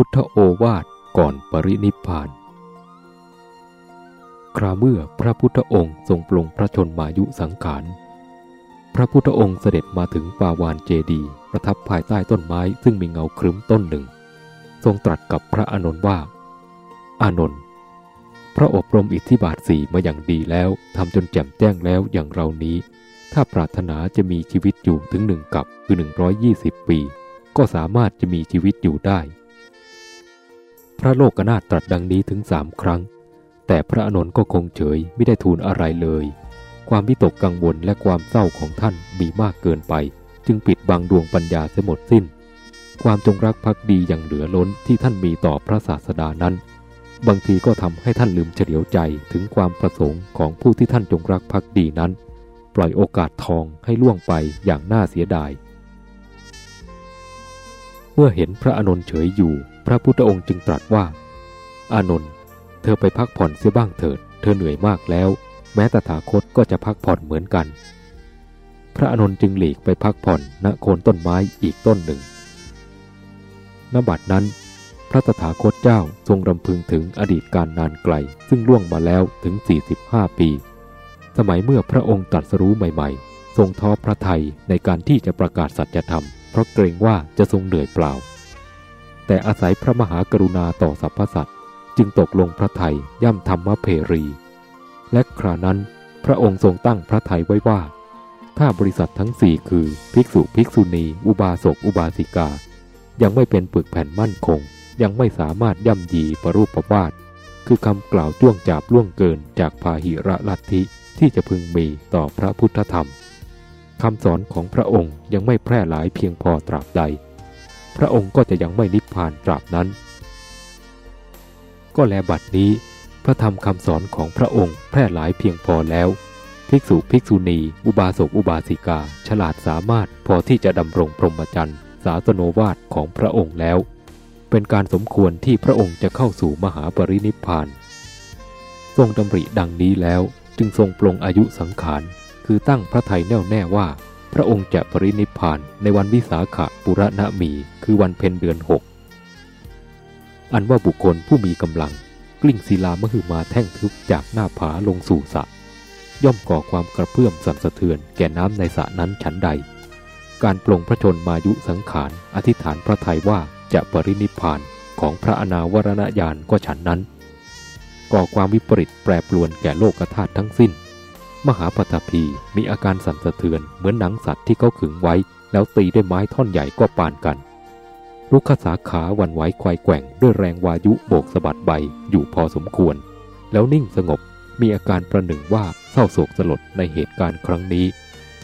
พุทธโอวาทก่อนปรินิพพาน คราเมื่อพระพุทธองค์ทรงปลงพระชนมายุสังขาร พระพุทธองค์เสด็จมาถึงปาวานเจดีประทับภายใต้ต้นไม้ซึ่งมีเงาครึ้มต้นหนึ่ง ทรงตรัสกับพระอานนท์ว่า อานนท์ พระอบรมอิทธิบาทสี่มาอย่างดีแล้วทำจนแจ่มแจ้งแล้วอย่างเรานี้ ถ้าปรารถนาจะมีชีวิตอยู่ถึงหนึ่งกับคือ120 ปี ก็สามารถจะมีชีวิตอยู่ได้ พระโลกนาถตรัสดังนี้ถึงสามครั้ง แต่พระอนนท์ก็คงเฉยไม่ได้ทูลอะไรเลย ความวิตกกังวลและความเศร้าของท่านมีมากเกินไป จึงปิดบังดวงปัญญาเสียหมดสิ้น ความจงรักภักดีอย่างเหลือล้นที่ท่านมีต่อพระศาสดานั้น บางทีก็ทำให้ท่านลืมเฉลียวใจถึงความประสงค์ของผู้ที่ท่านจงรักภักดีนั้น ปล่อยโอกาสทองให้ล่วงไปอย่างน่าเสียดาย เมื่อเห็นพระอนนท์เฉยอยู่ พระพุทธองค์จึงตรัสว่า อานนท์เธอไปพักผ่อนเสียบ้างเถิด เธอเหนื่อยมากแล้ว แม้ตถาคตก็จะพักผ่อนเหมือนกัน พระอานนท์จึงหลีกไปพักผ่อนณโคนต้นไม้อีกต้นหนึ่งณบัดนั้น พระตถาคตเจ้าทรงรำพึงถึงอดีตการนานไกล ซึ่งล่วงมาแล้วถึง 45 ปี สมัยเมื่อพระองค์ตรัสรู้ใหม่ๆ ทรงท้อพระทัยในการที่จะประกาศสัจธรรม เพราะเกรงว่าจะทรงเหนื่อยเปล่า แต่อาศัยพระมหากรุณาต่อสรรพสัตว์จึงตกลงพระไทยย่ำธรรมเพรี และครานั้นพระองค์ทรงตั้งพระไทยไว้ว่า ถ้าบริษัททั้งสี่คือภิกษุภิกษุณี อุบาสกอุบาสิกา ยังไม่เป็นปึกแผ่นมั่นคง ยังไม่สามารถย่ำยีประรูปประวาทคือคำกล่าวจ้วงจาบล่วงเกินจากพาหิระลัทธิที่จะพึงมีต่อพระพุทธธรรมคำสอนของพระองค์ยังไม่แพร่หลายเพียงพอตราบใด พระองค์ก็จะยังไม่นิพพานตราบนั้น ก็แลบัดนี้ พระธรรมคำสอนของพระองค์แพร่หลายเพียงพอแล้ว ภิกษุภิกษุณี อุบาสกอุบาสิกา ฉลาดสามารถพอที่จะดำรงพรหมจรรย์ศาสโนวาทของพระองค์แล้ว เป็นการสมควรที่พระองค์จะเข้าสู่มหาปรินิพพาน ทรงดำริดังนี้แล้วจึงทรงปลงอายุสังขาร คือตั้งพระทัยแน่วแน่ว่า พระองค์จะปรินิพานในวันวิสาขบุรณมี คือวันเพ็ญเดือนหกอันว่าบุคคลผู้มีกำลัง กลิ้งศิลามหึมาแท่งทึบจากหน้าผาลงสู่สระย่อมก่อความกระเพื่อมสั่นสะเทือนแก่น้ำในสระนั้นฉันใด การปลงพระชนมายุสังขาร อธิษฐานพระทัยว่าจะปรินิพพานของพระอนาวรณญาณก็ฉันนั้น ก่อความวิปริตแปรปรวนแก่โลกธาตุทั้งสิ้น มหาปฐพีมีอาการสั่นสะเทือนเหมือนหนังสัตว์ที่เขาขึงไว้ แล้วตีด้วยไม้ท่อนใหญ่ก็ปานกันลุกสาขาวันไหวควายแกว่งด้วยแรงวายุโบกสะบัดใบอยู่พอสมควร แล้วนิ่งสงบมีอาการประหนึ่งว่าเศร้าโศกสลดในเหตุการณ์ครั้งนี้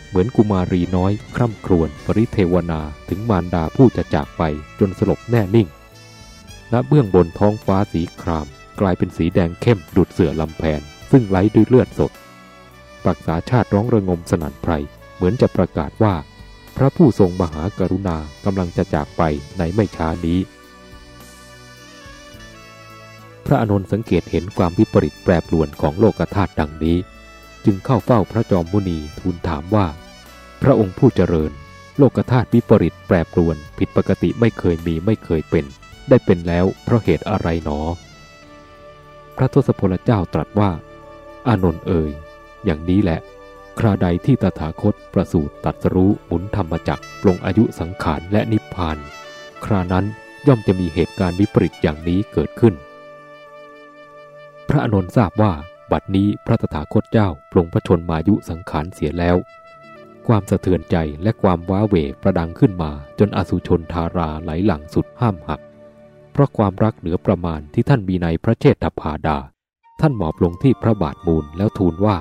เหมือนกุมารีน้อย คร่ำครวญปริเทวนาถึงมารดาผู้จะจากไปจนสลบแน่นิ่งณเบื้องบนท้องฟ้าสีคราม กลายเป็นสีแดงเข้มดุดเสือลำแผน ซึ่งไหลด้วยเลือดสด รักษาชาติร้องระงมสนั่นไพรเหมือนจะประกาศว่า พระผู้ทรงมหากรุณากำลังจะจากไปในไม่ช้านี้ พระอานนสังเกตเห็นความวิปริตแปรปรวนของโลกธาตุดังนี้ จึงเข้าเฝ้าพระจอมมุนีทูลถามว่า พระองค์ผู้เจริญ โลกธาตุวิปริตแปรปรวน ผิดปกติไม่เคยมีไม่เคยเป็น ได้เป็นแล้วเพราะเหตุอะไรหนอ พระทศพลเจ้าตรัสว่า อานนท์เอ่ย อย่างนี้แหละ คราใดที่ตถาคตประสูติตัดสรู้หมุนธรรมจักปลงอายุสังขารและนิพพาน ครานั้นย่อมจะมีเหตุการณ์วิปริตอย่างนี้เกิดขึ้น พระอานนทราบว่าบัดนี้พระตถาคตเจ้าปลงพระชนมายุสังขารเสียแล้ว ความสะเทือนใจและความว้าเหวประดังขึ้นมา จนอสุชนทาราไหลหลังสุดห้ามหัก เพราะความรักเหนือประมาณที่ท่านมีในพระเชษฐพาดา ท่านหมอบลงที่พระบาทมูลแล้วทูลว่า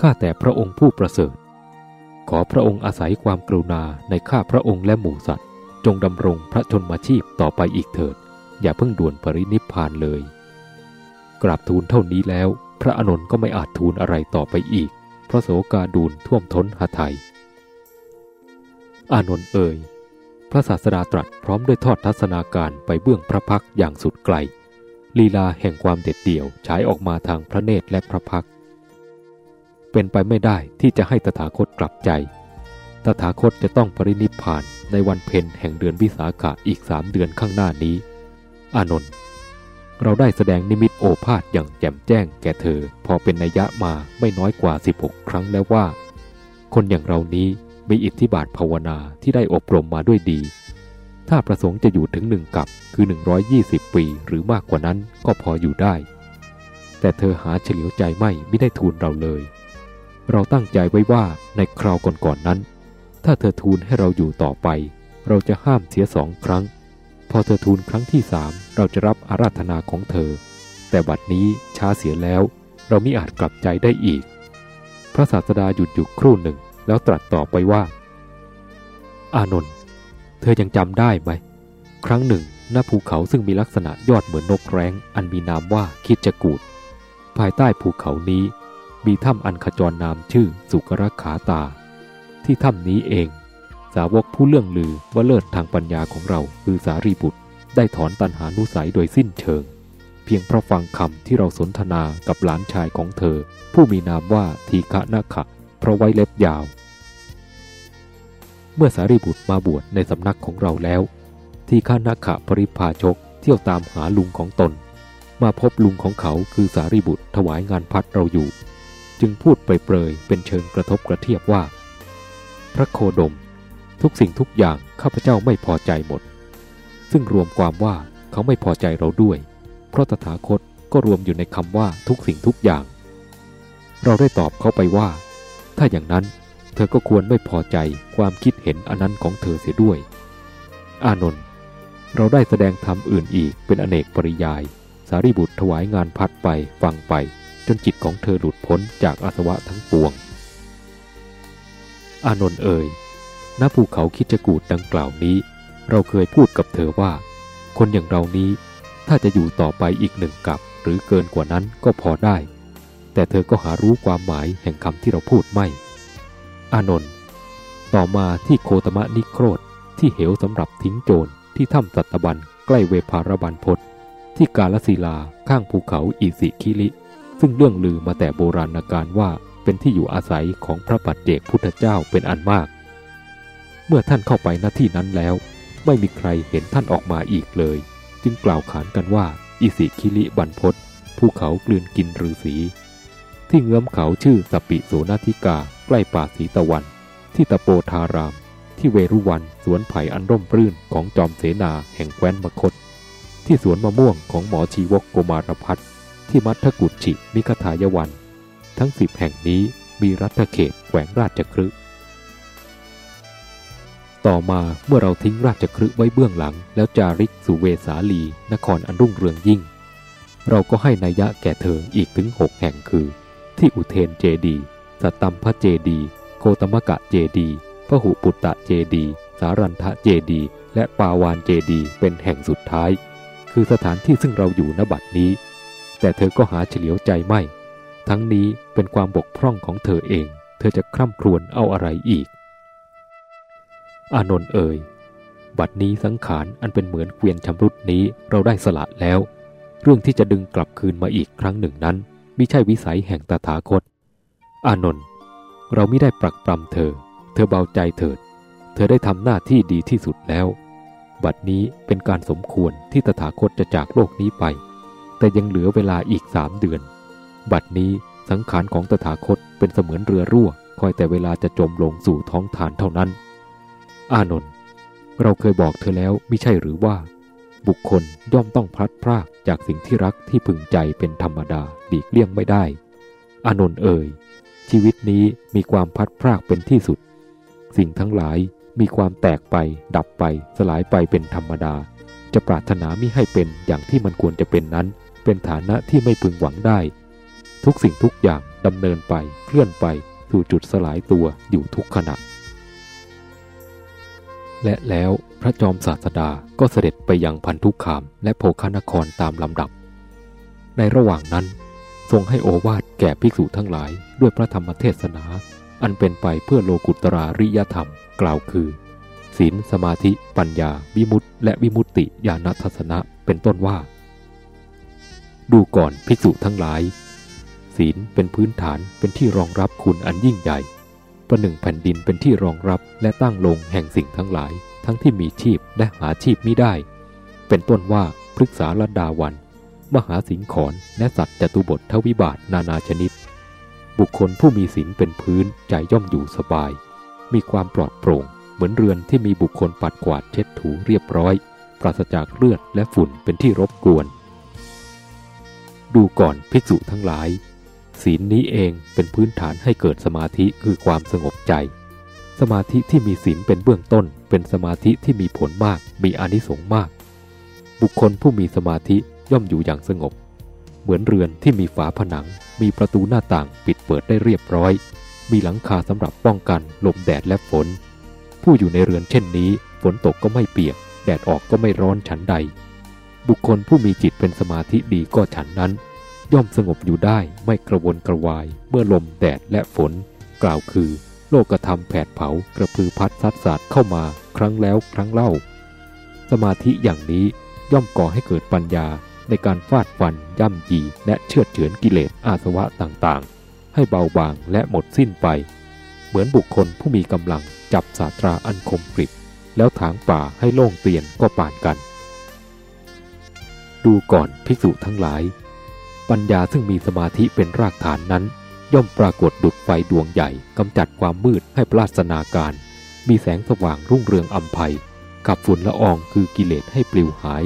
ข้าแต่พระองค์ผู้ประเสริฐ ขอพระองค์อาศัยความกรุณาในข้าพระองค์และหมู่สัตว์ จงดำรงพระชนมาชีพต่อไปอีกเถิด อย่าเพิ่งด่วนปรินิพพานเลย กราบทูลเท่านี้แล้ว พระอานนท์ก็ไม่อาจทูลอะไรต่อไปอีก เพราะโสกาดูลท่วมท้นหาไทยอานนท์เอ่ยพระศาสดาตรัสพร้อมด้วยทอดทัศนาการไปเบื้องพระพักอย่างสุดไกล ลีลาแห่งความเด็ดเดี่ยวฉายออกมาทางพระเนตรและพระพัก เป็นไปไม่ได้ที่จะให้ตถาคตกลับใจ ตถาคตจะต้องปรินิพานในในวันเพ็ญแห่งเดือนวิสาขะอีกสามเดือนข้างหน้านี้ อานนท์ เราได้แสดงนิมิตโอภาษอย่างแจ่มแจ้งแก่เธอ พอเป็นนัยยะมาไม่น้อยกว่า 16 ครั้งแล้วว่า คนอย่างเรานี้มีอิทธิบาทภาวนาที่ได้อบรมมาด้วยดี ถ้าประสงค์จะอยู่ถึงหนึ่งกับคือ 120 ปีหรือมากกว่านั้นก็พออยู่ได้ แต่เธอหาเฉลียวใจไม่ไม่ได้ทูลเราเลย เราตั้งใจไว้ว่าในคราวก่อนๆนนั้น ถ้าเธอทูลให้เราอยู่ต่อไป เราจะห้ามเสียสองครั้ง พอเธอทูลครั้งที่สามเราจะรับอาราธนาของเธอ แต่บัดนี้ช้าเสียแล้ว เรามิอาจกลับใจได้อีก พระศาสดาหยุดอยู่ครู่หนึ่งแล้วตรัสต่อไปว่า อานนท์เธอยังจำได้ไหม ครั้งหนึ่งหน้าภูเขาซึ่งมีลักษณะยอดเหมือนนกแร้ง อันมีนามว่าคิดจกูดภายใต้ภูเขานี้ มีถ้ำอันขจรนามชื่อสุกรขาตา ที่ถ้ำนี้เอง สาวกผู้เลื่องลือว่าเลิศทางปัญญาของเราคือสารีบุตร ได้ถอนตันหานุสัยโดยสิ้นเชิง เพียงเพราะฟังคำที่เราสนทนากับหลานชายของเธอ ผู้มีนามว่าทีฆะนาขะเพราะไว้เล็บยาว เมื่อสารีบุตรมาบวชในสำนักของเราแล้ว ที่ข้านาขะปริพาชกเที่ยวตามหาลุงของตน มาพบลุงของเขาคือสารีบุตรถวายงานพัดเราอยู่ จึงพูดไปเปรยเป็นเชิงกระทบกระเทียบว่า พระโคดม ทุกสิ่งทุกอย่างข้าพเจ้าไม่พอใจหมด ซึ่งรวมความว่าเขาไม่พอใจเราด้วย เพราะตถาคตก็รวมอยู่ในคำว่าทุกสิ่งทุกอย่าง เราได้ตอบเขาไปว่า ถ้าอย่างนั้นเธอก็ควรไม่พอใจความคิดเห็นอันนั้นของเธอเสียด้วย อานนท์เราได้แสดงธรรมอื่นอีกเป็นอเนกปริยาย สารีบุตรถวายงานพัดไปฟังไป จนจิตของเธอหลุดพ้นจากอาสวะทั้งปวง อานนท์เอ่ยณภูเขาคิจกูดดังกล่าวนี้ เราเคยพูดกับเธอว่า คนอย่างเรานี้ถ้าจะอยู่ต่อไปอีกหนึ่งกับ หรือเกินกว่านั้นก็พอได้ แต่เธอก็หารู้ความหมายแห่งคำที่เราพูดไม่ อานนท์ต่อมาที่โคตมะนิโครธที่เหวสำหรับทิ้งโจรที่ถ้ำสัตบันใกล้เวภารบันพศที่กาลศิลาข้างภูเขาอิสิคิลิ ซึ่งเรื่องลือมาแต่โบราณกาลว่าเป็นที่อยู่อาศัยของพระปัจเจกพุทธเจ้าเป็นอันมาก เมื่อท่านเข้าไปณที่นั้นแล้ว ไม่มีใครเห็นท่านออกมาอีกเลย จึงกล่าวขานกันว่า อิสิคิลิบันพศภูเขากลืนกินฤาษีที่เงื้อมเขาชื่อสปิโสนาธิกาใกล้ป่าสีตะวัน ที่ตะโปธาราม ที่เวรุวันสวนไผ่อันร่มรื่นของจอมเสนาแห่งแคว้นมคต ที่สวนมะม่วงของหมอชีวกโกมารพัฒ ที่มัทกุฎฉิมิคทายวัน ทั้งสิบแห่งนี้มีรัฐเขตแขวงราชครึต่อมาเมื่อเราทิ้งราชครึไว้เบื้องหลัง แล้วจาริกสู่เวสาลี นครอันรุ่งเรืองยิ่ง เราก็ให้นัยยะแก่เธออีกถึงหกแห่งคือ ที่อุเทนเจดีสตัมพะเจดีโคตมกะเจดีพระหุปุตตะเจดีสารันทะเจดีและปาวานเจดีเป็นแห่งสุดท้าย คือสถานที่ซึ่งเราอยู่ณบัดนี้ แต่เธอก็หาเฉลียวใจไม่ ทั้งนี้เป็นความบกพร่องของเธอเอง เธอจะคร่ำครวญเอาอะไรอีก อานนท์เอ่ย บัดนี้สังขารอันเป็นเหมือนเกวียนชำรุดนี้เราได้สละแล้ว เรื่องที่จะดึงกลับคืนมาอีกครั้งหนึ่งนั้นมิใช่วิสัยแห่งตถาคต อานนท์เราไม่ได้ปรักปรำเธอ เธอเบาใจเถิด เธอได้ทำหน้าที่ดีที่สุดแล้ว บัดนี้เป็นการสมควรที่ตถาคตจะจากโลกนี้ไป แต่ยังเหลือเวลาอีกสามเดือน บัดนี้สังขารของตถาคตเป็นเสมือนเรือรั่ว คอยแต่เวลาจะจมลงสู่ท้องฐานเท่านั้น อานนท์เราเคยบอกเธอแล้วไม่ใช่หรือว่า บุคคลย่อมต้องพลัดพรากจากสิ่งที่รักที่พึงใจเป็นธรรมดาหลีกเลี่ยงไม่ได้ อานนท์เอ่ย ชีวิตนี้มีความพัดพรากเป็นที่สุด สิ่งทั้งหลายมีความแตกไป ดับไป สลายไปเป็นธรรมดา จะปรารถนามิให้เป็นอย่างที่มันควรจะเป็นนั้น เป็นฐานะที่ไม่พึงหวังได้ ทุกสิ่งทุกอย่างดำเนินไปเคลื่อนไปสู่จุดสลายตัวอยู่ทุกขณะ และแล้วพระจอมศาสดาก็เสด็จไปยังพันธุคามและโภคนครตามลำดับ ในระหว่างนั้น ทรงให้โอวาทแก่ภิกษุทั้งหลายด้วยพระธรรมเทศนา อันเป็นไปเพื่อโลกุตราริยธรรมกล่าวคือศีลสมาธิ ปัญญา วิมุตติ และวิมุตติญาณทัศนะเป็นต้นว่า ดูก่อนภิกษุทั้งหลาย ศีลเป็นพื้นฐานเป็นที่รองรับคุณอันยิ่งใหญ่ ประหนึ่งแผ่นดินเป็นที่รองรับและตั้งลงแห่งสิ่งทั้งหลาย ทั้งที่มีชีพและหาชีพไม่ได้ เป็นต้นว่าพฤกษาลดาวัน มหาสิงขอนและสัตว์จตุบททวิบาทนานาชนิด บุคคลผู้มีศีลเป็นพื้นใจย่อมอยู่สบาย มีความปลอดโปร่ง เหมือนเรือนที่มีบุคคลปัดกวาดเช็ดถูเรียบร้อย ปราศจากเลือดและฝุ่นเป็นที่รบกวน ดูก่อนภิกษุทั้งหลาย ศีลนี้เองเป็นพื้นฐานให้เกิดสมาธิคือความสงบใจ สมาธิที่มีศีลเป็นเบื้องต้น เป็นสมาธิที่มีผลมาก มีอนิสงส์มาก บุคคลผู้มีสมาธิย่อมอยู่อย่างสงบ เหมือนเรือนที่มีฝาผนัง มีประตูหน้าต่างปิดเปิดได้เรียบร้อย มีหลังคาสำหรับป้องกันลมแดดและฝน ผู้อยู่ในเรือนเช่นนี้ ฝนตกก็ไม่เปียก แดดออกก็ไม่ร้อนฉันใด บุคคลผู้มีจิตเป็นสมาธิดีก็ฉันนั้น ย่อมสงบอยู่ได้ไม่กระวนกระวาย เมื่อลมแดดและฝน กล่าวคือ โลกธรรมแผดเผากระพือพัดซัดสาดเข้ามาครั้งแล้วครั้งเล่า สมาธิอย่างนี้ย่อมก่อให้เกิดปัญญาในการฟาดฟันย่ำยีและเชือเฉือนกิเลสอาสวะต่างๆ ให้เบาบางและหมดสิ้นไป เหมือนบุคคลผู้มีกำลังจับสาตราอันคมกริบแล้วถางป่าให้โล่งเตียนก็ปานกัน ดูก่อนภิกษุทั้งหลาย ปัญญาซึ่งมีสมาธิเป็นรากฐานนั้น ย่อมปรากฏดุดไฟดวงใหญ่กำจัดความมืดให้ปราศนาการ มีแสงสว่างรุ่งเรืองอัมภัยขับฝุ่นละอองคือกิเลสให้ปลิวหาย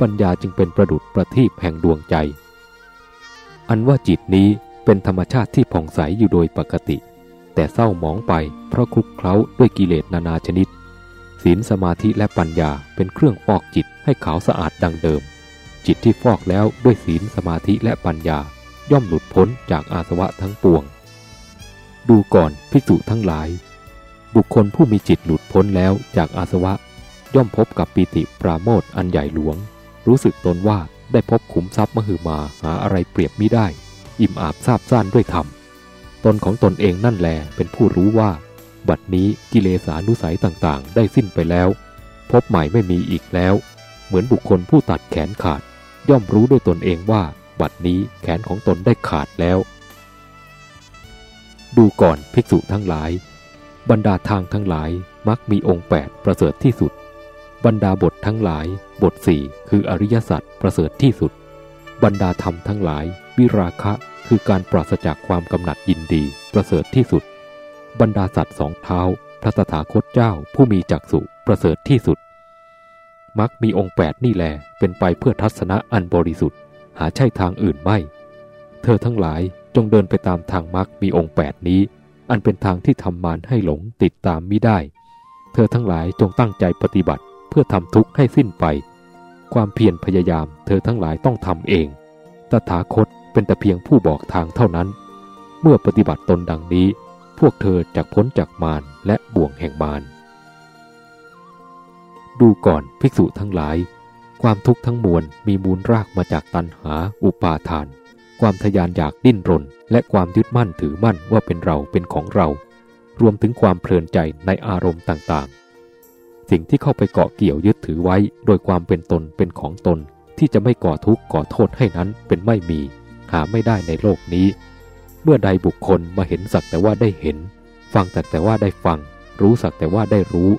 ปัญญาจึงเป็นประดุดประทีปแห่งดวงใจ อันว่าจิตนี้เป็นธรรมชาติที่ผ่องใสอยู่โดยปกติ แต่เศร้าหมองไปเพราะคลุกเคล้าด้วยกิเลสนานาชนิด ศีลสมาธิและปัญญาเป็นเครื่องฟอกจิตให้ขาวสะอาดดังเดิม จิตที่ฟอกแล้วด้วยศีลสมาธิและปัญญา ย่อมหลุดพ้นจากอาสวะทั้งปวง ดูก่อนภิกษุทั้งหลาย บุคคลผู้มีจิตหลุดพ้นแล้วจากอาสวะ ย่อมพบกับปีติปราโมทอันใหญ่หลวง รู้สึกตนว่าได้พบขุมทรัพย์มหึมาหาอะไรเปรียบไมิได้ อิ่มอาบซาบซ่านด้วยธรรมตนของตนเองนั่นแลเป็นผู้รู้ว่า บัดนี้กิเลสานุสัยต่างๆ ได้สิ้นไปแล้ว พบใหม่ไม่มีอีกแล้ว เหมือนบุคคลผู้ตัดแขนขาด ย่อมรู้ด้วยตนเองว่า บัดนี้แขนของตนได้ขาดแล้ว ดูก่อนภิกษุทั้งหลาย บรรดาทางทั้งหลายมักมีองค์แปดประเสริฐที่สุด บรรดาบททั้งหลาย บทสี่คืออริยสัจประเสริฐที่สุด บรรดาธรรมทั้งหลาย วิราคะคือการปราศจากความกำหนัดยินดี ประเสริฐที่สุด บรรดาสัตว์สองเท้า พระตถาคตเจ้าผู้มีจักษุประเสริฐที่สุด มักมีองค์แปดนี่แหลเป็นไปเพื่อทัศนะอันบริสุทธิ์ หาใช่ทางอื่นไม่ เธอทั้งหลายจงเดินไปตามทางมักมีองค์แปดนี้ อันเป็นทางที่ทำมารให้หลงติดตามมิได้ เธอทั้งหลายจงตั้งใจปฏิบัติเพื่อทำทุกข์ให้สิ้นไป ความเพียรพยายามเธอทั้งหลายต้องทำเอง ตถาคตเป็นแต่เพียงผู้บอกทางเท่านั้น เมื่อปฏิบัติตนดังนี้ พวกเธอจะพ้นจากมารและบ่วงแห่งมาร ดูก่อนภิกษุทั้งหลาย ความทุกข์ทั้งมวลมีมูลรากมาจากตัณหา อุปาทาน ความทยานอยากดิ้นรน และความยึดมั่นถือมั่นว่าเป็นเราเป็นของเรา รวมถึงความเพลินใจในอารมณ์ต่างๆ สิ่งที่เข้าไปเกาะเกี่ยวยึดถือไว้ โดยความเป็นตนเป็นของตนที่จะไม่ก่อทุกข์ก่อโทษให้นั้นเป็นไม่มี หาไม่ได้ในโลกนี้ เมื่อใดบุคคลมาเห็นสักแต่ว่าได้เห็น ฟังแต่แต่ว่าได้ฟัง รู้สักแต่ว่าได้รู้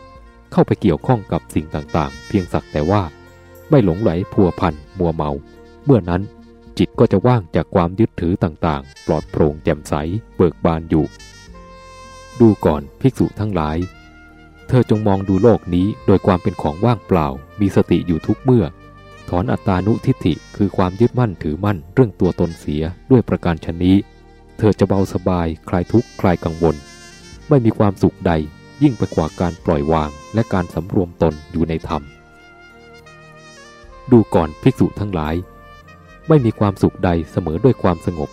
เข้าไปเกี่ยวข้องกับสิ่งต่างๆ เพียงสักแต่ว่า ไม่หลงไหลพัวพันมัวเมา เมื่อนั้นจิตก็จะว่างจากความยึดถือต่างๆ ปลอดโปร่งแจ่มใสเบิกบานอยู่ ดูก่อนภิกษุทั้งหลาย เธอจงมองดูโลกนี้โดยความเป็นของว่างเปล่า มีสติอยู่ทุกเมื่อ ถอนอัตตานุทิฏฐิคือความยึดมั่นถือมั่นเรื่องตัวตนเสียด้วยประการชนนี้ เธอจะเบาสบาย คลายทุกข์คลายกังวล ไม่มีความสุขใด ยิ่งไปกว่าการปล่อยวางและการสำรวมตนอยู่ในธรรม ดูก่อนภิกษุทั้งหลาย ไม่มีความสุขใดเสมอด้วยความสงบ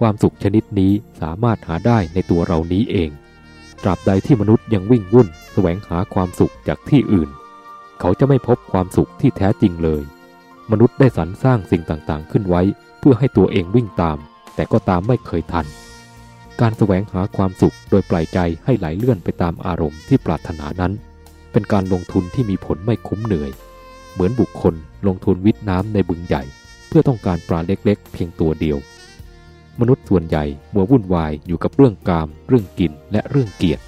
ความสุขชนิดนี้สามารถหาได้ในตัวเรานี้เอง ตราบใดที่มนุษย์ยังวิ่งวุ่นแสวงหาความสุขจากที่อื่น เขาจะไม่พบความสุขที่แท้จริงเลย มนุษย์ได้สรรสร้างสิ่งต่างๆ ขึ้นไว้ เพื่อให้ตัวเองวิ่งตาม แต่ก็ตามไม่เคยทัน การแสวงหาความสุขโดยปล่อยใจให้ไหลเลื่อนไปตามอารมณ์ที่ปรารถนานั้น เป็นการลงทุนที่มีผลไม่คุ้มเหนื่อย เหมือนบุคคลลงทุนวิทน้ำในบึงใหญ่ เพื่อต้องการปลาเล็กๆ เพียงตัวเดียว มนุษย์ส่วนใหญ่มัววุ่นวายอยู่กับเรื่องกาม เรื่องกินและเรื่องเกียรติ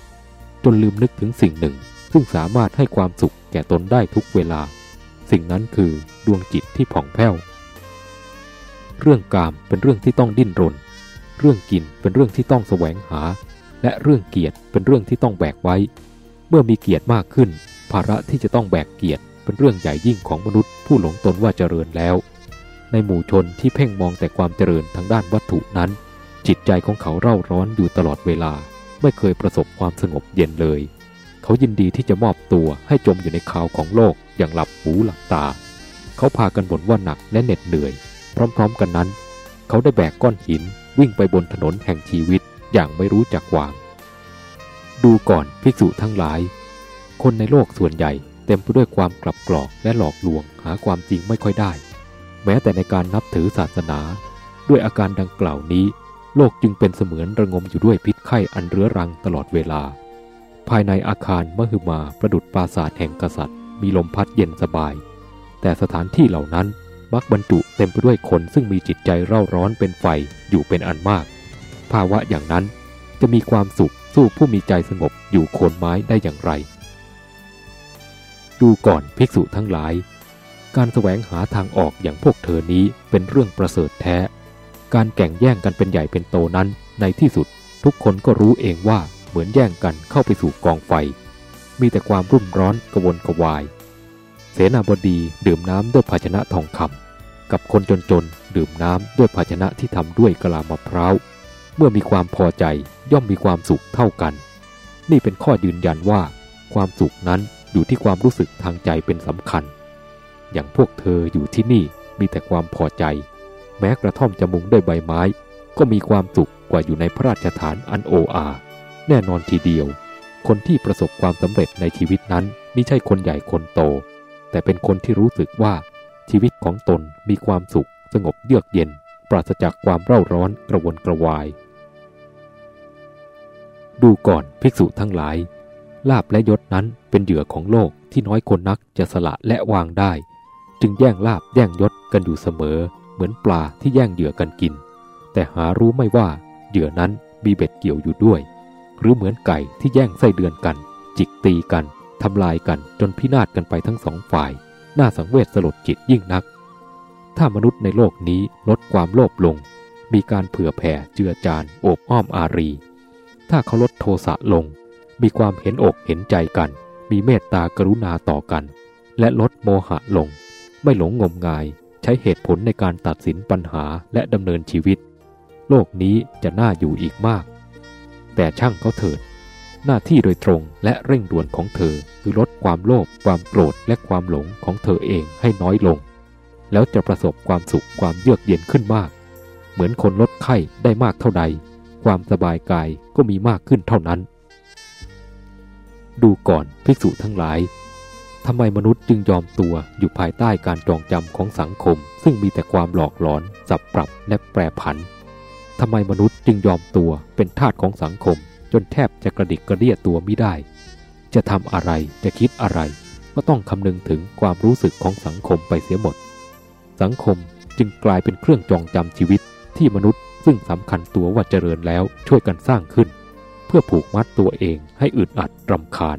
จนลืมนึกถึงสิ่งหนึ่ง ซึ่งสามารถให้ความสุขแก่ตนได้ทุกเวลา สิ่งนั้นคือดวงจิตที่ผ่องแผ้ว เรื่องกามเป็นเรื่องที่ต้องดิ้นรน เรื่องกินเป็นเรื่องที่ต้องแสวงหา และเรื่องเกียรติเป็นเรื่องที่ต้องแบกไว้ เมื่อมีเกียรติมากขึ้น ภาระที่จะต้องแบกเกียรติเป็นเรื่องใหญ่ยิ่งของมนุษย์ผู้หลงตนว่าเจริญแล้ว ในหมู่ชนที่เพ่งมองแต่ความเจริญทางด้านวัตถุนั้น จิตใจของเขาเร่าร้อนอยู่ตลอดเวลา ไม่เคยประสบความสงบเย็นเลย เขายินดีที่จะมอบตัวให้จมอยู่ในข่าวของโลกอย่างหลับหูหลับตา เขาพากันบ่นว่าหนักและเหน็ดเหนื่อย พร้อม ๆ กันนั้น เขาได้แบกก้อนหิน วิ่งไปบนถนนแห่งชีวิตอย่างไม่รู้จักวาง ดูก่อนภิกษุทั้งหลาย คนในโลกส่วนใหญ่เต็มไปด้วยความกลับกรอกและหลอกลวงหาความจริงไม่ค่อยได้ แม้แต่ในการนับถือศาสนา ด้วยอาการดังกล่าวนี้ โลกจึงเป็นเสมือนระงมอยู่ด้วยพิษไข้อันเรื้อรังตลอดเวลา ภายในอาคารมหึมาประดุดปราสาทแห่งกษัตริย์ มีลมพัดเย็นสบาย แต่สถานที่เหล่านั้น มักบรรจุเต็มไปด้วยคนซึ่งมีจิตใจเร่าร้อนเป็นไฟอยู่เป็นอันมาก ภาวะอย่างนั้นจะมีความสุขสู้ผู้มีใจสงบอยู่โคนไม้ได้อย่างไร ดูก่อนภิกษุทั้งหลาย การแสวงหาทางออกอย่างพวกเธอนี้เป็นเรื่องประเสริฐแท้ การแข่งแย่งกันเป็นใหญ่เป็นโตนั้นในที่สุดทุกคนก็รู้เองว่าเหมือนแย่งกันเข้าไปสู่กองไฟ มีแต่ความรุ่มร้อนกระวนกระวาย เสนาบดีดื่มน้ำด้วยภาชนะทองคำ กับคนจนๆ ดื่มน้ำด้วยภาชนะที่ทำด้วยกะลามะพร้าว เมื่อมีความพอใจย่อมมีความสุขเท่ากัน นี่เป็นข้อยืนยันว่า ความสุขนั้นอยู่ที่ความรู้สึกทางใจเป็นสำคัญ อย่างพวกเธออยู่ที่นี่มีแต่ความพอใจ แม้กระท่อมจะมุงด้วยใบไม้ ก็มีความสุขกว่าอยู่ในพระราชฐานอันโออา แน่นอนทีเดียว คนที่ประสบความสำเร็จในชีวิตนั้นไม่ใช่คนใหญ่คนโต แต่เป็นคนที่รู้สึกว่า ชีวิตของตนมีความสุข สงบเยือกเย็น ปราศจากความเร่าร้อนกระวนกระวาย ดูก่อนภิกษุทั้งหลาย ลาบและยศนั้นเป็นเหยื่อของโลกที่น้อยคนนักจะสละและวางได้ จึงแย่งลาบแย่งยศกันอยู่เสมอ เหมือนปลาที่แย่งเหยื่อกันกิน แต่หารู้ไม่ว่าเหยื่อนั้นมีเบ็ดเกี่ยวอยู่ด้วย หรือเหมือนไก่ที่แย่งไส้เดือนกัน จิกตีกันทำลายกันจนพินาศกันไปทั้งสองฝ่าย น่าสังเวชสลดจิตยิ่งนัก ถ้ามนุษย์ในโลกนี้ลดความโลภลง มีการเผื่อแผ่เจือจานโอบอ้อมอารี ถ้าเขาลดโทสะลง มีความเห็นอกเห็นใจกัน มีเมตตากรุณาต่อกัน และลดโมหะลง ไม่หลงงมงาย ใช้เหตุผลในการตัดสินปัญหาและดำเนินชีวิต โลกนี้จะน่าอยู่อีกมาก แต่ช่างเขาเถิด หน้าที่โดยตรงและเร่งด่วนของเธอ คือลดความโลภความโกรธและความหลงของเธอเองให้น้อยลง แล้วจะประสบความสุขความเยือกเย็นขึ้นมาก เหมือนคนลดไข้ได้มากเท่าใด ความสบายกายก็มีมากขึ้นเท่านั้น ดูก่อนภิกษุทั้งหลายทำไมมนุษย์จึงยอมตัวอยู่ภายใต้การจองจำของสังคม ซึ่งมีแต่ความหลอกหลอน สับปรับและแปรผันทำไมมนุษย์จึงยอมตัวเป็นทาสของสังคม จนแทบจะกระดิกกระเดียตัวไม่ได้ จะทำอะไรจะคิดอะไร ก็ต้องคำนึงถึงความรู้สึกของสังคมไปเสียหมด สังคมจึงกลายเป็นเครื่องจองจำชีวิตที่มนุษย์ซึ่งสำคัญตัวว่าเจริญแล้วช่วยกันสร้างขึ้น เพื่อผูกมัดตัวเองให้อึดอัดรำคาญ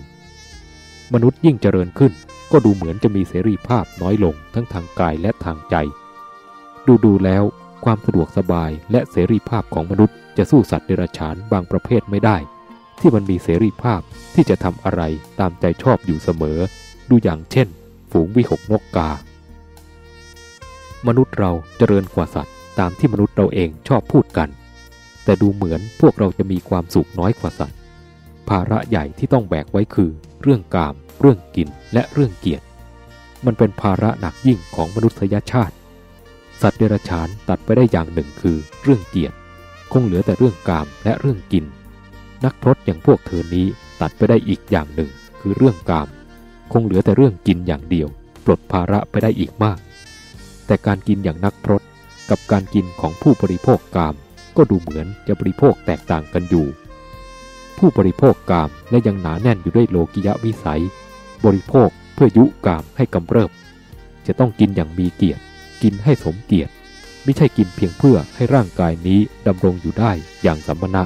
มนุษย์ยิ่งเจริญขึ้น ก็ดูเหมือนจะมีเสรีภาพน้อยลงทั้งทางกายและทางใจ ดูดูแล้ว ความสะดวกสบายและเสรีภาพของมนุษย์ จะสู้สัตว์เดรัจฉานบางประเภทไม่ได้ ที่มันมีเสรีภาพที่จะทำอะไรตามใจชอบอยู่เสมอ ดูอย่างเช่น ฝูงวิหกนกกา มนุษย์เราเจริญกว่าสัตว์ ตามที่มนุษย์เราเองชอบพูดกัน แต่ดูเหมือนพวกเราจะมีความสุขน้อยกว่าสัตว์ ภาระใหญ่ที่ต้องแบกไว้คือ เรื่องกาม เรื่องกินและเรื่องเกียรติ มันเป็นภาระหนักยิ่งของมนุษยชาติ สัตว์เดรัจฉานตัดไปได้อย่างหนึ่งคือเรื่องเกียรติ คงเหลือแต่เรื่องกามและเรื่องกิน นักพรตอย่างพวกเธอนี้ตัดไปได้อีกอย่างหนึ่ง คือเรื่องกาม คงเหลือแต่เรื่องกินอย่างเดียว ปลดภาระไปได้อีกมาก แต่การกินอย่างนักพรตกับการกินของผู้บริโภคกาม ก็ดูเหมือนจะบริโภคแตกต่างกันอยู่ ผู้บริโภคกามและยังหนาแน่นอยู่ด้วยโลกิยะวิสัย บริโภคเพื่อยุกามให้กำเริบ จะต้องกินอย่างมีเกียรติ กินให้สมเกียรติ ไม่ใช่กินเพียงเพื่อให้ร่างกายนี้ดำรงอยู่ได้อย่างสมมณะ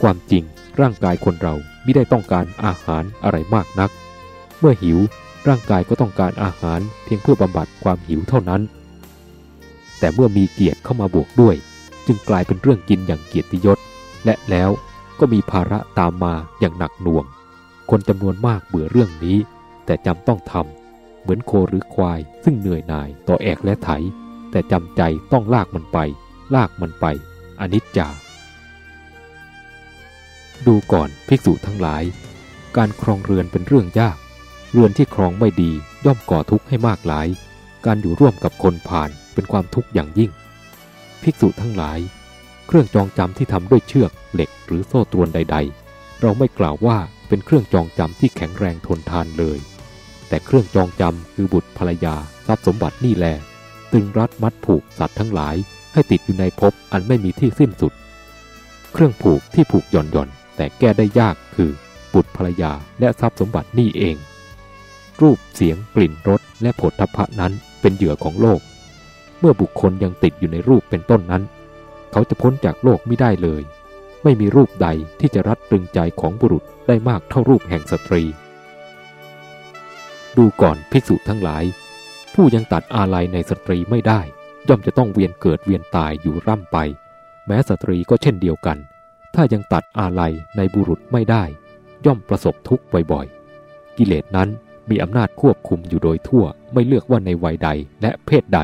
ความจริงร่างกายคนเราไม่ได้ต้องการอาหารอะไรมากนัก เมื่อหิวร่างกายก็ต้องการอาหารเพียงเพื่อบำบัดความหิวเท่านั้น แต่เมื่อมีเกียรติเข้ามาบวกด้วย จึงกลายเป็นเรื่องกินอย่างเกียรติยศ และแล้วก็มีภาระตามมาอย่างหนักหน่วง คนจำนวนมากเบื่อเรื่องนี้ แต่จำต้องทำเหมือนโคหรือควายซึ่งเหนื่อยหน่ายต่อแอกและไถ แต่จำใจต้องลากมันไป ลากมันไป อนิจจา ดูก่อนภิกษุทั้งหลาย การครองเรือนเป็นเรื่องยาก เรือนที่ครองไม่ดีย่อมก่อทุกข์ให้มากหลาย การอยู่ร่วมกับคนผ่านเป็นความทุกข์อย่างยิ่ง ภิกษุทั้งหลาย เครื่องจองจำที่ทำด้วยเชือกเหล็กหรือโซ่ตรวนใด ๆ เราไม่กล่าวว่าเป็นเครื่องจองจำที่แข็งแรงทนทานเลย แต่เครื่องจองจำคือบุตรภรรยาทรัพย์สมบัตินี่แหละ ตึงรัดมัดผูกสัตว์ทั้งหลายให้ติดอยู่ในภพอันไม่มีที่สิ้นสุด เครื่องผูกที่ผูกหย่อนหย่อนแต่แก้ได้ยากคือบุตรภรรยาและทรัพย์สมบัตินี่เอง รูปเสียงกลิ่นรสและผลทพะนั้นเป็นเหยื่อของโลก เมื่อบุคคลยังติดอยู่ในรูปเป็นต้นนั้น เขาจะพ้นจากโลกไม่ได้เลย ไม่มีรูปใดที่จะรัดตรึงใจของบุรุษได้มากเท่ารูปแห่งสตรี ดูก่อนภิกษุทั้งหลาย ผู้ยังตัดอาลัยในสตรีไม่ได้ ย่อมจะต้องเวียนเกิดเวียนตายอยู่ร่ำไป แม้สตรีก็เช่นเดียวกัน ถ้ายังตัดอาลัยในบุรุษไม่ได้ ย่อมประสบทุกข์บ่อยๆ กิเลสนั้นมีอำนาจควบคุมอยู่โดยทั่วไม่เลือกว่าในวัยใดและเพศใด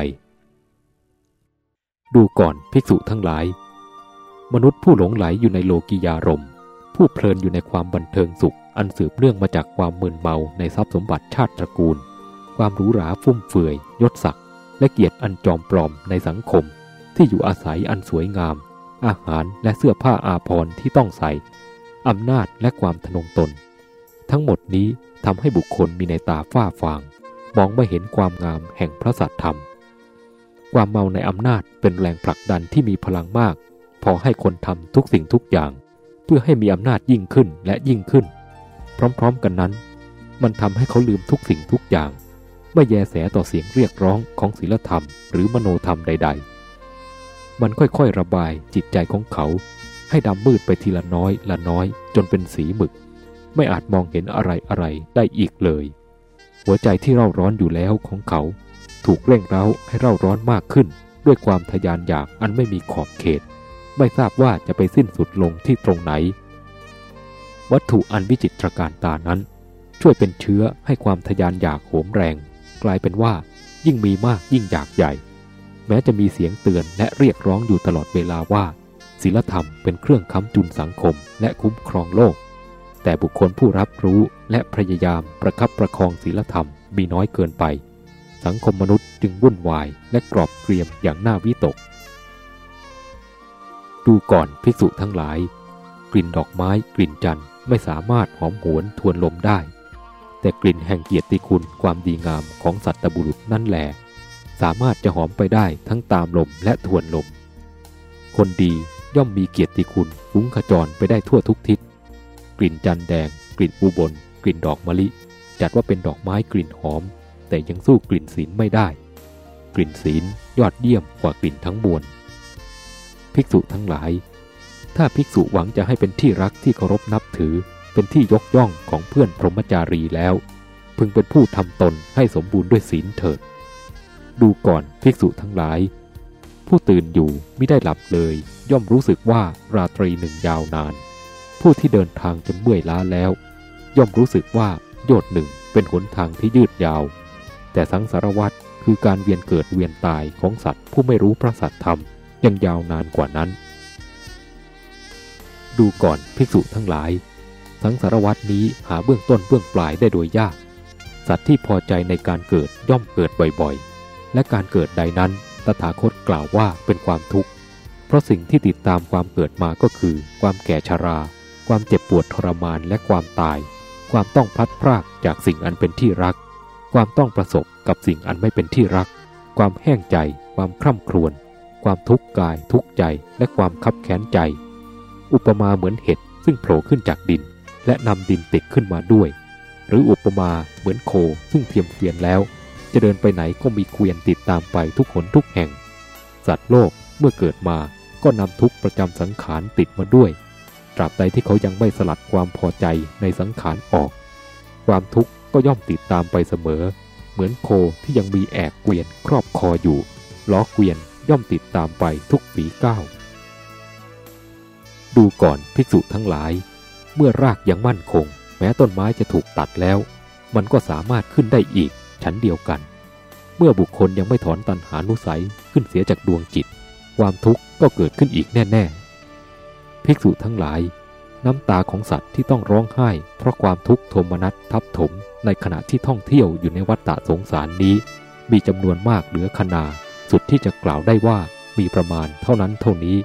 ดูก่อนภิกษุทั้งหลาย มนุษย์ผู้หลงไหลอยู่ในโลกิยารมณ์ผู้เพลินอยู่ในความบันเทิงสุข อันสืบเนื่องมาจากความมึนเมาในทรัพย์สมบัติชาติตระกูล ความหรูหราฟุ่มเฟือย ยศศักดิ์และเกียรติอันจอมปลอมในสังคม ที่อยู่อาศัยอันสวยงาม อาหารและเสื้อผ้าอาภรณ์ที่ต้องใส่อำนาจและความทนงตน ทั้งหมดนี้ทำให้บุคคลมีในตาฝ้าฟาง มองไม่เห็นความงามแห่งพระสัตธรรม ความเมาในอำนาจเป็นแรงผลักดันที่มีพลังมาก พอให้คนทำทุกสิ่งทุกอย่าง เพื่อให้มีอำนาจยิ่งขึ้นและยิ่งขึ้น พร้อมๆกันนั้น มันทำให้เขาลืมทุกสิ่งทุกอย่าง ไม่แยแสต่อเสียงเรียกร้องของศีลธรรมหรือมโนธรรมใด ๆ มันค่อยๆระบายจิตใจของเขา ให้ดำมืดไปทีละน้อยละน้อย จนเป็นสีหมึก ไม่อาจมองเห็นอะไรอะไรได้อีกเลย หัวใจที่เร่าร้อนอยู่แล้วของเขา ถูกเร่งเร้าให้เร่าร้อนมากขึ้น ด้วยความทยานอยากอันไม่มีขอบเขต ไม่ทราบว่าจะไปสิ้นสุดลงที่ตรงไหน วัตถุอันวิจิตรการตานั้น ช่วยเป็นเชื้อให้ความทยานอยากโหมแรง กลายเป็นว่า ยิ่งมีมากยิ่งอยากใหญ่ แม้จะมีเสียงเตือนและเรียกร้องอยู่ตลอดเวลาว่าศีลธรรมเป็นเครื่องค้ำจุนสังคมและคุ้มครองโลก แต่บุคคลผู้รับรู้และพยายามประคับประคองศีลธรรมมีน้อยเกินไป สังคมมนุษย์จึงวุ่นวายและกรอบเกรียมอย่างน่าวิตก ดูก่อนภิกษุทั้งหลาย กลิ่นดอกไม้กลิ่นจันทร์ไม่สามารถหอมหวนทวนลมได้ แต่กลิ่นแห่งเกียรติคุณความดีงามของสัตบุรุษนั่นแหลสามารถจะหอมไปได้ทั้งตามลมและทวนลม คนดีย่อมมีเกียรติคุณฟุ้งขจรไปได้ทั่วทุกทิศ กลิ่นจันแดง กลิ่นอุบล กลิ่นดอกมะลิ จัดว่าเป็นดอกไม้กลิ่นหอม แต่ยังสู้กลิ่นศีลไม่ได้ กลิ่นศีลยอดเยี่ยมกว่ากลิ่นทั้งมวล ภิกษุทั้งหลาย ถ้าภิกษุหวังจะให้เป็นที่รักที่เคารพนับถือ เป็นที่ยกย่องของเพื่อนพรหมจารีแล้ว พึงเป็นผู้ทำตนให้สมบูรณ์ด้วยศีลเถิด ดูก่อนภิกษุทั้งหลาย ผู้ตื่นอยู่ไม่ได้หลับเลย ย่อมรู้สึกว่าราตรีหนึ่งยาวนาน ผู้ที่เดินทางจนเมื่อยล้าแล้ว ย่อมรู้สึกว่าโยดหนึ่งเป็นหนทางที่ยืดยาว แต่สังสารวัตรคือการเวียนเกิดเวียนตายของสัตว์ผู้ไม่รู้พระสัตธรรมยังยาวนานกว่านั้น ดูก่อนภิกษุทั้งหลาย สังสารวัตนี้หาเบื้องต้นเบื้องปลายได้โดยยาก สัตว์ที่พอใจในการเกิดย่อมเกิดบ่อยๆ และการเกิดใดนั้นตถาคตกล่าวว่าเป็นความทุกข์ เพราะสิ่งที่ติดตามความเกิดมาก็คือ ความแก่ชารา ความเจ็บปวดทรมานและความตาย ความต้องพัดพรากจากสิ่งอันเป็นที่รัก ความต้องประสบกับสิ่งอันไม่เป็นที่รัก ความแห้งใจ ความคร่ำครวญ ความทุกข์กายทุกข์ใจ และความคับแค้นใจ อุปมาเหมือนเห็ดซึ่งโผล่ขึ้นจากดิน และนำดินติดขึ้นมาด้วย หรืออุปมาเหมือนโคซึ่งเทียมเฟียนแล้ว จะเดินไปไหนก็มีเกวียนติดตามไปทุกหนทุกแห่ง สัตว์โลกเมื่อเกิดมาก็นำทุกประจำสังขารติดมาด้วย ตราบใดที่เขายังไม่สลัดความพอใจในสังขารออก ความทุกข์ก็ย่อมติดตามไปเสมอ เหมือนโคที่ยังมีแอกเกวียนครอบคออยู่ ล้อเกวียนย่อมติดตามไปทุกฝีก้าวดูก่อนภิกษุทั้งหลาย เมื่อรากยังมั่นคง แม้ต้นไม้จะถูกตัดแล้ว มันก็สามารถขึ้นได้อีก ชั้นเดียวกัน เมื่อบุคคลยังไม่ถอนตันหานุสัยขึ้นเสียจากดวงจิต ความทุกข์ก็เกิดขึ้นอีกแน่ ๆ ภิกษุทั้งหลาย น้ำตาของสัตว์ที่ต้องร้องไห้ เพราะความทุกข์โทมนัสทับถมในขณะที่ท่องเที่ยวอยู่ในวัฏฏะสงสารนี้ มีจำนวนมากเหลือขนาสุดที่จะกล่าวได้ว่ามีประมาณเท่านั้นเท่านี้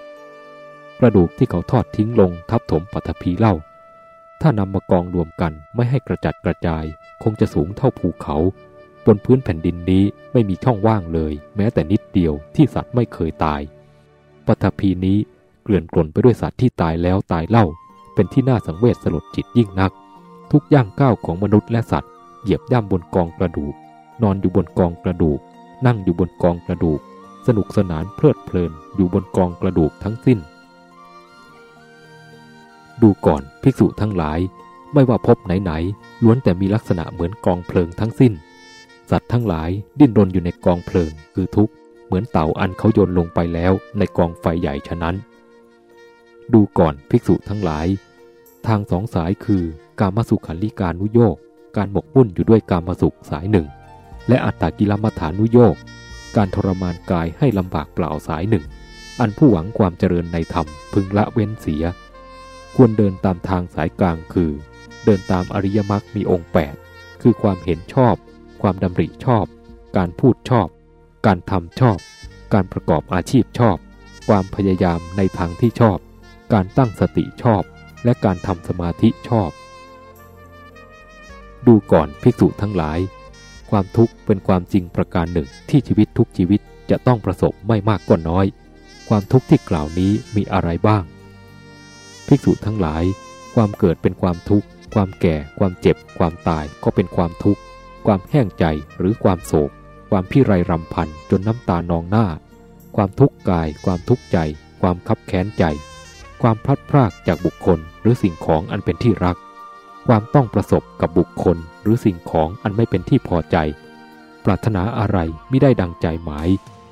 กระดูกที่เขาทอดทิ้งลงทับถมปัตภีเล่า ถ้านำมากองรวมกันไม่ให้กระจัดกระจาย คงจะสูงเท่าภูเขา บนพื้นแผ่นดินนี้ไม่มีช่องว่างเลย แม้แต่นิดเดียวที่สัตว์ไม่เคยตายปัตภีนี้เกลื่อนกล่นไปด้วยสัตว์ที่ตายแล้วตายเล่า เป็นที่น่าสังเวชสลดจิตยิ่งนัก ทุกย่างก้าวของมนุษย์และสัตว์ เหยียบย่ำบนกองกระดูก นอนอยู่บนกองกระดูก นั่งอยู่บนกองกระดูก สนุกสนานเพลิดเพลินอยู่บนกองกระดูกทั้งสิ้น ดูก่อนภิกษุทั้งหลาย ไม่ว่าพบไหนๆล้วนแต่มีลักษณะเหมือนกองเพลิงทั้งสิ้น สัตว์ทั้งหลายดิ้นรนอยู่ในกองเพลิงคือทุกข์เหมือนเต่าอันเขาโยนลงไปแล้วในกองไฟใหญ่ฉะนั้น ดูก่อนภิกษุทั้งหลาย ทางสองสายคือ การมสุขันลิการนุโยกการหมกมุ่นอยู่ด้วยการมสุขสายหนึ่ง และอัตตกิลมัฐานุโยกการทรมานกายให้ลำบากเปล่าสายหนึ่ง อันผู้หวังความเจริญในธรรมพึงละเว้นเสีย ควรเดินตามทางสายกลางคือ เดินตามอริยมรรคมีองค์ 8 คือความเห็นชอบ ความดำริชอบ การพูดชอบ การทำชอบ การประกอบอาชีพชอบ ความพยายามในทางที่ชอบ การตั้งสติชอบ และการทำสมาธิชอบ ดูก่อนภิกษุทั้งหลาย ความทุกข์เป็นความจริงประการหนึ่งที่ชีวิตทุกชีวิตจะต้องประสบไม่มากก็น้อย ความทุกข์ที่กล่าวนี้มีอะไรบ้าง ภิกษุทั้งหลาย ความเกิดเป็นความทุกข์ ความแก่ ความเจ็บ ความตายก็เป็นความทุกข์ ความแห้งใจหรือความโศก ความพิไรรำพันจนน้ำตานองหน้า ความทุกข์กาย ความทุกข์ใจ ความคับแค้นใจ ความพลัดพรากจากบุคคลหรือสิ่งของอันเป็นที่รัก ความต้องประสบกับบุคคลหรือสิ่งของอันไม่เป็นที่พอใจ ปรารถนาอะไรไม่ได้ดังใจหมาย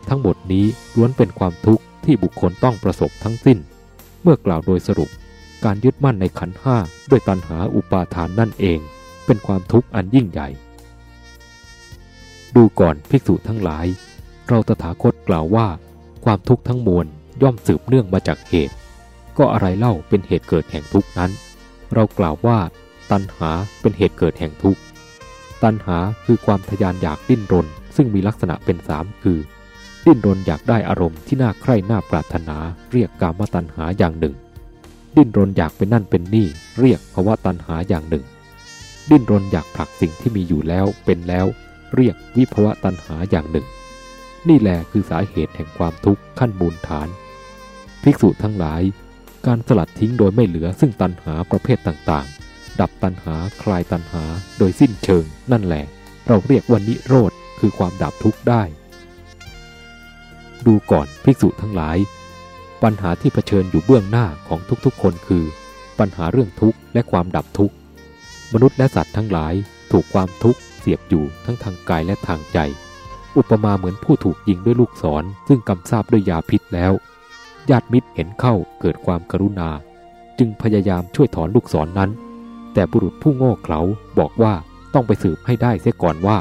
ทั้งหมดนี้ล้วนเป็นความทุกข์ที่บุคคลต้องประสบทั้งสิ้น เมื่อกล่าวโดยสรุป การยึดมั่นในขันห้าด้วยตัณหาอุปาทานนั่นเอง เป็นความทุกข์อันยิ่งใหญ่ ดูก่อนภิกษุทั้งหลาย เราตถาคตกล่าวว่า ความทุกข์ทั้งมวลย่อมสืบเนื่องมาจากเหตุ ก็อะไรเล่าเป็นเหตุเกิดแห่งทุกข์นั้น เรากล่าวว่า ตัณหาเป็นเหตุเกิดแห่งทุกข์ ตัณหาคือความทยานอยากดิ้นรน ซึ่งมีลักษณะเป็นสามคือดิ้นรนอยากได้อารมณ์ที่น่าใคร่น่าปรารถนา เรียกกามตัณหาอย่างหนึ่ง ดิ้นรนอยากเป็นนั่นเป็นนี่เรียกภาวะตัณหาอย่างหนึ่ง ดิ้นรนอยากผลักสิ่งที่มีอยู่แล้วเป็นแล้ว เรียกวิภวะตัณหาอย่างหนึ่ง นี่แหละคือสาเหตุแห่งความทุกข์ขั้นมูลฐาน ภิกษุทั้งหลาย การสลัดทิ้งโดยไม่เหลือซึ่งตัณหาประเภทต่างๆ ดับตัณหาคลายตัณหาโดยสิ้นเชิง นั่นแหละ เราเรียกว่านิโรธคือความดับทุกข์ได้ ดูก่อนภิกษุทั้งหลาย ปัญหาที่เผชิญอยู่เบื้องหน้าของทุกๆ คนคือ ปัญหาเรื่องทุกข์และความดับทุกข์ มนุษย์และสัตว์ทั้งหลายถูกความทุกข์เสียบอยู่ทั้งทางกายและทางใจ อุปมาเหมือนผู้ถูกยิงด้วยลูกศรซึ่งกำทราบด้วยยาพิษแล้ว ญาติมิตรเห็นเข้าเกิดความกรุณา จึงพยายามช่วยถอนลูกศรนนั้น แต่บุรุษผู้โง่เขลาบอกว่าต้องไปสืบให้ได้เสียก่อนว่า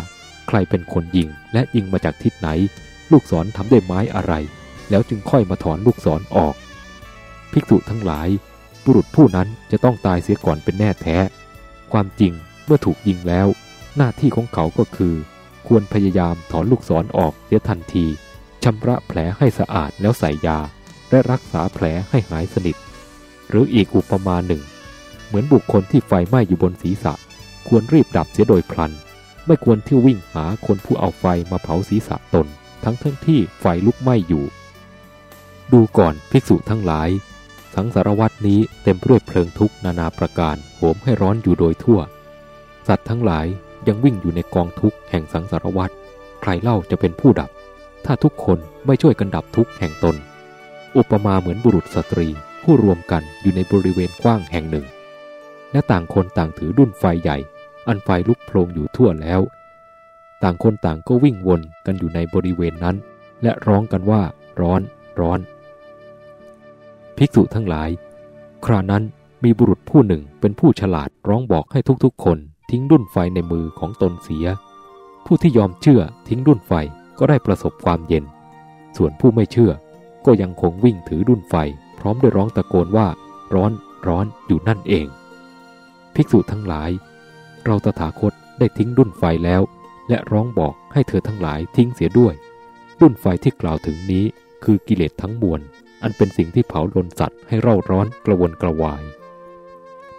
ใครเป็นคนยิงและยิงมาจากทิศไหน ลูกศรทำด้วยไม้อะไร แล้วจึงค่อยมาถอนลูกศรออก ภิกษุทั้งหลายบุรุษผู้นั้นจะต้องตายเสียก่อนเป็นแน่แท้ ความจริงเมื่อถูกยิงแล้ว หน้าที่ของเขาก็คือ ควรพยายามถอนลูกศรออกเสียทันทีชำระแผลให้สะอาดแล้วใส่ยา และรักษาแผลให้หายสนิท หรืออีกอุปมาหนึ่ง เหมือนบุคคลที่ไฟไหม้อยู่บนศีรษะ ควรรีบดับเสียโดยพลัน ไม่ควรที่วิ่งหาคนผู้เอาไฟมาเผาศีรษะตน ทั้งทั้งที่ไฟลุกไหม้อยู่ ดูก่อนภิกษุทั้งหลาย สังสารวัตนี้เต็มไปด้วยเพลิงทุกนานาประการโหมให้ร้อนอยู่โดยทั่ว สัตว์ทั้งหลายยังวิ่งอยู่ในกองทุกข์แห่งสังสารวัตใครเล่าจะเป็นผู้ดับ ถ้าทุกคนไม่ช่วยกันดับทุกข์แห่งตน อุปมาเหมือนบุรุษสตรีผู้รวมกันอยู่ในบริเวณกว้างแห่งหนึ่ง และต่างคนต่างถือดุนไฟใหญ่ อันไฟลุกโพลงอยู่ทั่วแล้ว ต่างคนต่างก็วิ่งวนกันอยู่ในบริเวณนั้น และร้องกันว่าร้อนร้อน ภิกษุทั้งหลาย ครานั้นมีบุรุษผู้หนึ่งเป็นผู้ฉลาดร้องบอกให้ทุกๆ คนทิ้งดุนไฟในมือของตนเสีย ผู้ที่ยอมเชื่อทิ้งดุนไฟก็ได้ประสบความเย็น ส่วนผู้ไม่เชื่อ ก็ยังคงวิ่งถือดุนไฟ พร้อมด้วยร้องตะโกนว่า ร้อนร้อนอยู่นั่นเอง ภิกษุทั้งหลาย เราตถาคตได้ทิ้งดุนไฟแล้ว และร้องบอกให้เธอทั้งหลายทิ้งเสียด้วย ดุนไฟที่กล่าวถึงนี้คือกิเลสทั้งมวล อันเป็นสิ่งที่เผาลนสัตว์ให้เร่าร้อนกระวนกระวาย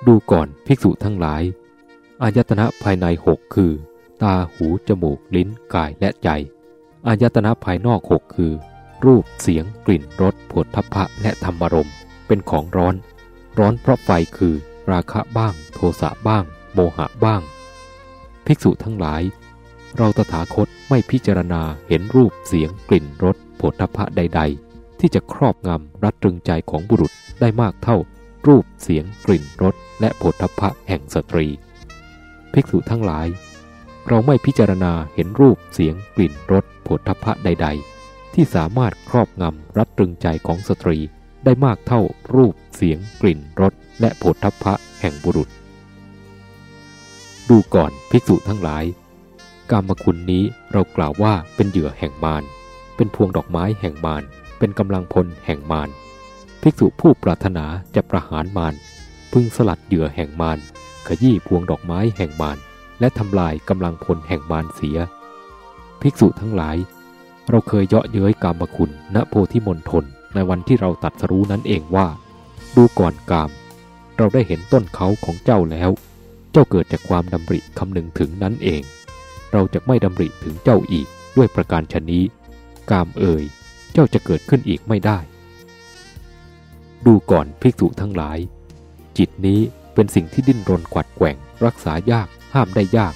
ดูก่อนภิกษุทั้งหลาย อายตนะภายในหกคือ ตาหู จมูก ลิ้น กายและใจ อายตนะภายนอกหกคือ รูปเสียง กลิ่นรสผลทพะและธรรมรมเป็นของร้อน ร้อนเพราะไฟคือ ราคะบ้าง โทสะบ้าง โมหะบ้าง ภิกษุทั้งหลาย เราตถาคตไม่พิจารณาเห็นรูปเสียงกลิ่นรสผลทัพพะใด ๆ ที่จะครอบงำรัดตรึงใจของบุรุษได้มากเท่า รูปเสียงกลิ่นรสและผลทัพพะแห่งสตรี ภิกษุทั้งหลาย เราไม่พิจารณาเห็นรูปเสียงกลิ่นรสผลทัพพะใด ๆ ที่สามารถครอบงำรัดตรึงใจของสตรีได้มากเท่ารูปเสียงกลิ่นรสและผลทัพพะแห่งบุรุษ ดูก่อนภิกษุทั้งหลาย กามคุณนี้เรากล่าวว่าเป็นเหยื่อแห่งมารเป็นพวงดอกไม้แห่งมาร เป็นกำลังพลแห่งมารภิกษุผู้ปรารถนาจะประหารมารพึงสลัดเหยื่อแห่งมารขยี้พวงดอกไม้แห่งมารและทำลายกำลังพลแห่งมารเสีย ภิกษุทั้งหลาย เราเคยเยาะเย้ยกามคุณณโพธิมณฑลในวันที่เราตัดสรู้นั้นเองว่า ดูก่อนกาม เราได้เห็นต้นเขาของเจ้าแล้ว เจ้าเกิดจากความดำริคำนึงถึงนั้นเอง เราจะไม่ดำริถึงเจ้าอีกด้วยประการชนี้ กามเอ่ย จ้าจะเกิดขึ้นอีกไม่ได้ ดูก่อนภิกษุทั้งหลาย จิตนี้เป็นสิ่งที่ดิ้นรนกวัดแกว่ง รักษายากห้ามได้ยาก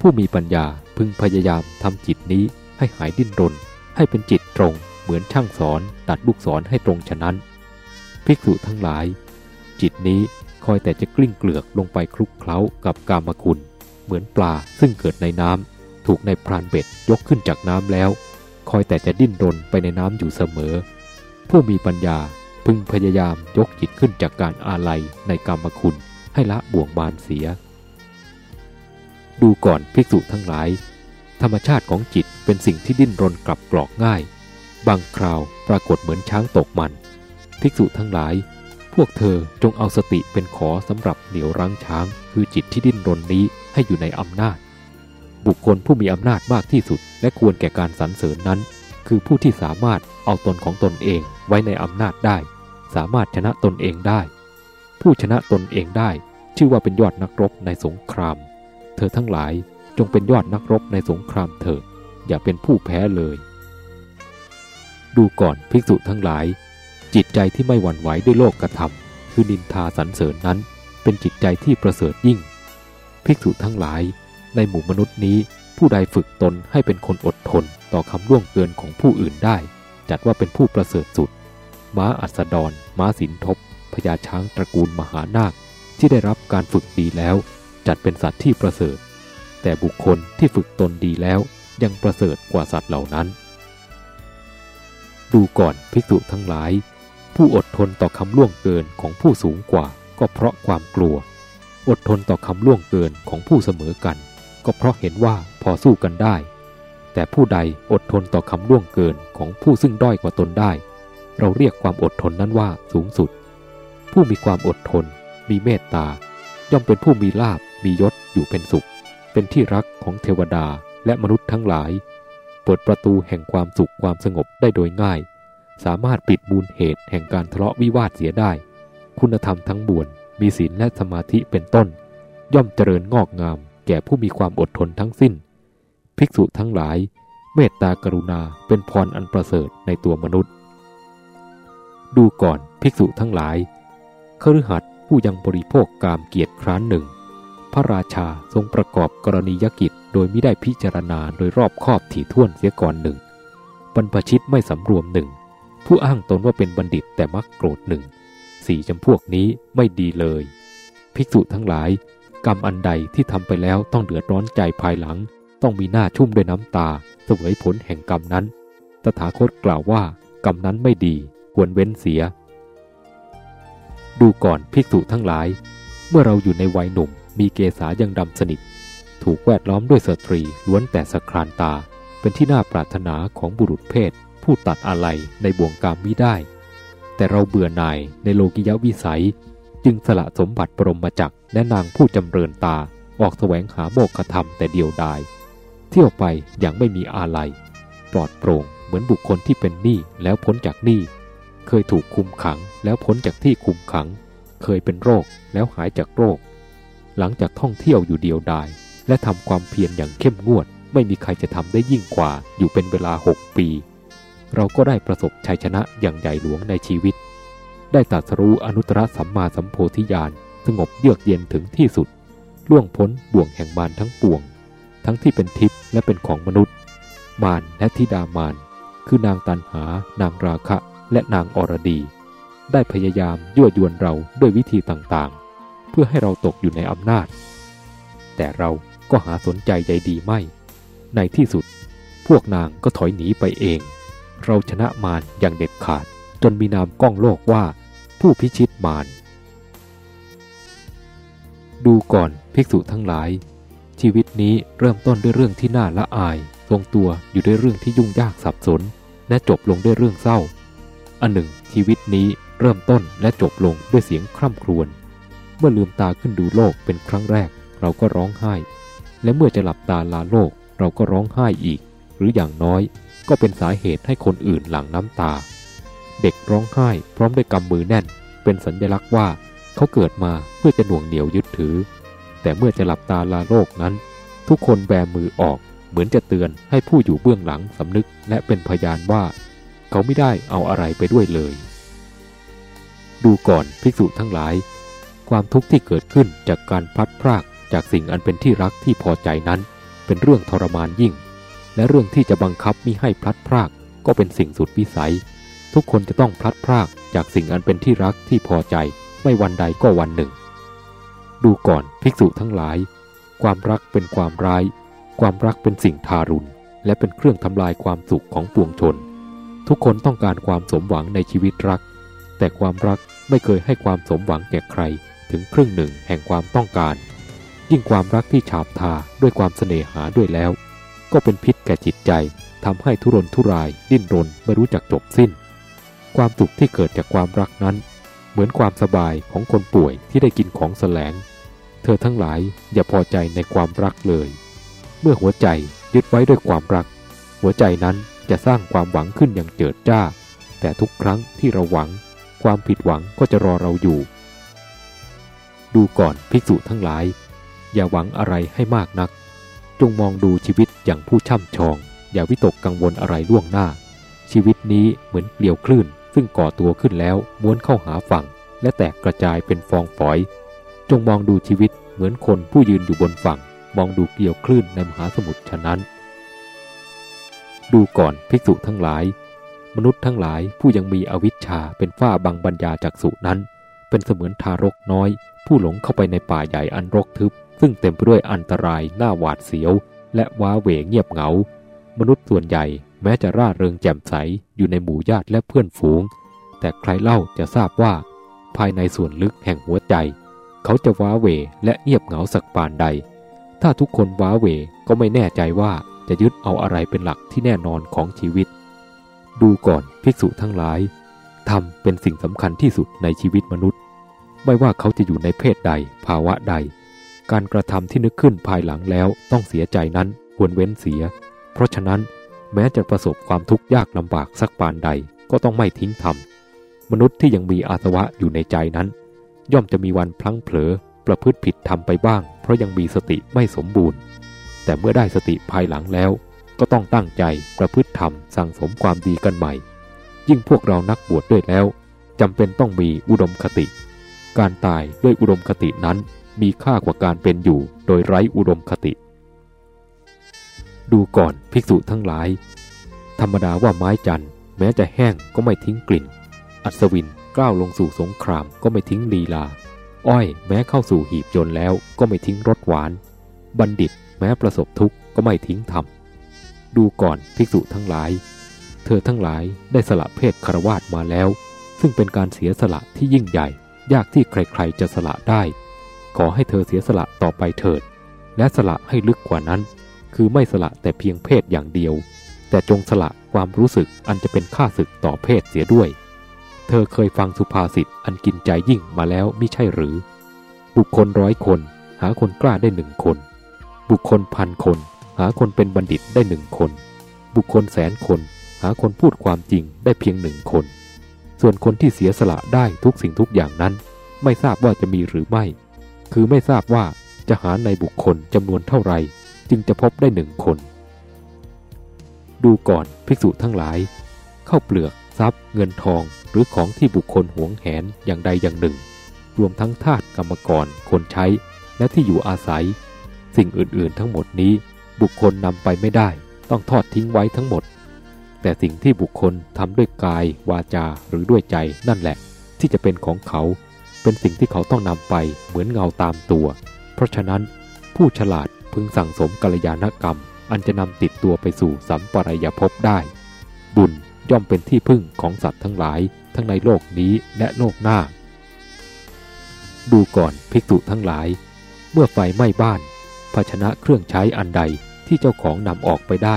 ผู้มีปัญญาพึงพยายามทำจิตนี้ให้หายดิ้นรน ให้เป็นจิตตรงเหมือนช่างสอนตัดลูกศรให้ตรงฉะนั้น ภิกษุทั้งหลาย จิตนี้คอยแต่จะกลิ้งเกลือกลงไปคลุกเคล้ากับกามคุณ เหมือนปลาซึ่งเกิดในน้ำถูกในพรานเบ็ดยกขึ้นจากน้ำแล้ว คอยแต่จะดิ้นรนไปในน้ำอยู่เสมอ ผู้มีปัญญาพึงพยายามยกจิตขึ้นจากการอาลัยในกรรมคุณให้ละบ่วงบานเสีย ดูก่อนภิกษุทั้งหลาย ธรรมชาติของจิตเป็นสิ่งที่ดิ้นรนกลับกรอกง่าย บางคราวปรากฏเหมือนช้างตกมัน ภิกษุทั้งหลาย พวกเธอจงเอาสติเป็นขอสำหรับเหนียวรั้งช้าง คือจิตที่ดิ้นรนนี้ให้อยู่ในอำนาจ บุคคลผู้มีอำนาจมากที่สุด และควรแก่การสรรเสริญนั้น คือผู้ที่สามารถเอาตนของตนเองไว้ในอำนาจได้ สามารถชนะตนเองได้ ผู้ชนะตนเองได้ ชื่อว่าเป็นยอดนักรบในสงคราม เธอทั้งหลายจงเป็นยอดนักรบในสงครามเถิดอย่าเป็นผู้แพ้เลย ดูก่อนภิกษุทั้งหลาย จิตใจที่ไม่หวั่นไหวด้วยโลกกระทำคือนินทาสรรเสริญนั้น เป็นจิตใจที่ประเสริฐยิ่ง ภิกษุทั้งหลาย ในหมู่มนุษย์นี้ ผู้ใดฝึกตนให้เป็นคนอดทนต่อคำล่วงเกินของผู้อื่นได้ จัดว่าเป็นผู้ประเสริฐสุด ม้าอัสดร ม้าสินทบพญาช้างตระกูลมหานาค ที่ได้รับการฝึกดีแล้ว จัดเป็นสัตว์ที่ประเสริฐ แต่บุคคลที่ฝึกตนดีแล้วยังประเสริฐกว่าสัตว์เหล่านั้น ดูก่อนภิกษุทั้งหลาย ผู้อดทนต่อคำล่วงเกินของผู้สูงกว่าก็เพราะความกลัว อดทนต่อคำล่วงเกินของผู้เสมอกัน ก็เพราะเห็นว่าพอสู้กันได้ แต่ผู้ใดอดทนต่อคำล่วงเกินของผู้ซึ่งด้อยกว่าตนได้ เราเรียกความอดทนนั้นว่าสูงสุด ผู้มีความอดทน มีเมตตา ย่อมเป็นผู้มีลาบมียศอยู่เป็นสุข เป็นที่รักของเทวดาและมนุษย์ทั้งหลายเปิดประตูแห่งความสุขความสงบได้โดยง่าย สามารถปิดมูลเหตุแห่งการทะเลาะวิวาทเสียได้ คุณธรรมทั้งบวนมีศีลและสมาธิเป็นต้น ย่อมเจริญงอกงาม แก่ผู้มีความอดทนทั้งสิ้น ภิกษุทั้งหลาย เมตตากรุณาเป็นพรอันประเสริฐในตัวมนุษย์ ดูก่อนภิกษุทั้งหลายคฤหัสถ์ผู้ยังบริโภคกามเกียรติคร้านหนึ่ง พระราชาทรงประกอบกรณียกิจโดยไม่ได้พิจารณาโดยรอบคอบถี่ถ้วนเสียก่อนหนึ่งบรรพชิตไม่สำรวมหนึ่ง ผู้อ้างตนว่าเป็นบัณฑิตแต่มักโกรธหนึ่ง สี่จำพวกนี้ไม่ดีเลย ภิกษุทั้งหลาย กรรมอันใดที่ทำไปแล้วต้องเดือดร้อนใจภายหลัง ต้องมีหน้าชุ่มด้วยน้ำตา เสวยผลแห่งกรรมนั้น ตถาคตกล่าวว่ากรรมนั้นไม่ดีควรเว้นเสีย ดูก่อนภิกษุทั้งหลาย เมื่อเราอยู่ในวัยหนุ่ม มีเกษายังดำสนิท ถูกแวดล้อมด้วยสตรีล้วนแต่สครานตา เป็นที่น่าปรารถนาของบุรุษเพศ ผู้ตัดอะไรในบ่วงกามมิได้ แต่เราเบื่อหน่ายในโลกิยวิสัย จึงสละสมบัติปรมจักและนางผู้จำเริญตาออกแสวงหาโมกขธรรมแต่เดียวดาย เที่ยวไปอย่างไม่มีอาลัย ปลอดโปร่งเหมือนบุคคลที่เป็นหนี้แล้วพ้นจากหนี้ เคยถูกคุมขังแล้วพ้นจากที่คุมขัง เคยเป็นโรคแล้วหายจากโรค หลังจากท่องเที่ยวอยู่เดียวดาย และทำความเพียรอย่างเข้มงวด ไม่มีใครจะทำได้ยิ่งกว่าอยู่เป็นเวลาหกปี เราก็ได้ประสบชัยชนะอย่างใหญ่หลวงในชีวิต ได้ตรัสรู้อนุตตรสัมมาสัมโพธิญาณสงบเยือกเย็นถึงที่สุด ล่วงพ้นบ่วงแห่งมารทั้งปวง ทั้งที่เป็นทิพย์และเป็นของมนุษย์ มารและธิดามาร คือนางตันหา นางราคะและนางอรดี ได้พยายามยั่วยวนเราด้วยวิธีต่างๆ เพื่อให้เราตกอยู่ในอำนาจ แต่เราก็หาสนใจใยดีไม่ ในที่สุด พวกนางก็ถอยหนีไปเอง เราชนะมารอย่างเด็ดขาด จนมีนามก้องโลกว่า ผู้พิชิตมาร ดูก่อนภิกษุทั้งหลาย ชีวิตนี้เริ่มต้นด้วยเรื่องที่น่าละอาย ทรงตัวอยู่ด้วยเรื่องที่ยุ่งยากสับสน และจบลงด้วยเรื่องเศร้า อันหนึ่ง ชีวิตนี้เริ่มต้นและจบลงด้วยเสียงคร่ำครวญ เมื่อลืมตาขึ้นดูโลกเป็นครั้งแรก เราก็ร้องไห้ และเมื่อจะหลับตาลาโลกเราก็ร้องไห้อีก หรืออย่างน้อย ก็เป็นสาเหตุให้คนอื่นหลั่งน้ำตา เด็กร้องไห้พร้อมด้วยกำมือแน่น เป็นสัญลักษณ์ว่าเขาเกิดมาเพื่อจะหน่วงเหนียวยึดถือ แต่เมื่อจะหลับตาลาโลกนั้น ทุกคนแบมือออกเหมือนจะเตือนให้ผู้อยู่เบื้องหลังสำนึกและเป็นพยานว่า เขาไม่ได้เอาอะไรไปด้วยเลย ดูก่อนภิกษุทั้งหลาย ความทุกข์ที่เกิดขึ้นจากการพลัดพรากจากสิ่งอันเป็นที่รักที่พอใจนั้น เป็นเรื่องทรมานยิ่ง และเรื่องที่จะบังคับมิให้พลัดพรากก็เป็นสิ่งสุดวิสัย ทุกคนจะต้องพลัดพรากจากสิ่งอันเป็นที่รักที่พอใจ ไม่วันใดก็วันหนึ่ง ดูก่อนภิกษุทั้งหลาย ความรักเป็นความร้าย ความรักเป็นสิ่งทารุณ และเป็นเครื่องทำลายความสุขของปวงชน ทุกคนต้องการความสมหวังในชีวิตรัก แต่ความรักไม่เคยให้ความสมหวังแก่ใคร ถึงครึ่งหนึ่งแห่งความต้องการ ยิ่งความรักที่ฉาบทาด้วยความเสน่หาด้วยแล้ว ก็เป็นพิษแก่จิตใจทำให้ทุรนทุรายดิ้นรนไม่รู้จักจบสิ้น ความสุขที่เกิดจากความรักนั้น เหมือนความสบายของคนป่วยที่ได้กินของแสลง เธอทั้งหลายอย่าพอใจในความรักเลย เมื่อหัวใจยึดไว้ด้วยความรัก หัวใจนั้นจะสร้างความหวังขึ้นอย่างเจิดจ้า แต่ทุกครั้งที่เราหวัง ความผิดหวังก็จะรอเราอยู่ ดูก่อนภิกษุทั้งหลาย อย่าหวังอะไรให้มากนัก จงมองดูชีวิตอย่างผู้ช่ำชอง อย่าวิตกกังวลอะไรล่วงหน้า ชีวิตนี้เหมือนเกลียวคลื่น ซึ่งก่อตัวขึ้นแล้วม้วนเข้าหาฝั่ง และแตกกระจายเป็นฟองฝอย จงมองดูชีวิตเหมือนคนผู้ยืนอยู่บนฝั่ง มองดูเกลียวคลื่นในมหาสมุทรฉะนั้น ดูก่อนภิกษุทั้งหลาย มนุษย์ทั้งหลายผู้ยังมีอวิชชาเป็นฝ้าบังบัญญาจากสุนั้น เป็นเสมือนทารกน้อย ผู้หลงเข้าไปในป่าใหญ่อันรกทึบ ซึ่งเต็มไปด้วยอันตรายหน้าหวาดเสียว และว้าเหวเงียบเหงามนุษย์ส่วนใหญ่ แม้จะร่าเริงแจ่มใสอยู่ในหมู่ญาติและเพื่อนฝูง แต่ใครเล่าจะทราบว่า ภายในส่วนลึกแห่งหัวใจ เขาจะว้าเหวและเงียบเหงาสักปานใด ถ้าทุกคนว้าเหวก็ไม่แน่ใจว่าจะยึดเอาอะไรเป็นหลักที่แน่นอนของชีวิต ดูก่อนภิกษุทั้งหลายธรรมเป็นสิ่งสำคัญที่สุดในชีวิตมนุษย์ ไม่ว่าเขาจะอยู่ในเพศใด ภาวะใด การกระทำที่นึกขึ้นภายหลังแล้วต้องเสียใจนั้นควรเว้นเสีย เพราะฉะนั้น แม้จะประสบความทุกข์ยากลำบากสักปานใดก็ต้องไม่ทิ้งธรรม มนุษย์ที่ยังมีอาสวะอยู่ในใจนั้น ย่อมจะมีวันพลั้งเผลอ ประพฤติผิดทำไปบ้าง เพราะยังมีสติไม่สมบูรณ์ แต่เมื่อได้สติภายหลังแล้ว ก็ต้องตั้งใจประพฤติธรรมสั่งสมความดีกันใหม่ ยิ่งพวกเรานักบวชดด้วยแล้วจำเป็นต้องมีอุดมคติ การตายด้วยอุดมคตินั้นมีค่ากว่าการเป็นอยู่โดยไร้อุดมคติ ดูก่อนภิกษุทั้งหลาย ธรรมดาว่าไม้จันแม้จะแห้งก็ไม่ทิ้งกลิ่น อัศวินก้าวลงสู่สงครามก็ไม่ทิ้งลีลา อ้อยแม้เข้าสู่หีบจนแล้วก็ไม่ทิ้งรสหวาน บัณฑิตแม้ประสบทุกข์ก็ไม่ทิ้งธรรม ดูก่อนภิกษุทั้งหลาย เธอทั้งหลายได้สละเพศคารวาสมาแล้ว ซึ่งเป็นการเสียสละที่ยิ่งใหญ่ ยากที่ใครๆจะสละได้ ขอให้เธอเสียสละต่อไปเถิด และสละให้ลึกกว่านั้น คือไม่สละแต่เพียงเพศอย่างเดียว แต่จงสละความรู้สึกอันจะเป็นค่าศึกต่อเพศเสียด้วย เธอเคยฟังสุภาษิตอันกินใจยิ่งมาแล้วมิใช่หรือ บุคคลร้อยคน หาคนกล้าได้หนึ่งคน บุคคลพันคน หาคนเป็นบัณฑิตได้หนึ่งคน บุคคลแสนคน หาคนพูดความจริงได้เพียงหนึ่งคน ส่วนคนที่เสียสละได้ทุกสิ่งทุกอย่างนั้น ไม่ทราบว่าจะมีหรือไม่ คือไม่ทราบว่าจะหาในบุคคลจำนวนเท่าไหร่ จึงจะพบได้หนึ่งคน ดูก่อนภิกษุทั้งหลาย เข้าเปลือกทรัพย์ เงินทองหรือของที่บุคคลหวงแหนอย่างใดอย่างหนึ่ง รวมทั้งทาสกรรมกร คนใช้ และที่อยู่อาศัย สิ่งอื่นๆทั้งหมดนี้บุคคลนำไปไม่ได้ ต้องทอดทิ้งไว้ทั้งหมด แต่สิ่งที่บุคคลทำด้วยกาย วาจาหรือด้วยใจนั่นแหละ ที่จะเป็นของเขา เป็นสิ่งที่เขาต้องนำไปเหมือนเงาตามตัว เพราะฉะนั้นผู้ฉลาด พึงสั่งสมกัลยาณกรรม อันจะนำติดตัวไปสู่สัมปรายภพได้ บุญย่อมเป็นที่พึ่งของสัตว์ทั้งหลาย ทั้งในโลกนี้และโลกหน้า ดูก่อนภิกษุทั้งหลาย เมื่อไฟไหม้บ้าน ภาชนะเครื่องใช้อันใดที่เจ้าของนำออกไปได้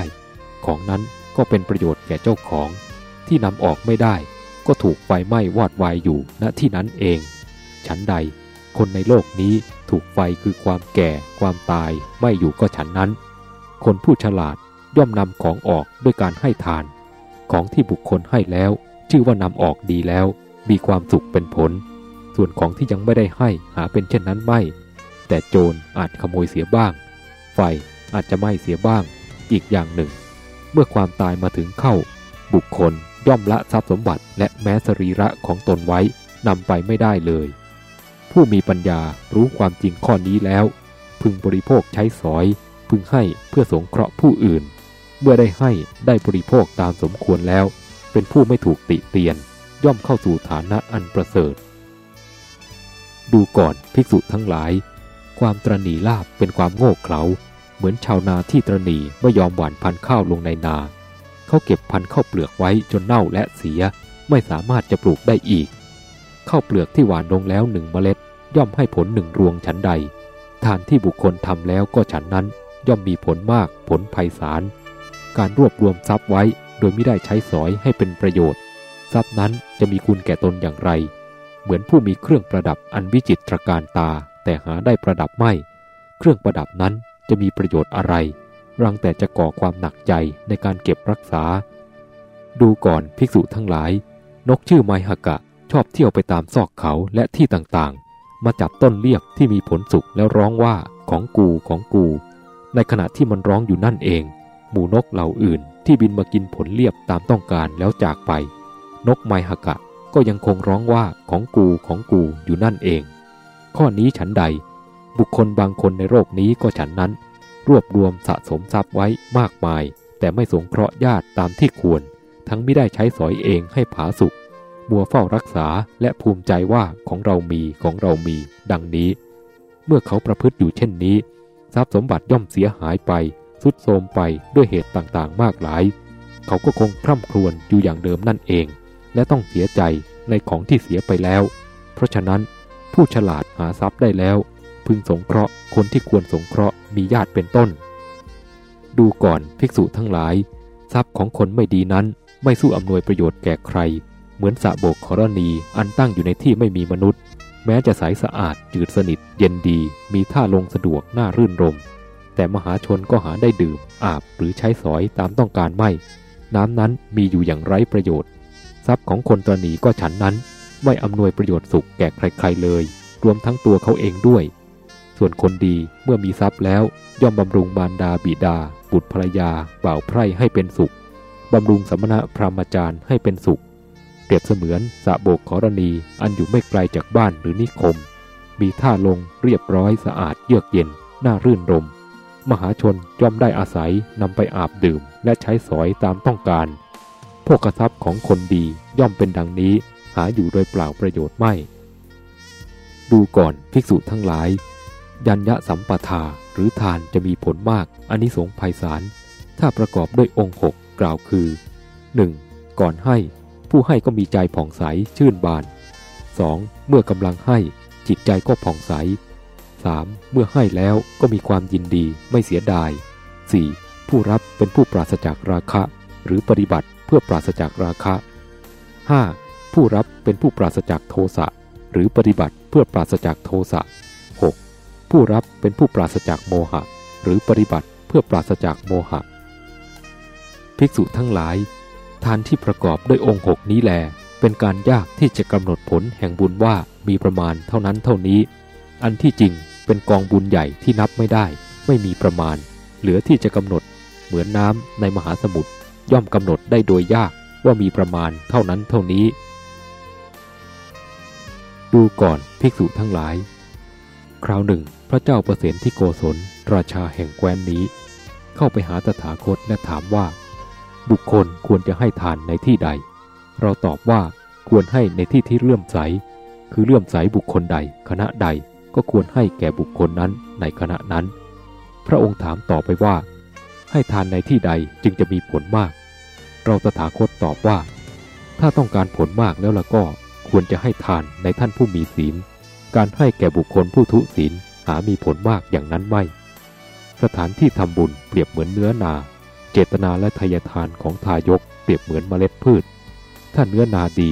ของนั้นก็เป็นประโยชน์แก่เจ้าของที่นำออกไม่ได้ ก็ถูกไฟไหม้วอดวายอยู่ณที่นั้นเอง ฉันใด คนในโลกนี้ ถูกไฟคือความแก่ความตายไม่อยู่ก็ฉันนั้น คนผู้ฉลาดย่อมนำของออกด้วยการให้ทาน ของที่บุคคลให้แล้ว ชื่อว่านำออกดีแล้ว มีความสุขเป็นผล ส่วนของที่ยังไม่ได้ให้หาเป็นเช่นนั้นไม่ แต่โจรอาจขโมยเสียบ้าง ไฟอาจจะไหม้เสียบ้าง อีกอย่างหนึ่ง เมื่อความตายมาถึงเข้า บุคคลย่อมละทรัพย์สมบัติและแม้สรีระของตนไว้นำไปไม่ได้เลย ผู้มีปัญญารู้ความจริงข้อนี้แล้ว พึงบริโภคใช้สอย พึงให้เพื่อสงเคราะห์ผู้อื่น เมื่อได้ให้ได้บริโภคตามสมควรแล้ว เป็นผู้ไม่ถูกติเตียน ย่อมเข้าสู่ฐานะอันประเสริฐ ดูก่อนภิกษุทั้งหลาย ความตรณีลาบเป็นความโง่เขลาเหมือนชาวนาที่ตรณีไม่ยอมหว่านพันธุ์ข้าวลงในนา เขาเก็บพันธุ์ข้าวเปลือกไว้จนเน่าและเสีย ไม่สามารถจะปลูกได้อีกข้าวเปลือกที่หว่านลงแล้วหนึ่งเมล็ด ย่อมให้ผลหนึ่งรวงฉันใด ทานที่บุคคลทำแล้วก็ฉันนั้นย่อมมีผลมากผลไพศาลการรวบรวมทรัพย์ไว้โดยไม่ได้ใช้สอยให้เป็นประโยชน์ ทรัพย์นั้นจะมีคุณแก่ตนอย่างไร เหมือนผู้มีเครื่องประดับอันวิจิตรการตา แต่หาได้ประดับไม่ เครื่องประดับนั้นจะมีประโยชน์อะไร รังแต่จะก่อความหนักใจในการเก็บรักษา ดูก่อนภิกษุทั้งหลาย นกชื่อไมหกะชอบเที่ยวไปตามซอกเขาและที่ต่าง มาจับต้นเลียบที่มีผลสุกแล้วร้องว่าของกูของกู ในขณะที่มันร้องอยู่นั่นเอง หมูนกเหล่าอื่นที่บินมากินผลเลียบตามต้องการแล้วจากไป นกไมหกะก็ยังคงร้องว่าของกูของกูอยู่นั่นเอง ข้อนี้ฉันใด บุคคลบางคนในโลกนี้ก็ฉันนั้น รวบรวมสะสมทรัพย์ไว้มากมาย แต่ไม่สงเคราะห์ญาติตามที่ควร ทั้งไม่ได้ใช้สอยเองให้ผาสุก มัวเฝ้ารักษาและภูมิใจว่าของเรามีของเรามี ดังนี้ เมื่อเขาประพฤติอยู่เช่นนี้ ทรัพย์สมบัติย่อมเสียหายไปสุดโทรมไปด้วยเหตุต่างๆ มากหลาย เขาก็คงพร่ำครวญอยู่อย่างเดิมนั่นเอง และต้องเสียใจในของที่เสียไปแล้ว เพราะฉะนั้นผู้ฉลาดหาทรัพย์ได้แล้ว พึงสงเคราะห์คนที่ควรสงเคราะห์มีญาติเป็นต้น ดูก่อนภิกษุทั้งหลาย ทรัพย์ของคนไม่ดีนั้นไม่สู้อำนวยประโยชน์แก่ใคร เหมือนสระโบกขรณีอันตั้งอยู่ในที่ไม่มีมนุษย์ แม้จะใสสะอาดจืดสนิท เย็นดี มีท่าลงสะดวกน่ารื่นรม แต่มหาชนก็หาได้ดื่ม อาบหรือใช้สอยตามต้องการไม่ น้ำนั้นมีอยู่อย่างไร้ประโยชน์ ทรัพย์ของคนตรณีก็ฉันนั้น ไม่อำนวยประโยชน์สุขแก่ใครๆเลย รวมทั้งตัวเขาเองด้วย ส่วนคนดีเมื่อมีทรัพย์แล้ว ย่อมบำรุงมารดาบิดา บุตรภรรยาบ่าวไพร่ให้เป็นสุขบำรุงสมณะพราหมจารย์ให้เป็นสุข เปรียบเสมือนสระโบกขรณีอันอยู่ไม่ไกลจากบ้านหรือนิคม มีท่าลงเรียบร้อยสะอาดเยือกเย็น น่ารื่นรม มหาชนย่อมได้อาศัยนำไปอาบดื่ม และใช้สอยตามต้องการ พวกกระทรัพย์ของคนดีย่อมเป็นดังนี้ หาอยู่โดยเปล่าประโยชน์ไม่ ดูก่อนภิกษุทั้งหลาย ยัญญะสัมปทาหรือทานจะมีผลมากอันนี้สงไพศาลถ้าประกอบด้วยองค์หกกล่าวคือ 1. ก่อนให้ ผู้ให้ก็มีใจผ่องใสชื่นบาน 2. เมื่อกำลังให้จิตใจก็ผ่องใส 3. เมื่อให้แล้วก็มีความยินดีไม่เสียดาย 4. ผู้รับเป็นผู้ปราศจากราคะ หรือปฏิบัติเพื่อปราศจากราคะ 5. ผู้รับเป็นผู้ปราศจากโทสะหรือปฏิบัติเพื่อปราศจากโทสะ 6. ผู้รับเป็นผู้ปราศจากโมหะ หรือปฏิบัติเพื่อปราศจากโมหะ ภิกษุทั้งหลาย ทานที่ประกอบด้วยองค์หกนี้แลเป็นการยากที่จะกำหนดผลแห่งบุญว่ามีประมาณเท่านั้นเท่านี้ อันที่จริงเป็นกองบุญใหญ่ที่นับไม่ได้ ไม่มีประมาณ เหลือที่จะกำหนด เหมือนน้ำในมหาสมุทรย่อมกำหนดได้โดยยากว่ามีประมาณเท่านั้นเท่านี้ ดูก่อนภิกษุทั้งหลาย คราวหนึ่ง พระเจ้าประเสนที่โกศลราชาแห่งแคว้นนี้ เข้าไปหาตถาคตและถามว่า บุคคลควรจะให้ทานในที่ใด เราตอบว่าควรให้ในที่ที่เลื่อมใส คือเลื่อมใสบุคคลใด คณะใดก็ควรให้แก่บุคคลนั้นในขณะนั้น พระองค์ถามต่อไปว่า ให้ทานในที่ใดจึงจะมีผลมาก เราตถาคตตอบว่า ถ้าต้องการผลมากแล้วล่ะก็ควรจะให้ทานในท่านผู้มีศีล การให้แก่บุคคลผู้ทุศีลหามีผลมากอย่างนั้นไม่ สถานที่ทำบุญเปรียบเหมือนเนื้อนา เจตนาและทายทานของทายกเปรียบเหมือนเมล็ดพืช ถ้าเนื้อนาดี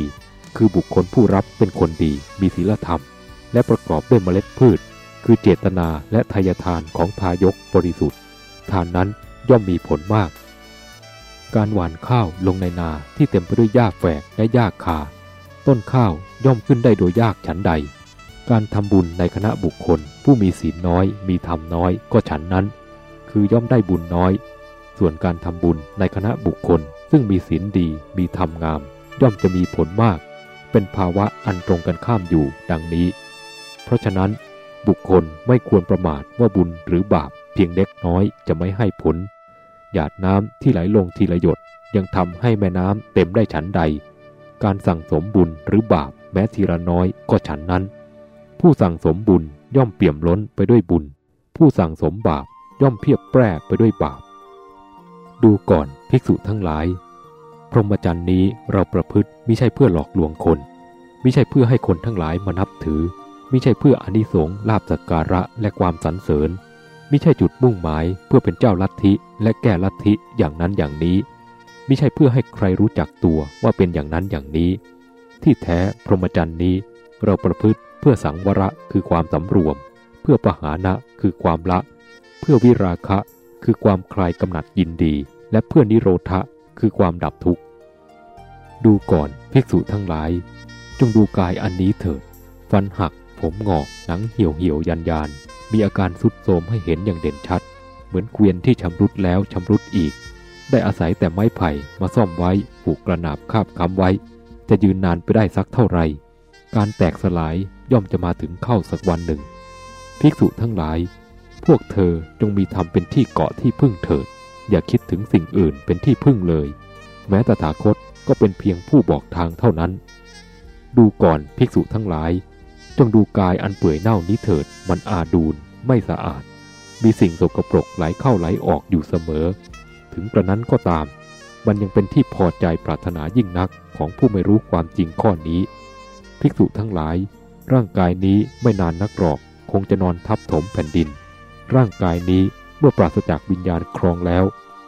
คือบุคคลผู้รับเป็นคนดี มีศีลธรรม และประกอบด้วยเมล็ดพืช คือเจตนาและทายทานของทายกบริสุทธิ์ ทานนั้นย่อมมีผลมาก การหว่านข้าวลงในนาที่เต็มไปด้วยหญ้าแฝกและหญ้าคา ต้นข้าวย่อมขึ้นได้โดยยากฉันใด การทำบุญในคณะบุคคล ผู้มีศีลน้อย มีธรรมน้อยก็ฉันนั้น คือย่อมได้บุญน้อย ส่วนการทำบุญในคณะบุคคล ซึ่งมีศีลดีมีธรรมงาม ย่อมจะมีผลมาก เป็นภาวะอันตรงกันข้ามอยู่ดังนี้ เพราะฉะนั้น บุคคลไม่ควรประมาทว่าบุญหรือบาปเพียงเล็กน้อยจะไม่ให้ผล หยาดน้ำที่ไหลลงทีละหยดยังทำให้แม่น้ำเต็มได้ฉันใด การสั่งสมบุญหรือบาปแม้ทีละน้อยก็ฉันนั้น ผู้สั่งสมบุญย่อมเปี่ยมล้นไปด้วยบุญ ผู้สั่งสมบาปย่อมเพียบแปร่ไปด้วยบาป ดูก่อนภิกษุทั้งหลาย พรหมจรรย์นี้เราประพฤติไม่ใช่เพื่อหลอกลวงคนไม่ใช่เพื่อให้คนทั้งหลายมานับถือไม่ใช่เพื่ออนิสงส์ลาบสักการะและความสรรเสริญไม่ใช่จุดมุ่งหมายเพื่อเป็นเจ้าลัทธิและแก้ลัทธิอย่างนั้นอย่างนี้ไม่ใช่เพื่อให้ใครรู้จักตัวว่าเป็นอย่างนั้นอย่างนี้ ที่แท้พรหมจรรย์นี้เราประพฤติเพื่อสังวระคือความสำรวม เพื่อปหานะคือความละ เพื่อวิราคะ คือความคลายกำหนัดยินดี และเพื่อนิโรธะคือความดับทุกข์ ดูก่อนภิกษุทั้งหลาย จงดูกายอันนี้เถิด ฟันหัก ผมงอกหนังเหี่ยวเหี่ยวยันยานมีอาการสุดโทมให้เห็นอย่างเด่นชัด เหมือนเกวียนที่ชำรุดแล้วชำรุดอีก ได้อาศัยแต่ไม้ไผ่มาซ่อมไว้ผูกกระนาบคาบค้ำไว้ จะยืนนานไปได้สักเท่าไหร่การแตกสลายย่อมจะมาถึงเข้าสักวันหนึ่ง ภิกษุทั้งหลาย พวกเธอจงมีธรรมเป็นที่เกาะที่พึ่งเถิด อย่าคิดถึงสิ่งอื่นเป็นที่พึ่งเลย แม้ตถาคตก็เป็นเพียงผู้บอกทางเท่านั้น ดูก่อนภิกษุทั้งหลาย จงดูกายอันเปื่อยเน่านี้เถิด มันอาดูลไม่สะอาด มีสิ่งสกปรกไหลเข้าไหลออกอยู่เสมอ ถึงกระนั้นก็ตาม มันยังเป็นที่พอใจปรารถนายิ่งนักของผู้ไม่รู้ความจริงข้อนี้ ภิกษุทั้งหลาย ร่างกายนี้ไม่นานนักหรอก คงจะนอนทับถมแผ่นดิน ร่างกายนี้เมื่อปราศจากวิญญาณครองแล้ว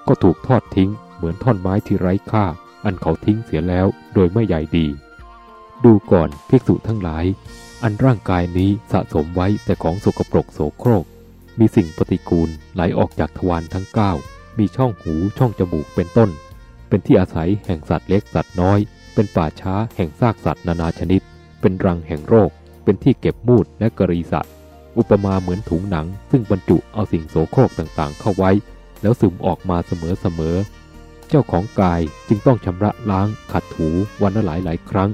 ก็ถูกทอดทิ้งเหมือนท่อนไม้ที่ไร้ค่า อันเขาทิ้งเสียแล้วโดยไม่ใหญ่ดี ดูก่อนภิกษุทั้งหลาย อันร่างกายนี้สะสมไว้แต่ของสกปรกโสโครก มีสิ่งปฏิกูลไหลออกจากทวารทั้งเก้ามีช่องหูช่องจมูกเป็นต้น เป็นที่อาศัยแห่งสัตว์เล็กสัตว์น้อย เป็นป่าช้าแห่งซากสัตว์นานาชนิด เป็นรังแห่งโรค เป็นที่เก็บมูดและกรีสัตว อุปมาเหมือนถุงหนัง ซึ่งบรรจุเอาสิ่งโสโครกต่างๆ เข้าไว้ แล้วซึมออกมาเสมอๆ เจ้าของกายจึงต้องชำระล้างขัดถูวันละหลายหลายครั้ง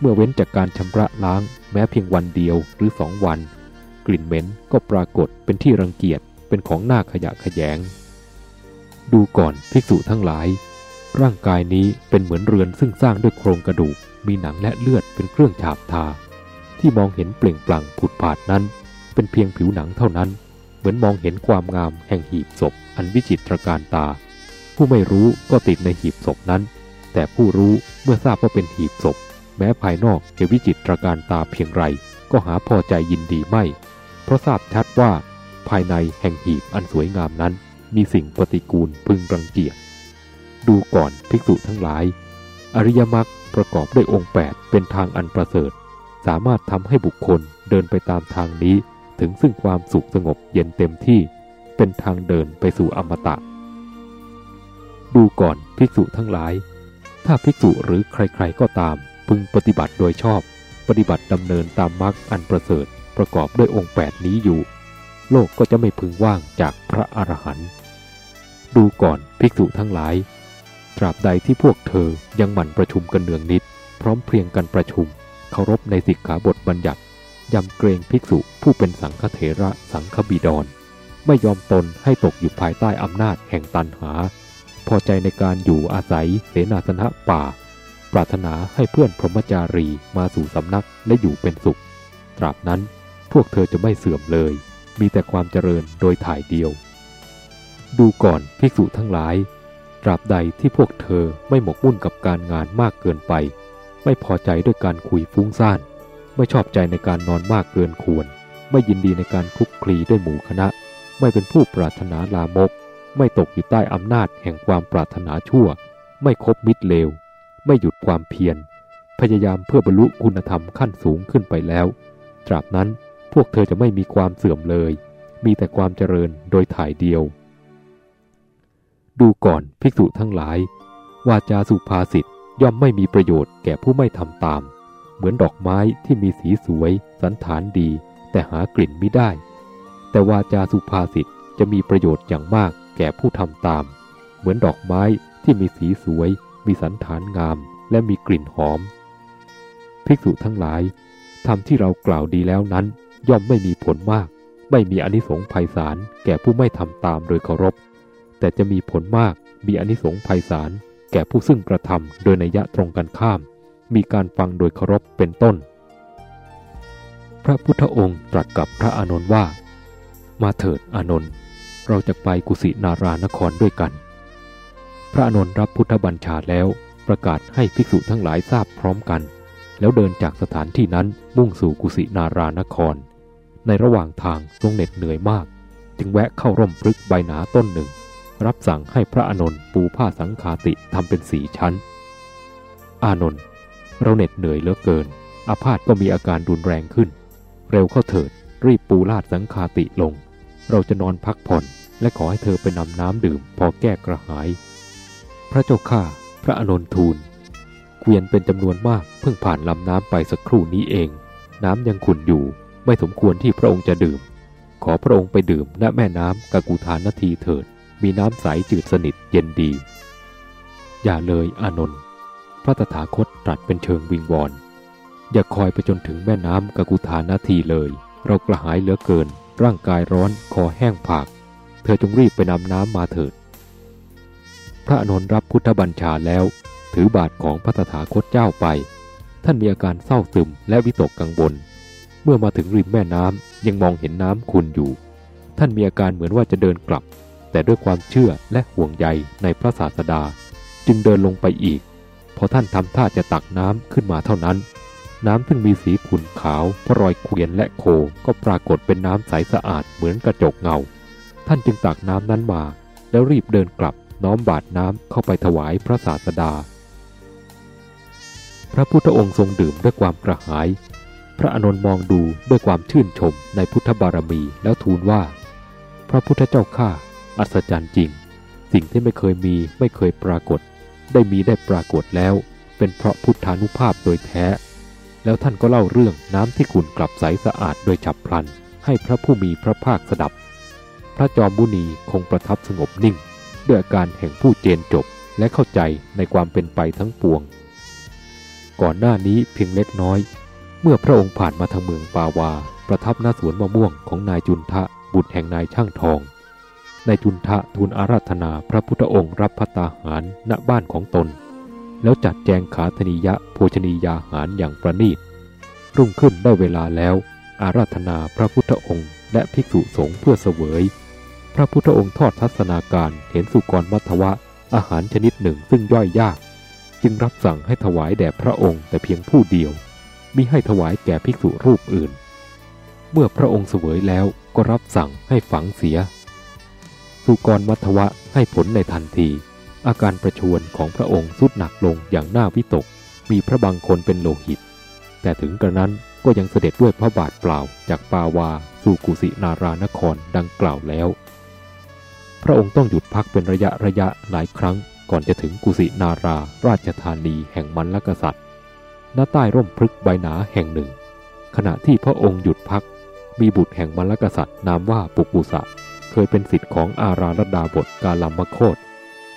เมื่อเว้นจากการชำระล้างแม้เพียงวันเดียวหรือสองวัน กลิ่นเหม็นก็ปรากฏเป็นที่รังเกียจเป็นของหน้าขยะขยง ดูก่อนภิกษุทั้งหลาย ร่างกายนี้เป็นเหมือนเรือนซึ่งสร้างด้วยโครงกระดูกมีหนังและเลือดเป็นเครื่องฉาบทา ที่ที่มองเห็นเปล่งปลั่งผุดผาดนั้น เป็นเพียงผิวหนังเท่านั้น เหมือนมองเห็นความงามแห่งหีบศพ อันวิจิตรการตา ผู้ไม่รู้ก็ติดในหีบศพนั้น แต่ผู้รู้เมื่อทราบว่าเป็นหีบศพ แม้ภายนอกจะวิจิตรการตาเพียงไร ก็หาพอใจยินดีไม่ เพราะทราบชัดว่า ภายในแห่งหีบอันสวยงามนั้น มีสิ่งปฏิกูลพึงรังเกียจดูก่อนภิกษุทั้งหลาย อริยมรรคประกอบด้วยองค์ 8 เป็นทางอันประเสริฐ สามารถทำให้บุคคลเดินไปตามทางนี้ ถึงซึ่งความสุขสงบเย็นเต็มที่เป็นทางเดินไปสู่อมตะ ดูก่อนภิกษุทั้งหลาย ถ้าภิกษุหรือใครๆก็ตาม พึงปฏิบัติโดยชอบ ปฏิบัติดำเนินตามมรรคอันประเสริฐประกอบด้วยองค์8นี้อยู่ โลกก็จะไม่พึงว่างจากพระอรหันต์ดูก่อนภิกษุทั้งหลาย ตราบใดที่พวกเธอยังหมั่นประชุมกันเนืองนิด พร้อมเพรียงกันประชุม เคารพในสิกขาบทบัญญัติ ยำเกรงภิกษุผู้เป็นสังฆเถระสังฆบิดร ไม่ยอมตนให้ตกอยู่ภายใต้อำนาจแห่งตันหา พอใจในการอยู่อาศัยเสนาสนะป่า ปรารถนาให้เพื่อนพรหมจารีมาสู่สำนักและอยู่เป็นสุข ตราบนั้นพวกเธอจะไม่เสื่อมเลย มีแต่ความเจริญโดยถ่ายเดียว ดูก่อนภิกษุทั้งหลาย ตราบใดที่พวกเธอไม่หมกมุ่นกับการงานมากเกินไป ไม่พอใจด้วยการคุยฟุ้งซ่าน ไม่ชอบใจในการนอนมากเกินควร ไม่ยินดีในการคุกคลีด้วยหมู่คณะ ไม่เป็นผู้ปรารถนาลามก ไม่ตกอยู่ใต้อำนาจแห่งความปรารถนาชั่ว ไม่คบมิตรเลว ไม่หยุดความเพียร พยายามเพื่อบรรลุคุณธรรมขั้นสูงขึ้นไปแล้ว ตราบนั้นพวกเธอจะไม่มีความเสื่อมเลย มีแต่ความเจริญโดยถ่ายเดียว ดูก่อนภิกษุทั้งหลาย วาจาสุภาษิตย่อมไม่มีประโยชน์แก่ผู้ไม่ทำตาม เหมือนดอกไม้ที่มีสีสวย สันฐานดี แต่หากลิ่นไม่ได้ แต่วาจาสุภาษิตจะมีประโยชน์อย่างมากแก่ผู้ทำตาม เหมือนดอกไม้ที่มีสีสวย มีสันฐานงาม และมีกลิ่นหอม ภิกษุทั้งหลายทำที่เรากล่าวดีแล้วนั้น ย่อมไม่มีผลมาก ไม่มีอนิสงส์ภัยสารแก่ผู้ไม่ทำตามโดยเคารพ แต่จะมีผลมากมีอนิสงส์ภัยสารแก่ผู้ซึ่งกระทำโดยนัยยะตรงกันข้าม มีการฟังโดยเคารพเป็นต้น พระพุทธองค์ตรัสกับพระอานนท์ว่า มาเถิดอานนท์เราจะไปกุสินารานครด้วยกัน พระอานนท์รับพุทธบัญชาแล้วประกาศให้ภิกษุทั้งหลายทราบพร้อมกัน แล้วเดินจากสถานที่นั้นมุ่งสู่กุสินารานคร ในระหว่างทางทรงเหน็ดเหนื่อยมาก จึงแวะเข้าร่มพฤกใบหนาต้นหนึ่ง รับสั่งให้พระอานนท์ปูผ้าสังคาติทำเป็นสีชั้น อานนท์ เราเหน็ดเหนื่อยเหลือเกิน อาพาธก็มีอาการรุนแรงขึ้น เร็วเข้าเถิด รีบปูลาดสังคาติลง เราจะนอนพักผ่อน และขอให้เธอไปนำน้ำดื่ม พอแก้กระหาย พระเจ้าข้า พระอนนท์ทูล เกวียนเป็นจำนวนมาก เพิ่งผ่านลำน้ำไปสักครู่นี้เอง น้ำยังขุ่นอยู่ ไม่สมควรที่พระองค์จะดื่ม ขอพระองค์ไปดื่มณแม่น้ำกากูทานนาทีเถิด มีน้ำใสจืดสนิทเย็นดี อย่าเลยอานนท์ พระตถาคตตรัสเป็นเชิงวิงวอน อย่าคอยไปจนถึงแม่น้ำกกุธานาทีเลย เรากระหายเหลือเกิน ร่างกายร้อนคอแห้งผาก เธอจงรีบไปนำน้ำมาเถิด พระนนรับพุทธบัญชาแล้ว ถือบาทของพระตถาคตเจ้าไป ท่านมีอาการเศร้าซึมและวิตกกังวล เมื่อมาถึงริมแม่น้ำยังมองเห็นน้ำขุ่นอยู่ ท่านมีอาการเหมือนว่าจะเดินกลับ แต่ด้วยความเชื่อและห่วงใยในพระศาสดา จึงเดินลงไปอีก พอท่านทำท่าจะตักน้ำขึ้นมาเท่านั้น น้ำซึ่งมีสีขุ่นขาวเพราะรอยเกวียนและโคก็ปรากฏเป็นน้ำใสสะอาดเหมือนกระจกเงา ท่านจึงตักน้ำนั้นมา แล้วรีบเดินกลับน้อมบาดน้ำเข้าไปถวายพระศาสดา พระพุทธองค์ทรงดื่มด้วยความกระหาย พระอนุนมองดูด้วยความชื่นชมในพุทธบารมีแล้วทูลว่า พระพุทธเจ้าข้าอัศจรรย์จริง สิ่งที่ไม่เคยมีไม่เคยปรากฏ ได้มีได้ปรากฏแล้ว เป็นเพราะพุทธานุภาพโดยแท้ แล้วท่านก็เล่าเรื่องน้ำที่ขุนกลับใสสะอาดโดยฉับพลัน ให้พระผู้มีพระภาคสดับ พระจอมบุนีคงประทับสงบนิ่ง ด้วยอาการแห่งผู้เจนจบและเข้าใจในความเป็นไปทั้งปวง ก่อนหน้านี้เพียงเล็กน้อย เมื่อพระองค์ผ่านมาทางเมืองปาวา ประทับหน้าสวนมะม่วงของนายจุนทะบุตรแห่งนายช่างทอง นายจุนทะทูลอาราธนาพระพุทธองค์รับพัตาหารณบ้านของตน แล้วจัดแจงขาธนิยะโภชนียาหารอย่างประณีต รุ่งขึ้นได้เวลาแล้ว อาราธนาพระพุทธองค์และภิกษุสงฆ์เพื่อเสวย พระพุทธองค์ทอดทัศนาการเห็นสุกรมัทวะอาหารชนิดหนึ่งซึ่งย่อยยาก จึงรับสั่งให้ถวายแด่พระองค์แต่เพียงผู้เดียวมิให้ถวายแก่ภิกษุรูปอื่น เมื่อพระองค์เสวยแล้วก็รับสั่งให้ฝังเสีย สุกรมัทวะให้ผลในทันที อาการประชวนของพระองค์สุดหนักลงอย่างน่าวิตก มีพระบางคนเป็นโลหิต แต่ถึงกระนั้นก็ยังเสด็จด้วยพระบาทเปล่าจากปาวาสู่กุสินารานครดังกล่าวแล้ว พระองค์ต้องหยุดพักเป็นระยะระยะหลายครั้งก่อนจะถึงกุสินาราราชธานีแห่งมันลกษัตริย์ณใต้ร่มพฤกใบหนาแห่งหนึ่ง ขณะที่พระองค์หยุดพัก มีบุตรแห่งมันลกษัตริย์นามว่าปุกุสะ เคยเป็นสิทธิ์ของอาราลดาบทกาลัมมโคต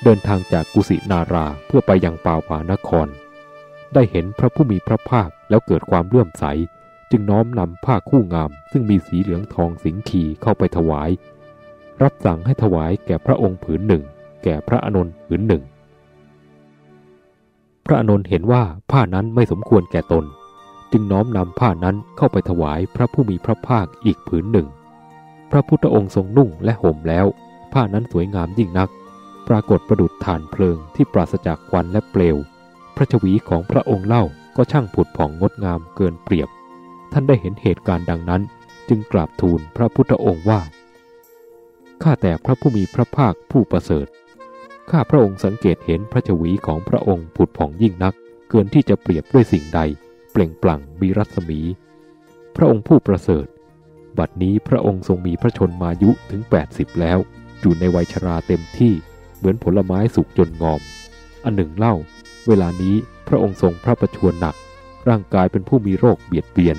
เดินทางจากกุสินาราเพื่อไปยังปาวานคร ได้เห็นพระผู้มีพระภาคแล้วเกิดความเลื่อมใส จึงน้อมนำผ้าคู่งาม ซึ่งมีสีเหลืองทองสิงคีเข้าไปถวาย รับสั่งให้ถวายแก่พระองค์ผืนหนึ่ง แก่พระอานนท์ผืนหนึ่ง พระอานนท์เห็นว่าผ้านั้นไม่สมควรแก่ตน จึงน้อมนำผ้านั้นเข้าไปถวายพระผู้มีพระภาคอีกผืนหนึ่ง พระพุทธองค์ทรงนุ่งและห่มแล้ว ผ้านั้นสวยงามยิ่งนัก ปรากฏประดุจฐานเพลิงที่ปราศจากควันและเปลว พระชวีของพระองค์เล่าก็ช่างผุดผ่องงดงามเกินเปรียบ ท่านได้เห็นเหตุการณ์ดังนั้น จึงกราบทูลพระพุทธองค์ว่าข้าแต่พระผู้มีพระภาคผู้ประเสริฐข้าพระองค์สังเกตเห็นพระชวีของพระองค์ผุดผ่องยิ่งนัก เกินที่จะเปรียบด้วยสิ่งใด เปล่งปลั่งมีรัศมี พระองค์ผู้ประเสริฐ บัดนี้พระองค์ทรงมีพระชนมายุถึง 80 แล้ว อยู่ในวัยชราเต็มที่เหมือนผลไม้สุกจนงอม อันหนึ่งเล่า เวลานี้พระองค์ทรงพระประชวรหนัก ร่างกายเป็นผู้มีโรคเบียดเบียน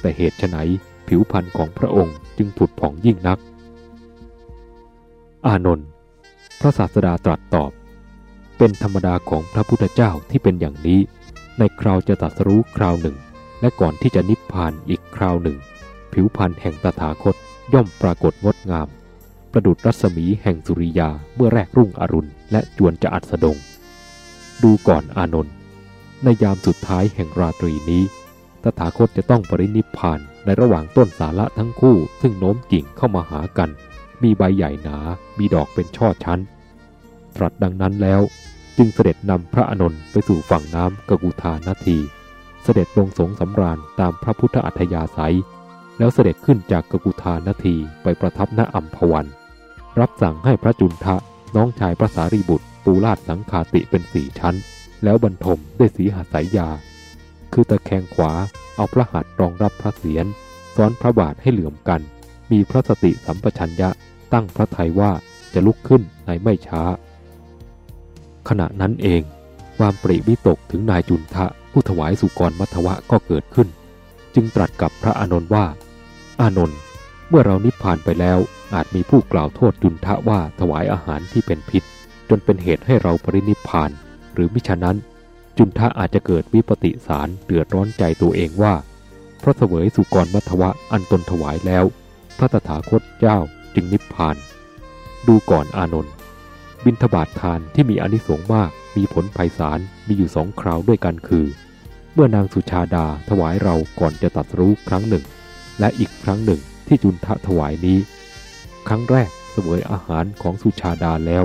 แต่เหตุไฉนผิวพรรณของพระองค์จึงผุดผ่องยิ่งนัก อานนท์พระศาสดาตรัสตอบ เป็นธรรมดาของพระพุทธเจ้าที่เป็นอย่างนี้ ในคราวจะตรัสรู้คราวหนึ่ง และก่อนที่จะนิพพานอีกคราวหนึ่ง ผิวพรรณแห่งตถาคตย่อมปรากฏงดงาม ประดุดรัศมีแห่งสุริยาเมื่อแรกรุ่งอรุณ และจวนจะอัสดง ดูก่อนอานนท์ในยามสุดท้ายแห่งราตรีนี้ ตถาคตจะต้องปรินิพพานในระหว่างต้นสาระทั้งคู่ ซึ่งโน้มกิ่งเข้ามาหากัน มีใบใหญ่หนา มีดอกเป็นช่อชั้น ตรัสดังนั้นแล้ว จึงเสด็จนำพระอานนท์ไปสู่ฝั่งน้ำกกุธานาที เสด็จลงสงสำราญตามพระพุทธอัธยาศัย แล้วเสด็จขึ้นจากกกุธานาทีไปประทับณอัมพวัน รับสั่งให้พระจุนทะน้องชายพระสารีบุตร ปูลาดสังคาติเป็นสี่ชั้น แล้วบรรทมด้วยสีหาสายยา คือตะแคงขวาเอาพระหัตถ์รองรับพระเศียรซ้อนพระบาทให้เหลื่อมกัน มีพระสติสัมปชัญญะตั้งพระทัยว่าจะลุกขึ้นในไม่ช้า ขณะนั้นเอง ความปริวิตกถึงนายจุนทะผู้ถวายสุกรมัทวะก็เกิดขึ้น จึงตรัสกับพระอานนท์ว่า อานนท์เมื่อเรานิพพานไปแล้วอาจมีผู้กล่าวโทษจุนทะว่าถวายอาหารที่เป็นพิษ จนเป็นเหตุให้เราปรินิพพาน หรือมิฉะนั้น จุนทะอาจจะเกิดวิปติสารเดือดร้อนใจตัวเองว่า เพราะเสวยสุกรมัทวะอันตนถวายแล้ว พระตถาคตเจ้าจึงนิพพาน ดูก่อนอานนท์บินทบาททานที่มีอนิสงส์มากมีผลไพศาลมีอยู่สองคราวด้วยกันคือ เมื่อนางสุชาดาถวายเราก่อนจะตัดรู้ครั้งหนึ่ง และอีกครั้งหนึ่งที่จุนทะถวายนี้ ครั้งแรกเสวยอาหารของสุชาดาแล้ว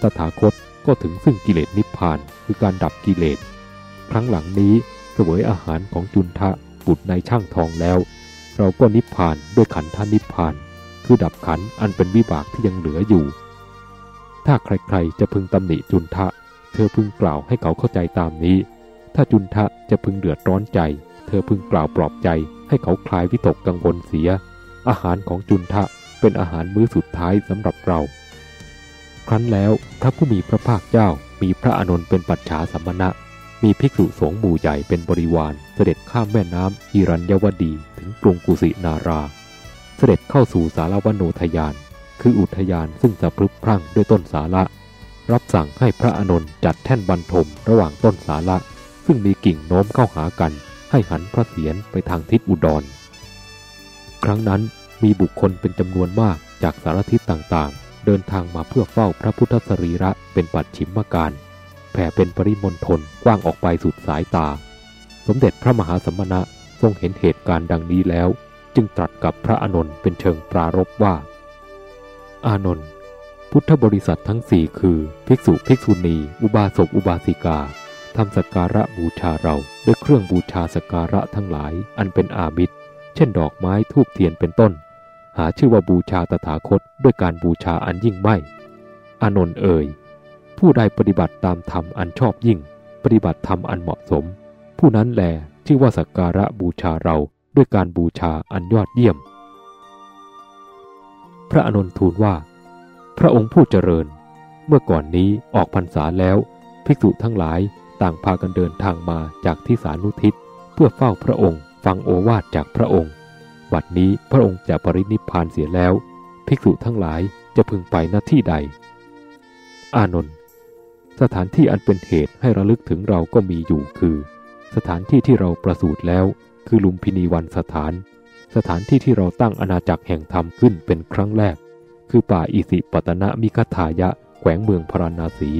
ตถาคตก็ถึงซึ่งกิเลสนิพพานคือการดับกิเลส ครั้งหลังนี้เสวยอาหารของจุนทะบุตรในช่างทองแล้ว เราก็นิพพานด้วยขันธนิพพาน คือดับขันอันเป็นวิบากที่ยังเหลืออยู่ ถ้าใครๆจะพึงตำหนิจุนทะ เธอพึงกล่าวให้เขาเข้าใจตามนี้ ถ้าจุนทะจะพึงเดือดร้อนใจ เธอพึงกล่าวปลอบใจให้เขาคลายวิตกกังวลเสีย อาหารของจุนทะเป็นอาหารมื้อสุดท้ายสำหรับเรา ครั้นแล้วพระผู้มีพระภาคเจ้ามีพระอานนท์เป็นปัจฉาสัมมณะ มีภิกษุสงฆ์หมู่ใหญ่เป็นบริวาร เสด็จข้ามแม่น้ำอิรัญยวดีถึงกรุงกุสินารา เสด็จเข้าสู่สารวโนทยาน คืออุทยานซึ่งสะพรึบพรั่งด้วยต้นสาระรับสั่งให้พระอานนท์จัดแท่นบรรทมระหว่างต้นสาระซึ่งมีกิ่งโน้มเข้าหากัน ให้หันพระเศียรไปทางทิศอุดร ครั้งนั้นมีบุคคลเป็นจำนวนมากจากสารทิศต่างๆ เดินทางมาเพื่อเฝ้าพระพุทธสรีระเป็นปัดฉิมการ แผ่เป็นปริมณฑลกว้างออกไปสุดสายตา สมเด็จพระมหาสมณะทรงเห็นเหตุการณ์ดังนี้แล้ว จึงตรัสกับพระอานนท์เป็นเชิงปรารบว่า อานนท์พุทธบริษัททั้งสี่คือ ภิกษุภิกษุณี อุบาสกอุบาสิกา ทำสักการะบูชาเราด้วยเครื่องบูชาสักการะทั้งหลายอันเป็นอามิตร เช่นดอกไม้ทูบเทียนเป็นต้น หาชื่อว่าบูชาตถาคตด้วยการบูชาอันยิ่งไม่อานนท์เอ่ยผู้ใดปฏิบัติตามธรรมอันชอบยิ่ง ปฏิบัติธรรมอันเหมาะสม ผู้นั้นแลชื่อว่าสักการะบูชาเราด้วยการบูชาอันยอดเยี่ยม พระอานนท์ทูลว่า พระองค์ผู้เจริญ เมื่อก่อนนี้ออกพรรษาแล้ว ภิกษุทั้งหลาย ต่างพากันเดินทางมาจากที่สานุทิศ เพื่อเฝ้าพระองค์ ฟังโอวาทจากพระองค์ บัดนี้พระองค์จะปรินิพพานเสียแล้ว ภิกษุทั้งหลายจะพึงไปหน้าที่ใด อานนท์สถานที่อันเป็นเหตุให้ระลึกถึงเราก็มีอยู่คือ สถานที่ที่เราประสูติแล้ว คือลุมพินีวันสถาน สถานที่ที่เราตั้งอาณาจักรแห่งธรรมขึ้นเป็นครั้งแรก คือป่าอิสิปตนะมิคทายะแขวงเมืองพราณาสี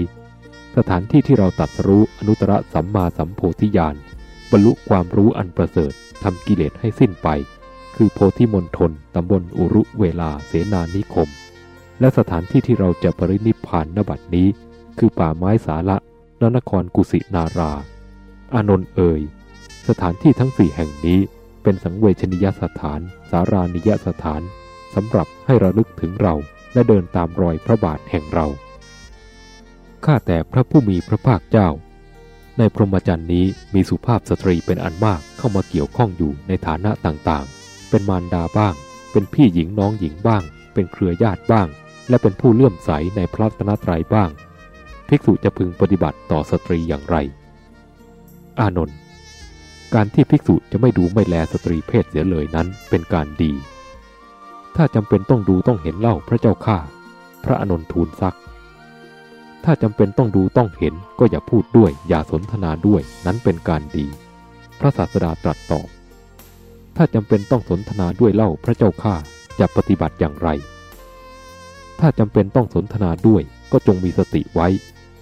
สถานที่ที่เราตัดรู้อนุตตรสัมมาสัมโพธิญาณบรรลุความรู้อันประเสริฐทำกิเลสให้สิ้นไป คือโพธิมณฑลตำบลอุรุเวลาเสนานิคม และสถานที่ที่เราจะปรินิพพานนบัดนี้ คือป่าไม้สาละนนครกุสินารา อานนท์เอ่ย สถานที่ทั้งสี่แห่งนี้เป็นสังเวชนิยสถาน สารานิยสถานสำหรับให้ระลึกถึงเราและเดินตามรอยพระบาทแห่งเรา ข้าแต่พระผู้มีพระภาคเจ้า ในพรหมจรรย์นี้มีสุภาพสตรีเป็นอันมากเข้ามาเกี่ยวข้องอยู่ในฐานะต่างๆ เป็นมารดาบ้าง เป็นพี่หญิงน้องหญิงบ้าง เป็นเครือญาติบ้าง และเป็นผู้เลื่อมใสในพระรัตนตรัยบ้าง ภิกษุจะพึงปฏิบัติต่อสตรีอย่างไร อานนท์ การที่ภิกษุจะไม่ดูไม่แลสตรีเพศเสียเลยนั้นเป็นการดี ถ้าจำเป็นต้องดูต้องเห็นเล่าพระเจ้าข้า พระอนนทูลซัก ถ้าจำเป็นต้องดูต้องเห็นก็อย่าพูดด้วย อย่าสนทนาด้วย นั้นเป็นการดี พระศาสดาตรัสตอบถ้าจำเป็นต้องสนทนาด้วยเล่าพระเจ้าข้าจะปฏิบัติอย่างไร ถ้าจำเป็นต้องสนทนาด้วยก็จงมีสติไว้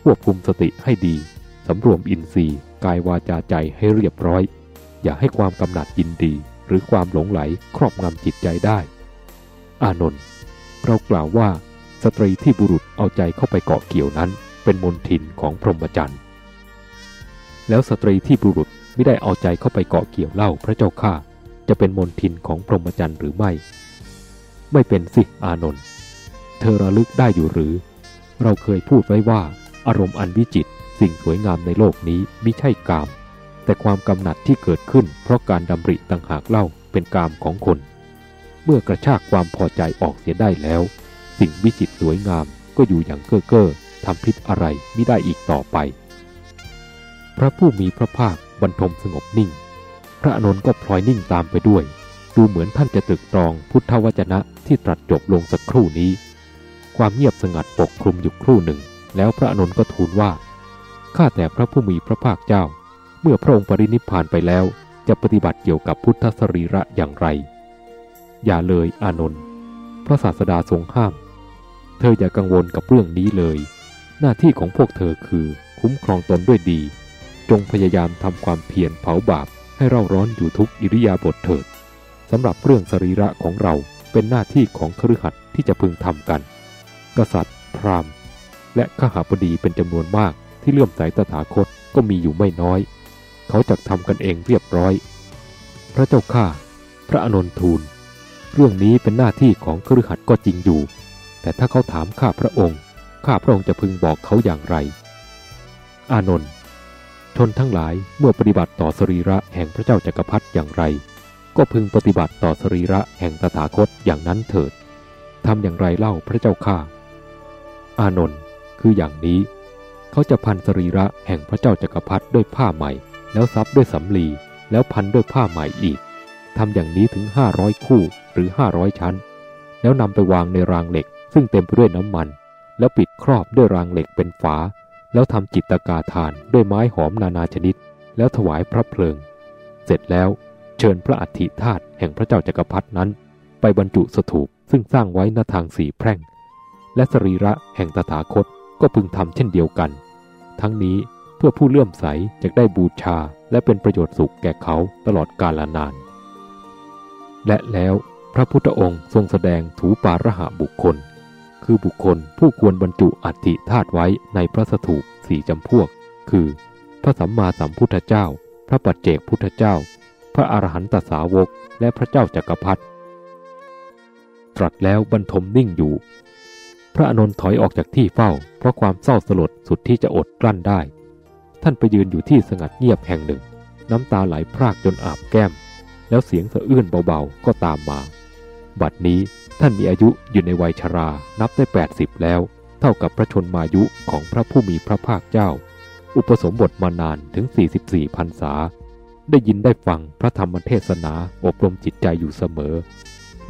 ควบคุมสติให้ดี สำรวมอินทรีย์กายวาจาใจให้เรียบร้อย อย่าให้ความกำหนัดยินดี หรือความหลงไหลครอบงำจิตใจได้ อานนท์เรากล่าวว่า สตรีที่บุรุษเอาใจเข้าไปเกาะเกี่ยวนั้น เป็นมนทินของพรหมจรรย์ แล้วสตรีที่บุรุษไม่ได้เอาใจเข้าไปเกาะเกี่ยวเล่าพระเจ้าข้าจะเป็นมนทินของพรหมจรรย์หรือไม่ ไม่เป็นสิอานนท์เธอระลึกได้อยู่หรือ เราเคยพูดไว้ว่า อารมณ์อันวิจิตสิ่งสวยงามในโลกนี้ไม่ใช่กาม แต่ความกำหนัดที่เกิดขึ้น เพราะการดำริต่างหากเล่าเป็นกามของคน เมื่อกระชากความพอใจออกเสียได้แล้ว สิ่งวิจิตสวยงามก็อยู่อย่างเก้อเก้อทำพิษอะไรไม่ได้อีกต่อไป พระผู้มีพระภาคบรรทมสงบนิ่ง พระอนุนก็พลอยนิ่งตามไปด้วย ดูเหมือนท่านจะตรึกตรองพุทธวจนะที่ตรัสจบลงสักครู่นี้ ความเงียบสงัดปกคลุมอยู่ครู่หนึ่ง แล้วพระอนุนก็ทูลว่า ข้าแต่พระผู้มีพระภาคเจ้า เมื่อพระองค์ปรินิพพานไปแล้ว จะปฏิบัติเกี่ยวกับพุทธสรีระอย่างไร อย่าเลยอานนท์พระศาสดาทรงห้าม เธออย่ากังวลกับเรื่องนี้เลย หน้าที่ของพวกเธอคือคุ้มครองตนด้วยดี จงพยายามทำความเพียรเผาบาปให้เราร้อนอยู่ทุกอิริยาบถเถิดสำหรับเรื่องสรีระของเราเป็นหน้าที่ของครือขัดที่จะพึงทำกัน กษัตริย์ พราหมณ์ และข้าหาบดีเป็นจำนวนมากที่เลื่อมใสตถาคตก็มีอยู่ไม่น้อย เขาจะทำกันเองเรียบร้อย พระเจ้าข้าพระอนนทูล เรื่องนี้เป็นหน้าที่ของครือขัดก็จริงอยู่ แต่ถ้าเขาถามข้าพระองค์ ข้าพระองค์จะพึงบอกเขาอย่างไร อานนท์ชนทั้งหลายเมื่อปฏิบัติต่อสรีระแห่งพระเจ้าจักรพรรดิอย่างไร ก็พึงปฏิบัติต่อสรีระแห่งตถาคตอย่างนั้นเถิดทำอย่างไรเล่าพระเจ้าข้าอานนท์คืออย่างนี้ เขาจะพันสรีระแห่งพระเจ้าจักรพรรดิด้วยผ้าใหม่ แล้วซับด้วยสำลีแล้วพันด้วยผ้าใหม่อีกทำอย่างนี้ถึงห้าร้อยคู่หรือห้าร้อยชั้น แล้วนำไปวางในรางเหล็ก ซึ่งเต็มไปด้วยน้ำมัน แล้วปิดครอบด้วยรางเหล็กเป็นฝา แล้วทำจิตกาทานด้วยไม้หอมนานาชนิด แล้วถวายพระเพลิง เสร็จแล้วเชิญพระอัฐิธาตุแห่งพระเจ้าจักรพรรดินั้น ไปบรรจุสถูปซึ่งสร้างไว้หน้าทางสีแพร่ง และสรีระแห่งตถาคตก็พึงทำเช่นเดียวกัน ทั้งนี้เพื่อผู้เลื่อมใสจะได้บูชาและเป็นประโยชน์สุขแก่เขาตลอดกาลนาน และแล้วพระพุทธองค์ทรงแสดงถูปาระหะบุคคล คือบุคคลผู้ควรบรรจุอัฐิธาตุไว้ในพระสถูปสี่จำพวก คือ พระสัมมาสัมพุทธเจ้า พระปัจเจกพุทธเจ้า พระอรหันตสาวก และพระเจ้าจักรพรรดิตรัสแล้วบรรทมนิ่งอยู่ พระอนุนถอยออกจากที่เฝ้า เพราะความเศร้าสลดสุดที่จะอดกลั้นได้ ท่านไปยืนอยู่ที่สงัดเงียบแห่งหนึ่ง น้ำตาไหลพรากจนอาบแก้ม แล้วเสียงสะอื้นเบาๆก็ตามมา บัดนี้ ท่านมีอายุอยู่ในวัยชรา นับได้ 80 แล้ว เท่ากับพระชนมายุของพระผู้มีพระภาคเจ้า อุปสมบทมานานถึง 44พรรษา ได้ยินได้ฟังพระธรรมเทศนาอบรมจิตใจอยู่เสมอ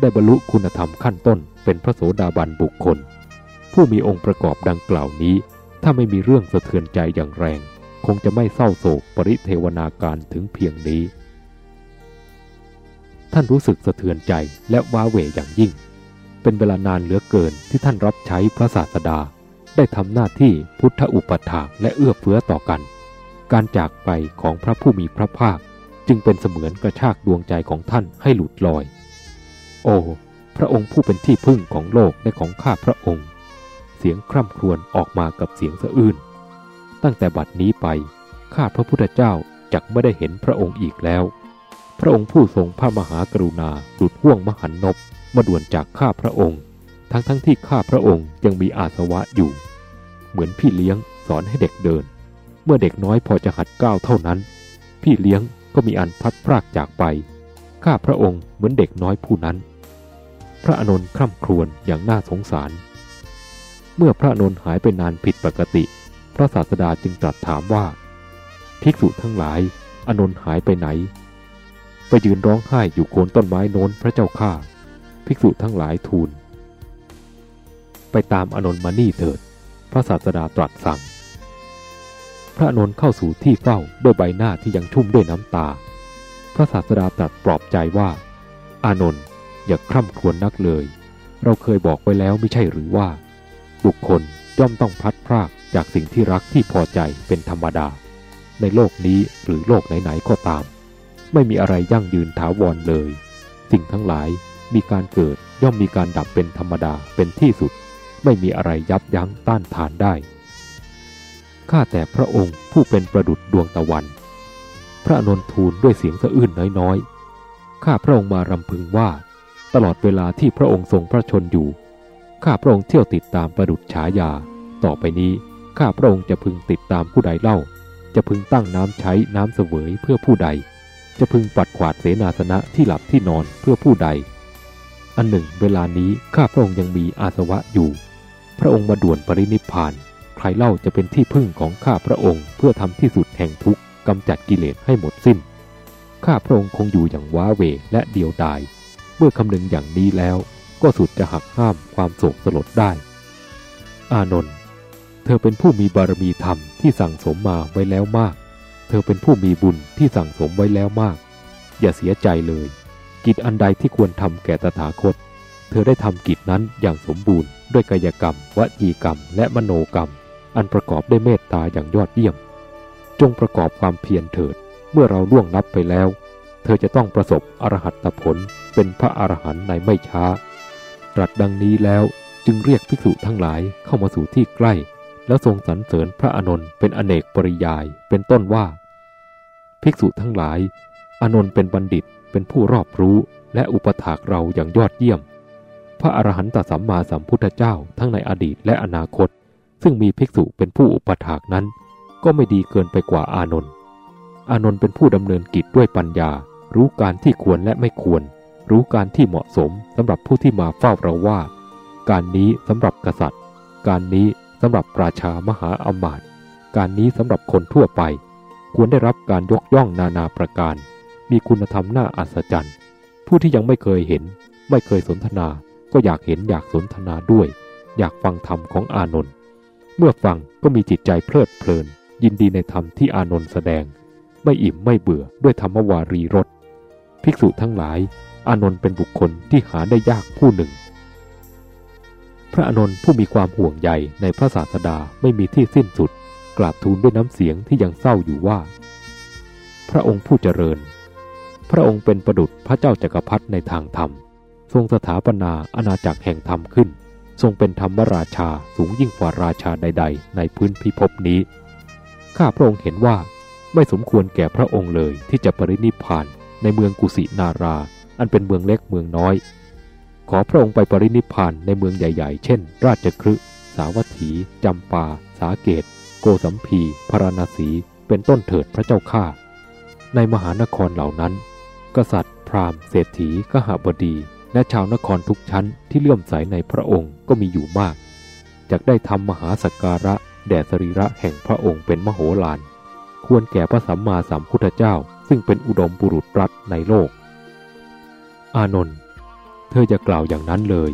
ได้บรรลุคุณธรรมขั้นต้น เป็นพระโสดาบันบุคคล ผู้มีองค์ประกอบดังกล่าวนี้ ถ้าไม่มีเรื่องสะเทือนใจอย่างแรง คงจะไม่เศร้าโศกปริเทวนาการถึงเพียงนี้ท่านรู้สึกสะเทือนใจและว้าเหวอย่างยิ่ง เป็นเวลานานเหลือเกินที่ท่านรับใช้พระศาสดา ได้ทำหน้าที่พุทธอุปถากและเอื้อเฟื้อต่อกัน การจากไปของพระผู้มีพระภาค จึงเป็นเสมือนกระชากดวงใจของท่านให้หลุดลอย โอ้พระองค์ผู้เป็นที่พึ่งของโลกและของข้าพระองค์ เสียงคร่ำครวญออกมากับเสียงสะอื้น ตั้งแต่บัดนี้ไป ข้าพระพุทธเจ้าจักไม่ได้เห็นพระองค์อีกแล้ว พระองค์ผู้ทรงพระมหากรุณาดุดห่วงมหันนบ มาด่วนจากข้าพระองค์ ทั้งทั้งที่ข้าพระองค์ยังมีอาสวะอยู่ เหมือนพี่เลี้ยงสอนให้เด็กเดิน เมื่อเด็กน้อยพอจะหัดก้าวเท่านั้น พี่เลี้ยงก็มีอันพัดพรากจากไป ข้าพระองค์เหมือนเด็กน้อยผู้นั้น พระอนนท์คร่ำครวญอย่างน่าสงสาร เมื่อพระอนนท์หายไปนานผิดปกติ พระศาสดาจึงตรัสถามว่า ภิกษุทั้งหลายอนนท์หายไปไหน ไปยืนร้องไห้อยู่โคนต้นไม้โน้นพระเจ้าข้า ภิกษุทั้งหลายทูล ไปตามอนนท์มานี่เถิด พระศาสดาตรัสสั่ง พระอนนท์เข้าสู่ที่เฝ้าด้วยใบหน้าที่ยังชุ่มด้วยน้ำตา พระศาสดาตรัสปลอบใจว่า อานนท์อย่าคร่ำครวญนักเลย เราเคยบอกไว้แล้วไม่ใช่หรือว่า บุคคลย่อมต้องพลัดพรากจากสิ่งที่รักที่พอใจเป็นธรรมดา ในโลกนี้หรือโลกไหนๆก็ตาม ไม่มีอะไรยั่งยืนถาวรเลย สิ่งทั้งหลาย มีการเกิดย่อมมีการดับเป็นธรรมดาเป็นที่สุด ไม่มีอะไรยับยั้งต้านทานได้ ข้าแต่พระองค์ผู้เป็นประดุจดวงตะวัน พระนนท์ทูลด้วยเสียงสะอื้นน้อยๆ ข้าพระองค์มารำพึงว่า ตลอดเวลาที่พระองค์ทรงพระชนอยู่ ข้าพระองค์เที่ยวติดตามประดุจฉายา ต่อไปนี้ข้าพระองค์จะพึงติดตามผู้ใดเล่า จะพึงตั้งน้ำใช้น้ำเสวยเพื่อผู้ใด จะพึงปัดขวาดเสนาสนะที่หลับที่นอนเพื่อผู้ใด อันหนึ่ง เวลานี้ข้าพระองค์ยังมีอาสวะอยู่ พระองค์มาด่วนปรินิพพาน ใครเล่าจะเป็นที่พึ่งของข้าพระองค์เพื่อทำที่สุดแห่งทุกข์กำจัดกิเลสให้หมดสิ้น ข้าพระองค์คงอยู่อย่างว้าเวและเดียวดาย เมื่อคำนึงอย่างนี้แล้ว ก็สุดจะหักห้ามความโศกสลดได้ อานนท์เธอเป็นผู้มีบารมีธรรมที่สั่งสมมาไว้แล้วมาก เธอเป็นผู้มีบุญที่สั่งสมไว้แล้วมาก อย่าเสียใจเลย กิจอันใดที่ควรทำแก่ตถาคต เธอได้ทำกิจนั้นอย่างสมบูรณ์ ด้วยกายกรรม วจีกรรม และมโนกรรม อันประกอบด้วยเมตตาอย่างยอดเยี่ยม จงประกอบความเพียรเถิด เมื่อเราล่วงลับไปแล้ว เธอจะต้องประสบอรหัตผล เป็นพระอรหันต์ในไม่ช้า ตรัสดังนี้แล้วจึงเรียกภิกษุทั้งหลายเข้ามาสู่ที่ใกล้ แล้วทรงสรรเสริญพระอานนท์เป็นอเนกปริยายเป็นต้นว่า ภิกษุทั้งหลาย อานนท์เป็นบัณฑิต เป็นผู้รอบรู้และอุปถากเราอย่างยอดเยี่ยม พระอรหันตสัมมาสัมพุทธเจ้าทั้งในอดีตและอนาคต ซึ่งมีภิกษุเป็นผู้อุปถากนั้น ก็ไม่ดีเกินไปกว่าอานนท์อานนท์เป็นผู้ดำเนินกิจด้วยปัญญา รู้การที่ควรและไม่ควร รู้การที่เหมาะสมสำหรับผู้ที่มาเฝ้าเราว่า การนี้สำหรับกษัตริย์ การนี้สำหรับราชามหาอมาตย์การนี้สำหรับคนทั่วไป ควรได้รับการยกย่องนานาประการ มีคุณธรรมน่าอัศจรรย์ ผู้ที่ยังไม่เคยเห็น ไม่เคยสนทนา ก็อยากเห็นอยากสนทนาด้วย อยากฟังธรรมของอานนท์เมื่อฟังก็มีจิตใจเพลิดเพลิน ยินดีในธรรมที่อานนท์แสดง ไม่อิ่มไม่เบื่อด้วยธรรมวารีรสภิกษุทั้งหลาย อานนท์เป็นบุคคลที่หาได้ยากผู้หนึ่ง พระอานนท์ผู้มีความห่วงใยในพระศาสดาไม่มีที่สิ้นสุด กราบทูลด้วยน้ำเสียงที่ยังเศร้าอยู่ว่า พระองค์ผู้เจริญ พระองค์เป็นประดุจพระเจ้าจักรพรรดิในทางธรรม ทรงสถาปนาอาณาจักรแห่งธรรมขึ้น ทรงเป็นธรรมราชาสูงยิ่งกว่าราชาใด ๆ ในพื้นพิภพนี้ ข้าพระองค์เห็นว่าไม่สมควรแก่พระองค์เลยที่จะปรินิพานในเมืองกุสินารา อันเป็นเมืองเล็กเมืองน้อย ขอพระองค์ไปปรินิพานในเมืองใหญ่ ๆ เช่น ราชคฤห์สาวัตถี จำปา สาเกต โกสัมพีพราณสี เป็นต้นเถิดพระเจ้าข้า ในมหานครเหล่านั้น กษัตริย์ พราหมณ์เศรษฐีกหบดี และชาวนครทุกชั้นที่เลื่อมใสในพระองค์ก็มีอยู่มากจากได้ทำมหาสักการะแด่สรีระแห่งพระองค์เป็นมโหฬารควรแก่พระสัมมาสัมพุทธเจ้า ซึ่งเป็นอุดมบุรุษรัตในโลก อานนท์เธอจะกล่าวอย่างนั้นเลย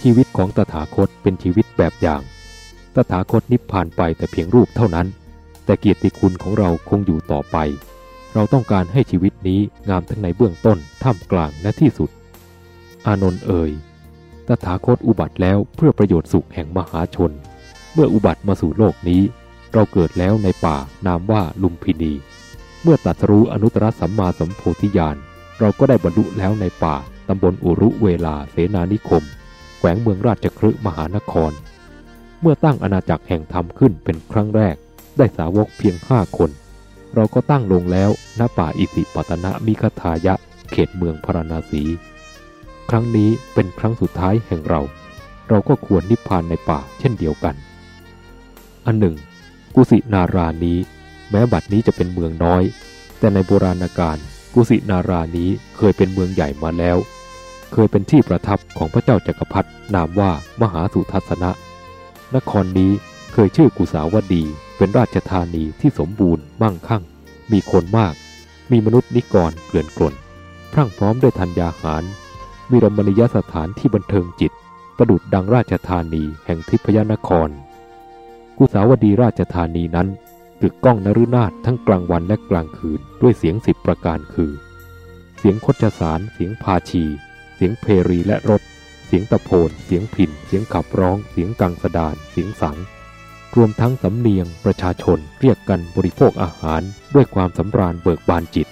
ชีวิตของตถาคตเป็นชีวิตแบบอย่าง ตถาคตนิพพานไปแต่เพียงรูปเท่านั้น แต่เกียรติคุณของเราคงอยู่ต่อไป เราต้องการให้ชีวิตนี้งามทั้งในเบื้องต้น ท่ามกลางและที่สุด อานนท์เอ่ย ตถาคตอุบัติแล้วเพื่อประโยชน์สุขแห่งมหาชน เมื่ออุบัติมาสู่โลกนี้ เราเกิดแล้วในป่านามว่าลุมพินี เมื่อตัดรู้อนุตตรสัมมาสัมโพธิญาณ เราก็ได้บรรลุแล้วในป่าตำบลอุรุเวลาเสนานิคม แขวงเมืองราชครึมหานคร เมื่อตั้งอาณาจักรแห่งธรรมขึ้นเป็นครั้งแรก ได้สาวกเพียงห้าคน เราก็ตั้งลงแล้วณป่าอิสิปตนะมิคทายะ เขตเมืองพราณสี ครั้งนี้เป็นครั้งสุดท้ายแห่งเรา เราก็ควรนิพพานในป่าเช่นเดียวกัน อันหนึ่ง กุสินารานี้ แม้บัดนี้จะเป็นเมืองน้อย แต่ในโบราณกาลกุสินารานี้เคยเป็นเมืองใหญ่มาแล้ว เคยเป็นที่ประทับของพระเจ้าจักรพรรดินามว่ามหาสุทัศนะ นครนี้เคยชื่อกุสาวดี เป็นราชธานีที่สมบูรณ์มั่งคั่ง มีคนมาก มีมนุษย์นิกรเกลื่อนกลนพรั่งพร้อมด้วยธัญญาหาร มีรมณียสถานที่บันเทิงจิต ประดุดดังราชธานีแห่งทิพยนคร กุสาวดีราชธานีนั้นตึกก้องนรุนาถทั้งกลางวันและกลางคืนด้วยเสียงสิบประการคือ เสียงคดสาร เสียงพาชี เสียงเพรีและรถ เสียงตะโพน เสียงผิน เสียงขับร้อง เสียงกังสดาน เสียงสัง รวมทั้งสำเนียงประชาชนเรียกกันบริโภคอาหารด้วยความสำราญเบิกบานจิต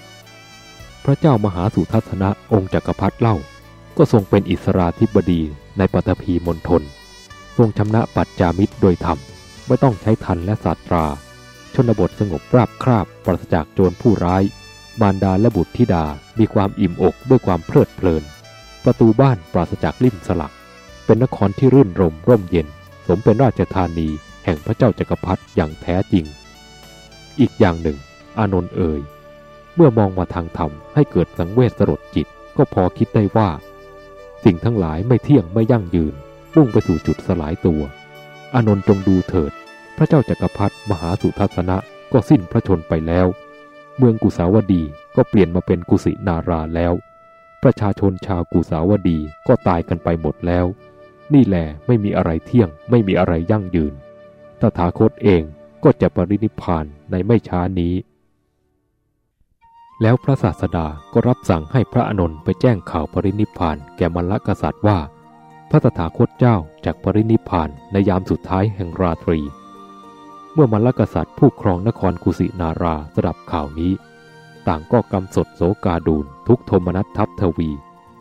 พระเจ้ามหาสุทัศนะองค์จักรพรรดิเล่า ก็ทรงเป็นอิสราธิบดีในปฐพีมณฑลทรงชำนะปัจจามิตรโดยธรรม ไม่ต้องใช้ทันและศาสตรา ชนบทสงบราบคราบปราศจากโจรผู้ร้าย มารดาและบุตรธิดามีความอิ่มอกด้วยความเพลิดเพลิน ประตูบ้านปราศจากลิ่มสลัก เป็นนครที่รื่นรมร่มเย็น สมเป็นราชธานี ห่งพระเจ้าจักรพรรดิอย่างแท้จริง อีกอย่างหนึ่ง อานนท์เอ่ย เมื่อมองมาทางธรรมให้เกิดสังเวชสลดจิตก็พอคิดได้ว่า สิ่งทั้งหลายไม่เที่ยงไม่ยั่งยืน มุ่งไปสู่จุดสลายตัว อานนท์จงดูเถิด พระเจ้าจักรพรรดิมหาสุทัศนะก็สิ้นพระชนไปแล้ว เมืองกุสาวดีก็เปลี่ยนมาเป็นกุสินาราแล้ว ประชาชนชาวกุสาวดีก็ตายกันไปหมดแล้ว นี่แหละไม่มีอะไรเที่ยงไม่มีอะไรยั่งยืน ตถาคตเองก็จะปรินิพานในไม่ช้านี้ แล้วพระศาสดาก็รับสั่งให้พระอนนท์ไปแจ้งข่าวปรินิพานแก่มรรคกษัตริย์ว่า พระตถาคตเจ้าจากปรินิพานในยามสุดท้ายแห่งราตรี เมื่อมรรกษัตริย์ผู้ครองนครกุสินาราสดับข่าวนี้ ต่างก็กำสดโสกาดูลทุกโทมนัสทัพทวี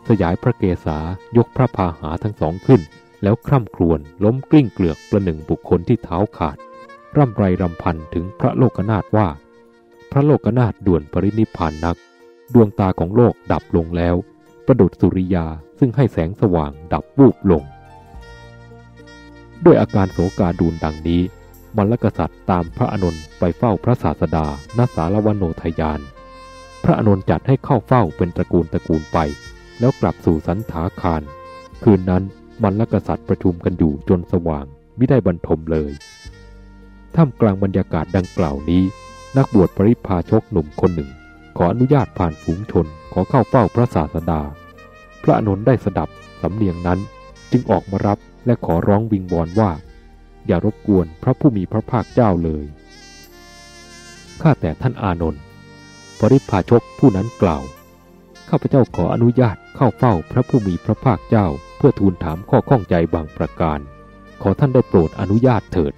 สยายพระเกศายกพระพาหาทั้งสองขึ้น แล้วคร่ำครวญล้มกลิ้งเกลือกประหนึ่งบุคคลที่เท้าขาด ร่ำไรรำพันถึงพระโลกนาถว่า พระโลกนาถด่วนปรินิพานนัก ดวงตาของโลกดับลงแล้ว ประดุดสุริยาซึ่งให้แสงสว่างดับวูบลง ด้วยอาการโศกาดูนดังนี้มรรกษัตริย์ตามพระอนุนไปเฝ้าพระศาสดาณสารวโนทยาน พระอนุนจัดให้เข้าเฝ้าเป็นตระกูลตระกูลไป แล้วกลับสู่สันถาคาร คืนนั้น มรรกษัตริย์ประชุมกันอยู่จนสว่างไม่ได้บรรทมเลย ท่ามกลางบรรยากาศดังกล่าวนี้ นักบวชปริพาชกหนุ่มคนหนึ่ง ขออนุญาตผ่านฝูงชนขอเข้าเฝ้าพระศาสดา พระอนุนได้สดับสำเนียงนั้นจึงออกมารับและขอร้องวิงวอนว่า อย่ารบกวนพระผู้มีพระภาคเจ้าเลยข้าแต่ท่านอานนท์ปริพาชกผู้นั้นกล่าว ข้าพเจ้าขออนุญาตเข้าเฝ้าพระผู้มีพระภาคเจ้า เพื่อทูลถามข้อข้องใจบางประการ ขอท่านได้โปรดอนุญาตเถิด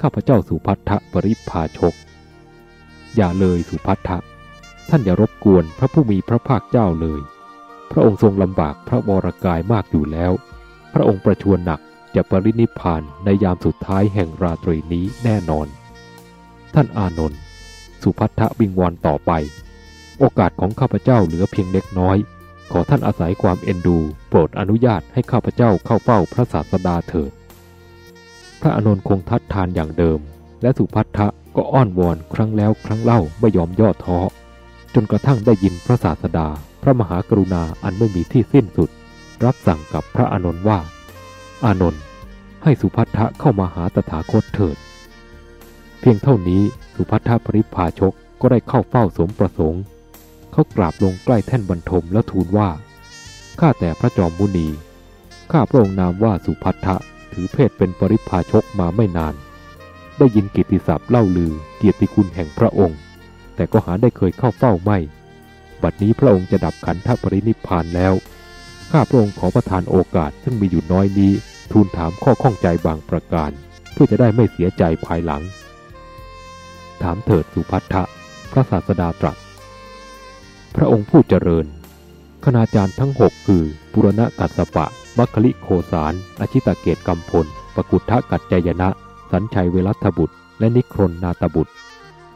ข้าพเจ้าสุพัทธปริพาชก อย่าเลยสุพัทธะท่านอย่ารบกวนพระผู้มีพระภาคเจ้าเลย พระองค์ทรงลำบากพระวรกายมากอยู่แล้ว พระองค์ประชวรหนักจะปรินิพานในยามสุดท้ายแห่งราตรีนี้แน่นอน ท่านอานนท์สุพัทธวิงวอนต่อไป โอกาสของข้าพเจ้าเหลือเพียงเล็กน้อย ขอท่านอาศัยความเอ็นดู โปรดอนุญาตให้ข้าพเจ้าเข้าเฝ้าพระศาสดาเถิด พระอานนท์คงทัดทานอย่างเดิม และสุพัทธะก็อ้อนวอนครั้งแล้วครั้งเล่าไม่ยอมย่อท้อ จนกระทั่งได้ยินพระศาสดา พระมหากรุณาอันไม่มีที่สิ้นสุด รับสั่งกับพระอานนท์ว่า อานนท์ให้สุพัทธะเข้ามาหาตถาคตเถิด เพียงเท่านี้สุพัทธะปริพาชกก็ได้เข้าเฝ้าสมประสงค์ เขากราบลงใกล้แท่นบรรทมแล้วทูลว่า ข้าแต่พระจอมมุนี ข้าพระองค์นามว่าสุพัทธะถือเพศเป็นปริพาชกมาไม่นาน ได้ยินกิตติศัพท์เล่าลือเกียรติคุณแห่งพระองค์ แต่ก็หาได้เคยเข้าเฝ้าไม่ บัดนี้พระองค์จะดับขันธปรินิพพานแล้ว ข้าพระองค์ขอประทานโอกาสซึ่งมีอยู่น้อยนี้ ทูลถามข้อข้องใจบางประการ เพื่อจะได้ไม่เสียใจภายหลัง ถามเถิดสุพัทธะพระศาสดาตรัส พระองค์ผู้เจริญ คณาจารย์ทั้งหกคือปุรณกัสสปะ มัคคลิโคสารอชิตาเกตกัมพล ปกุทธกัจจยนะ สัญชัยเวรัตบุตร และนิครนนาตบุตร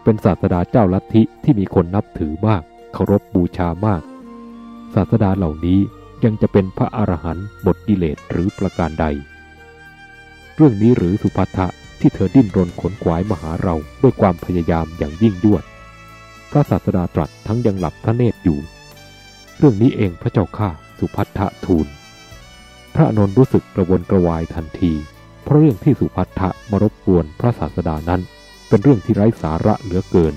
เป็นศาสดาเจ้าลัทธิที่มีคนนับถือมาก เคารพบบูชามาก ศาสดาเหล่านี้ยังจะเป็นพระอรหันต์หมดกิเลสหรือประการใด เรื่องนี้หรือสุภัทะที่เธอดิ้นรนขนขวายมาหาเราด้วยความพยายามอย่างยิ่งยวด พระศาสดาตรัสทั้งยังหลับพระเนตรอยู่ เรื่องนี้เองพระเจ้าข้าสุพัทธทูล พระอนุนรู้สึกกระวนกระวายทันที เพราะเรื่องที่สุพัทธะมารบกวนพระศาสดานั้น เป็นเรื่องที่ไร้สาระเหลือเกิน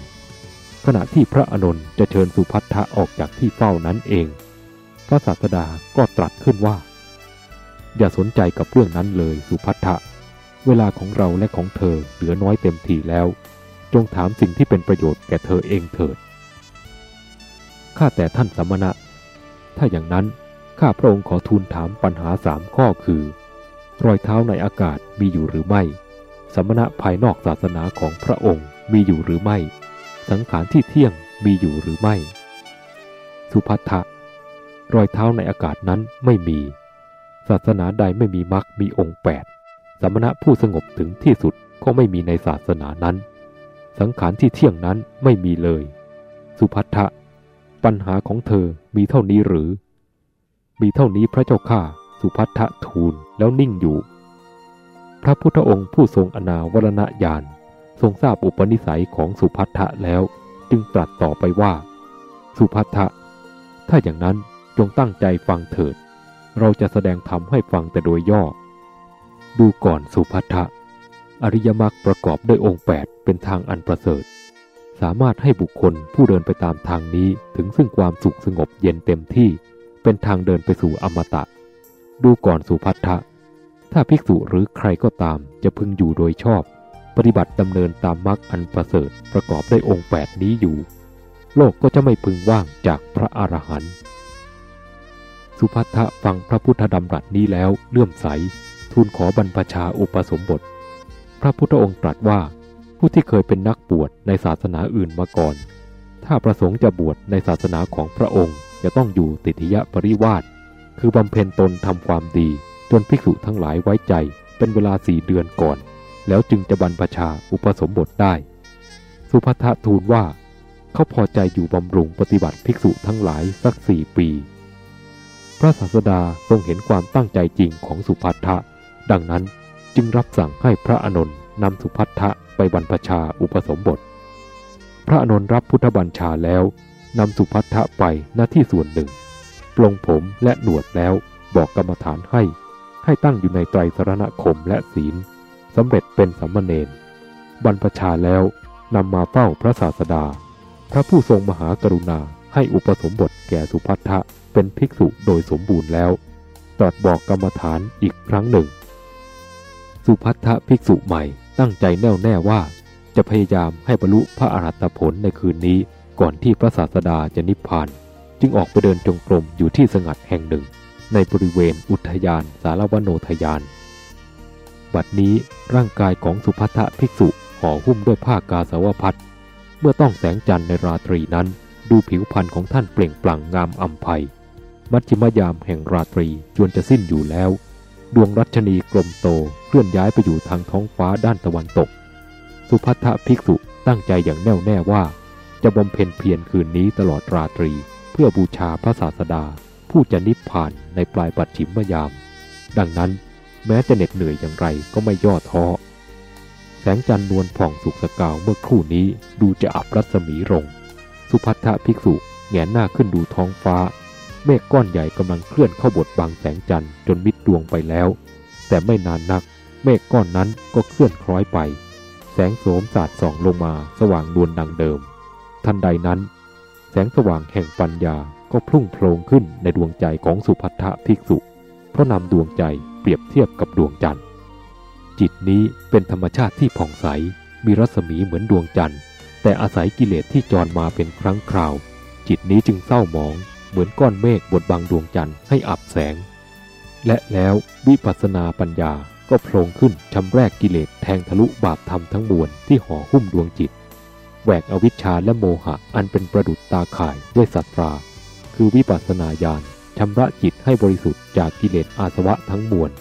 ขณะที่พระอนุนจะเชิญสุพัทธะออกจากที่เฝ้านั้นเอง พระศาสดาก็ตรัสขึ้นว่า อย่าสนใจกับเรื่องนั้นเลยสุพัทธะเวลาของเราและของเธอเหลือน้อยเต็มทีแล้ว จงถามสิ่งที่เป็นประโยชน์แก่เธอเองเถิด ข้าแต่ท่านสมณะ ถ้าอย่างนั้นข้าพระองค์ขอทูลถามปัญหาสามข้อคือ รอยเท้าในอากาศมีอยู่หรือไม่ สมณะภายนอกศาสนาของพระองค์มีอยู่หรือไม่ สังขารที่เที่ยงมีอยู่หรือไม่ สุภัททะรอยเท้าในอากาศนั้นไม่มี ศาสนาใดไม่มีมรรคมีองค์แปดสมณะผู้สงบถึงที่สุดก็ไม่มีในศาสนานั้น สังขารที่เที่ยงนั้นไม่มีเลย สุภัททะปัญหาของเธอมีเท่านี้หรือ มีเท่านี้พระเจ้าข้าสุภัททะทูลแล้วนิ่งอยู่ พระพุทธองค์ผู้ทรงอนาวรณญาณทรงทราบอุปนิสัยของสุภัททะแล้ว จึงตรัสต่อไปว่า สุภัททะถ้าอย่างนั้นจงตั้งใจฟังเถิด เราจะแสดงธรรมให้ฟังแต่โดยย่อ ดูก่อนสุภัททะ อริยมรรคประกอบด้วยองค์แปดเป็นทางอันประเสริฐ สามารถให้บุคคลผู้เดินไปตามทางนี้ถึงซึ่งความสุขสงบเย็นเต็มที่ เป็นทางเดินไปสู่อมตะ ดูก่อนสุภัททะถ้าภิกษุหรือใครก็ตามจะพึงอยู่โดยชอบ ปฏิบัติดำเนินตามมรรคอันประเสริฐประกอบด้วยองค์แปดนี้อยู่ โลกก็จะไม่พึงว่างจากพระอรหันต์สุภัททะฟังพระพุทธดำรัสนี้แล้วเลื่อมใสทูลขอบรรพชาอุปสมบท พระพุทธองค์ตรัสว่า ผู้ที่เคยเป็นนักบวชในศาสนาอื่นมาก่อน ถ้าประสงค์จะบวชในศาสนาของพระองค์จะต้องอยู่ติทิยปริวาสคือบำเพ็ญตนทำความดี จนภิกษุทั้งหลายไว้ใจเป็นเวลาสี่เดือนก่อน แล้วจึงจะบรรพชาอุปสมบทได้ สุภัททะทูลว่า เขาพอใจอยู่บำรุงปฏิบัติภิกษุทั้งหลายสักสี่ปี พระศาสดาทรงเห็นความตั้งใจจริงของสุภัททะดังนั้น จึงรับสั่งให้พระอนนท์นำสุภัททะไปบรรพชาอุปสมบท พระอนนท์รับพุทธบัญชาแล้วนำสุภัททะไปหน้าที่ส่วนหนึ่งปลงผมและหนวดแล้วบอกกรรมฐานให้ ให้ตั้งอยู่ในไตรสรณคมและศีลสำเร็จเป็นสัมมเนนบรรพชาแล้วนำมาเฝ้าพระศาสดา พระผู้ทรงมหากรุณาให้อุปสมบทแก่สุภัททะเป็นภิกษุโดยสมบูรณ์แล้ว ตรัสบอกกรรมฐานอีกครั้งหนึ่ง สุภัททะภิกษุใหม่ตั้งใจแน่วแน่ว่า จะพยายามให้บรรลุพระอรหัตผลในคืนนี้ก่อนที่พระศาสดาจะนิพพาน จึงออกไปเดินจงกรมอยู่ที่สงัดแห่งหนึ่ง ในบริเวณอุทยานสารวโนทยาน บัดนี้ร่างกายของสุภัทธภิกษุห่อหุ้มด้วยผ้ากาสาวพัดเมื่อต้องแสงจันทร์ในราตรีนั้นดูผิวพรรณของท่านเปล่งปลั่งงามอัมภัย มัชชิมยามแห่งราตรีจวนจะสิ้นอยู่แล้ว ดวงรัชนีกลมโต ลื่อนย้ายไปอยู่ทางท้องฟ้าด้านตะวันตก สุภัทภิกษุตั้งใจอย่างแน่วแน่ว่า จะบำเพ็ญเพียรคืนนี้ตลอดราตรี เพื่อบูชาพระศาสดา ผู้จะนิพพานในปลายปัจฉิมยาม ดังนั้นแม้จะเหน็ดเหนื่อยอย่างไรก็ไม่ย่อท้อ แสงจันทร์นวลผ่องสุกสกาวเมื่อครู่นี้ดูจะอับรัศมีรงสุพัทธภิกษุแงนหน้าขึ้นดูท้องฟ้า เมฆก้อนใหญ่กำลังเคลื่อนเข้าบดบังแสงจันทร์จนมิดดวงไปแล้ว แต่ไม่นานนัก เมฆก้อนนั้นก็เคลื่อนคล้อยไป แสงโสมสาดส่องลงมาสว่างนวลดังเดิม ทันใดนั้น แสงสว่างแห่งปัญญาก็พุ่งโพลงขึ้นในดวงใจของสุพัทธภิกษุ เพราะนำดวงใจเปรียบเทียบกับดวงจันทร์ จิตนี้เป็นธรรมชาติที่ผ่องใส มีรัศมีเหมือนดวงจันทร์ แต่อาศัยกิเลสที่จรมาเป็นครั้งคราว จิตนี้จึงเศร้าหมอง เหมือนก้อนเมฆบดบังดวงจันทร์ให้อับแสง และแล้ววิปัสสนาปัญญา ก็โผล่ขึ้นชำแรกกิเลสแทงทะลุบาปธรรมทั้งมวลที่ห่อหุ้มดวงจิต แหวกอวิชชาและโมหะอันเป็นประดุจตาข่ายด้วยสัตรา คือวิปัสสนาญาณชำระจิตให้บริสุทธิ์จากกิเลสอาสวะทั้งมวล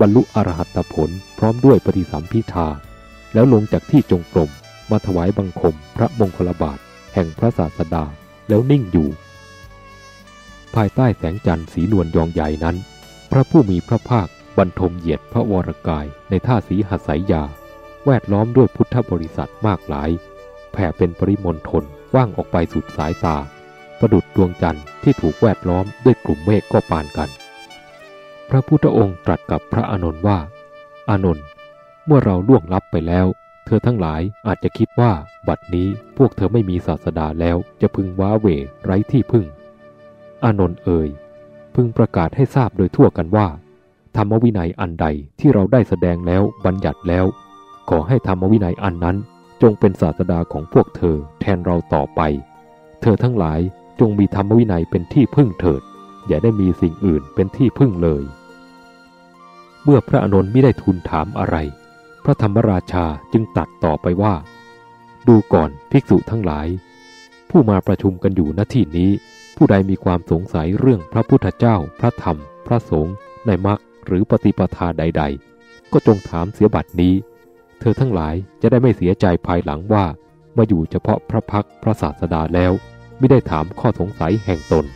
บรรลุอรหัตผลพร้อมด้วยปฏิสัมพิทา แล้วลงจากที่จงกรมมาถวายบังคมพระมงคลบาท แห่งพระศาสดาแล้วนิ่งอยู่ ภายใต้แสงจันทร์สีนวลยองใหญ่นั้น พระผู้มีพระภาค บรรทมเหยียดพระวรกายในท่าสีหัสายยา แวดล้อมด้วยพุทธบริษัทมากหลาย แผ่เป็นปริมณฑลว้างออกไปสุดสายตา ประดุดดวงจันทร์ที่ถูกแวดล้อมด้วยกลุ่มเมฆก็ปานกัน พระพุทธองค์ตรัสกับพระอานนท์ว่า อานนท์เมื่อเราล่วงลับไปแล้ว เธอทั้งหลายอาจจะคิดว่าบัดนี้พวกเธอไม่มีศาสดาแล้วจะพึงว้าเหวไร้ที่พึ่ง อานนท์เอ่ยพึงประกาศให้ทราบโดยทั่วกันว่า ธรรมวินัยอันใดที่เราได้แสดงแล้วบัญญัติแล้ว ขอให้ธรรมวินัยอันนั้น จงเป็นศาสดาของพวกเธอแทนเราต่อไป เธอทั้งหลายจงมีธรรมวินัยเป็นที่พึ่งเถิด อย่าได้มีสิ่งอื่นเป็นที่พึ่งเลย เมื่อพระอานนไม่ได้ทูลถามอะไร พระธรรมราชาจึงตัดต่อไปว่า ดูก่อนภิกษุทั้งหลาย ผู้มาประชุมกันอยู่ณที่นี้ ผู้ใดมีความสงสัยเรื่องพระพุทธเจ้า พระธรรม พระสงฆ์ในมรรค หรือปฏิปทาใด ๆ ก็จงถามเสียบัดนี้ เธอทั้งหลายจะได้ไม่เสียใจภายหลังว่า มาอยู่เฉพาะพระพักพระศาสดาแล้วไม่ได้ถามข้อสงสัยแห่งตน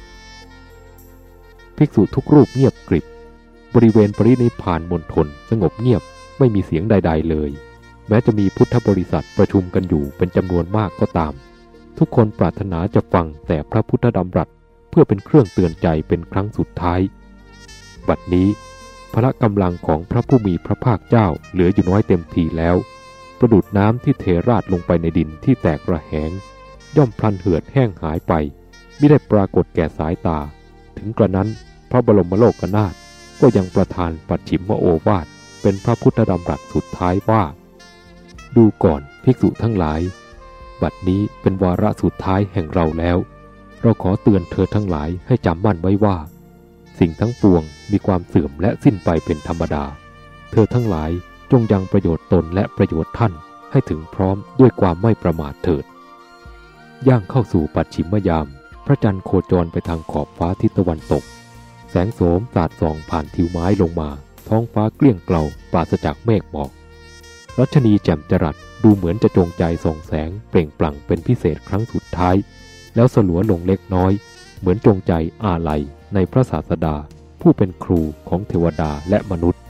ภิกษุทุกรูปเงียบกริบบริเวณปรินิพพานมณฑลสงบเงียบไม่มีเสียงใด ๆ เลย แม้จะมีพุทธบริษัทประชุมกันอยู่เป็นจำนวนมากก็ตาม ทุกคนปรารถนาจะฟังแต่พระพุทธดำรัสเพื่อเป็นเครื่องเตือนใจเป็นครั้งสุดท้าย บัดนี้ พละกำลังของพระผู้มีพระภาคเจ้าเหลืออยู่น้อยเต็มทีแล้ว ประดุดน้ำที่เทราดลงไปในดินที่แตกระแหง ย่อมพลันเหือดแห้งหายไปไม่ได้ปรากฏแก่สายตา ถึงกระนั้นพระบรมโลกนาถก็ยังประทานปัจฉิมโอวาทเป็นพระพุทธดำรัสสุดท้ายว่า ดูก่อนภิกษุทั้งหลาย บัดนี้เป็นวาระสุดท้ายแห่งเราแล้ว เราขอเตือนเธอทั้งหลายให้จำมั่นไว้ว่า สิ่งทั้งปวงมีความเสื่อมและสิ้นไปเป็นธรรมดา เธอทั้งหลายจงยังประโยชน์ตนและประโยชน์ท่านให้ถึงพร้อมด้วยความไม่ประมาทเถิด ย่างเข้าสู่ปัจฉิมยาม พระจันทร์โคจรไปทางขอบฟ้าทิศตะวันตก แสงโสมสาดส่องผ่านทิวไม้ลงมา ท้องฟ้าเกลี้ยงเกลาปราศจากเมฆหมอก รัชนีแจ่มจรัสดูเหมือนจะจงใจส่องแสงเปล่งปลั่งเป็นพิเศษครั้งสุดท้าย แล้วสลัวลงเล็กน้อย เหมือนจงใจอาลัย ในพระศาสดาผู้เป็นครูของเทวดาและมนุษย์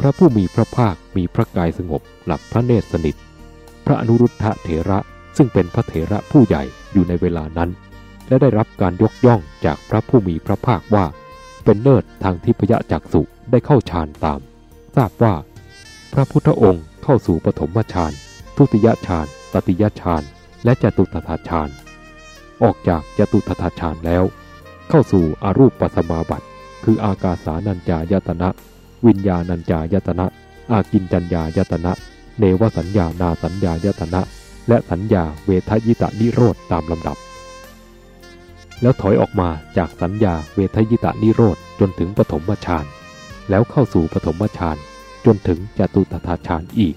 พระผู้มีพระภาคมีพระกายสงบหลับพระเนตรสนิท พระอนุรุทธะเถระซึ่งเป็นพระเถระผู้ใหญ่อยู่ในเวลานั้น และได้รับการยกย่องจากพระผู้มีพระภาคว่า เป็นเลิศทางทิพยจักษุได้เข้าฌานตาม ทราบว่า พระพุทธองค์เข้าสู่ปฐมฌานทุติยฌานตติยฌานและจตุตถาฌานออกจากจตุตถาฌานแล้ว เข้าสู่อารูปปัสมาบัติ คืออากาสานัญจายตนะ วิญญาณัญจายตนะ อากินจัญญายตนะ เนวสัญญานาสัญญายตนะ และสัญญาเวทยิตานิโรธตามลำดับ แล้วถอยออกมาจากสัญญาเวทยิตานิโรธจนถึงปฐมฌานแล้วเข้าสู่ปฐมฌานจจนถึงจตุตถาฌานอีก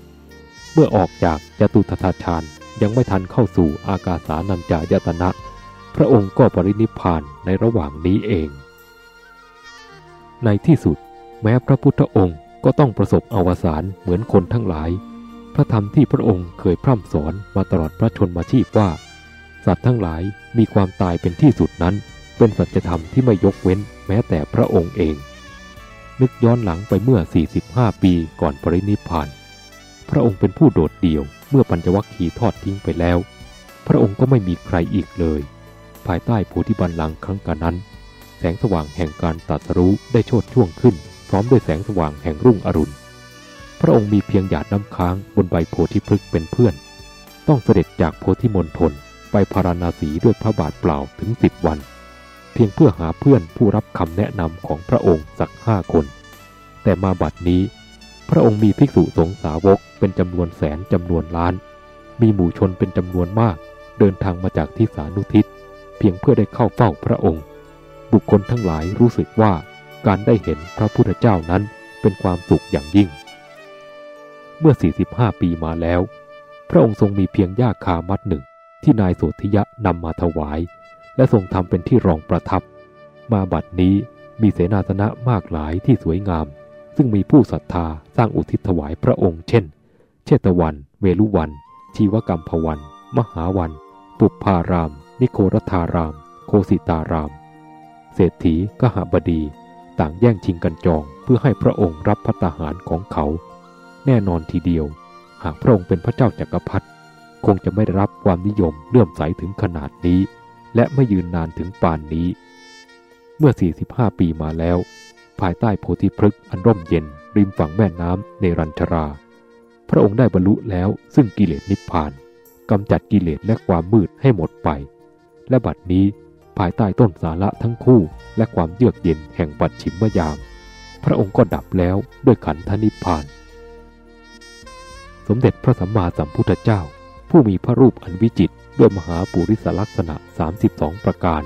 เมื่อออกจากจตุตถาฌานยังไม่ทันเข้าสู่อากาสานัญจายตนะ พระองค์ก็ปรินิพานในระหว่างนี้เอง ในที่สุดแม้พระพุทธองค์ก็ต้องประสบอวสานเหมือนคนทั้งหลาย พระธรรมที่พระองค์เคยพร่ำสอนมาตลอดพระชนมาชีพว่า สัตว์ทั้งหลายมีความตายเป็นที่สุดนั้น เป็นสัจธรรมที่ไม่ยกเว้นแม้แต่พระองค์เอง นึกย้อนหลังไปเมื่อ 45 ปีก่อนปรินิพาน พระองค์เป็นผู้โดดเดี่ยวเมื่อปัญจวัคคีย์ทอดทิ้งไปแล้ว พระองค์ก็ไม่มีใครอีกเลย ภายใต้โพธิบัลลังก์ครั้งกานั้น แสงสว่างแห่งการตรัสรู้ได้โชดช่วงขึ้น พร้อมด้วยแสงสว่างแห่งรุ่งอรุณ พระองค์มีเพียงหยาดน้ำค้างบนใบโพธิพฤกษ์เป็นเพื่อน ต้องเสด็จจากโพธิมณฑลไปพาราณสีด้วยพระบาทเปล่าถึงสิบวัน เพียงเพื่อหาเพื่อนผู้รับคำแนะนำของพระองค์สักห้าคน แต่มาบัดนี้ พระองค์มีภิกษุสงฆ์สาวกเป็นจำนวนแสนจำนวนล้าน มีหมู่ชนเป็นจำนวนมาก เดินทางมาจากที่สานุทิศ เพียงเพื่อได้เข้าเฝ้าพระองค์ บุคคลทั้งหลายรู้สึกว่าการได้เห็นพระพุทธเจ้านั้นเป็นความสุขอย่างยิ่ง เมื่อ 45 ปีมาแล้ว พระองค์ทรงมีเพียงหญ้าคามัดหนึ่งที่นายโสธิยะนำมาถวาย และทรงทำเป็นที่รองประทับ มาบัดนี้มีเสนาสนะมากหลายที่สวยงาม ซึ่งมีผู้ศรัทธาสร้างอุทิศถวายพระองค์เช่น เชตวัน เวลุวัน ชีวกรรมพวัน มหาวัน ปุพาราม นิโครธาราม โคสิตาราม เศรษฐีกหบดี ต่างแย่งชิงกันจองเพื่อให้พระองค์รับพัตาหารของเขา แน่นอนทีเดียว หากพระองค์เป็นพระเจ้าจากักรพรรดิคงจะไม่ได้รับความนิยมเลื่อมใสถึงขนาดนี้ และไม่ยืนนานถึงป่านนี้ เมื่อ 45 ปีมาแล้ว ภายใต้โพธิพฤกษ์อันร่มเย็นริมฝั่งแม่น้ำในรัญชรา พระองค์ได้บรรลุแล้วซึ่งกิเลสนิพพานกำจัดกิเลสและความมืดให้หมดไป และบัดนี้ภายใต้ต้นสาระทั้งคู่และความเยือกเย็นแห่งปัจฉิมยาม พระองค์ก็ดับแล้วด้วยขันธนิพพาน สมเด็จพระสัมมาสัมพุทธเจ้า ผู้มีพระรูปอันวิจิตรด้วยมหาปุริสลักษณะ 32 ประการ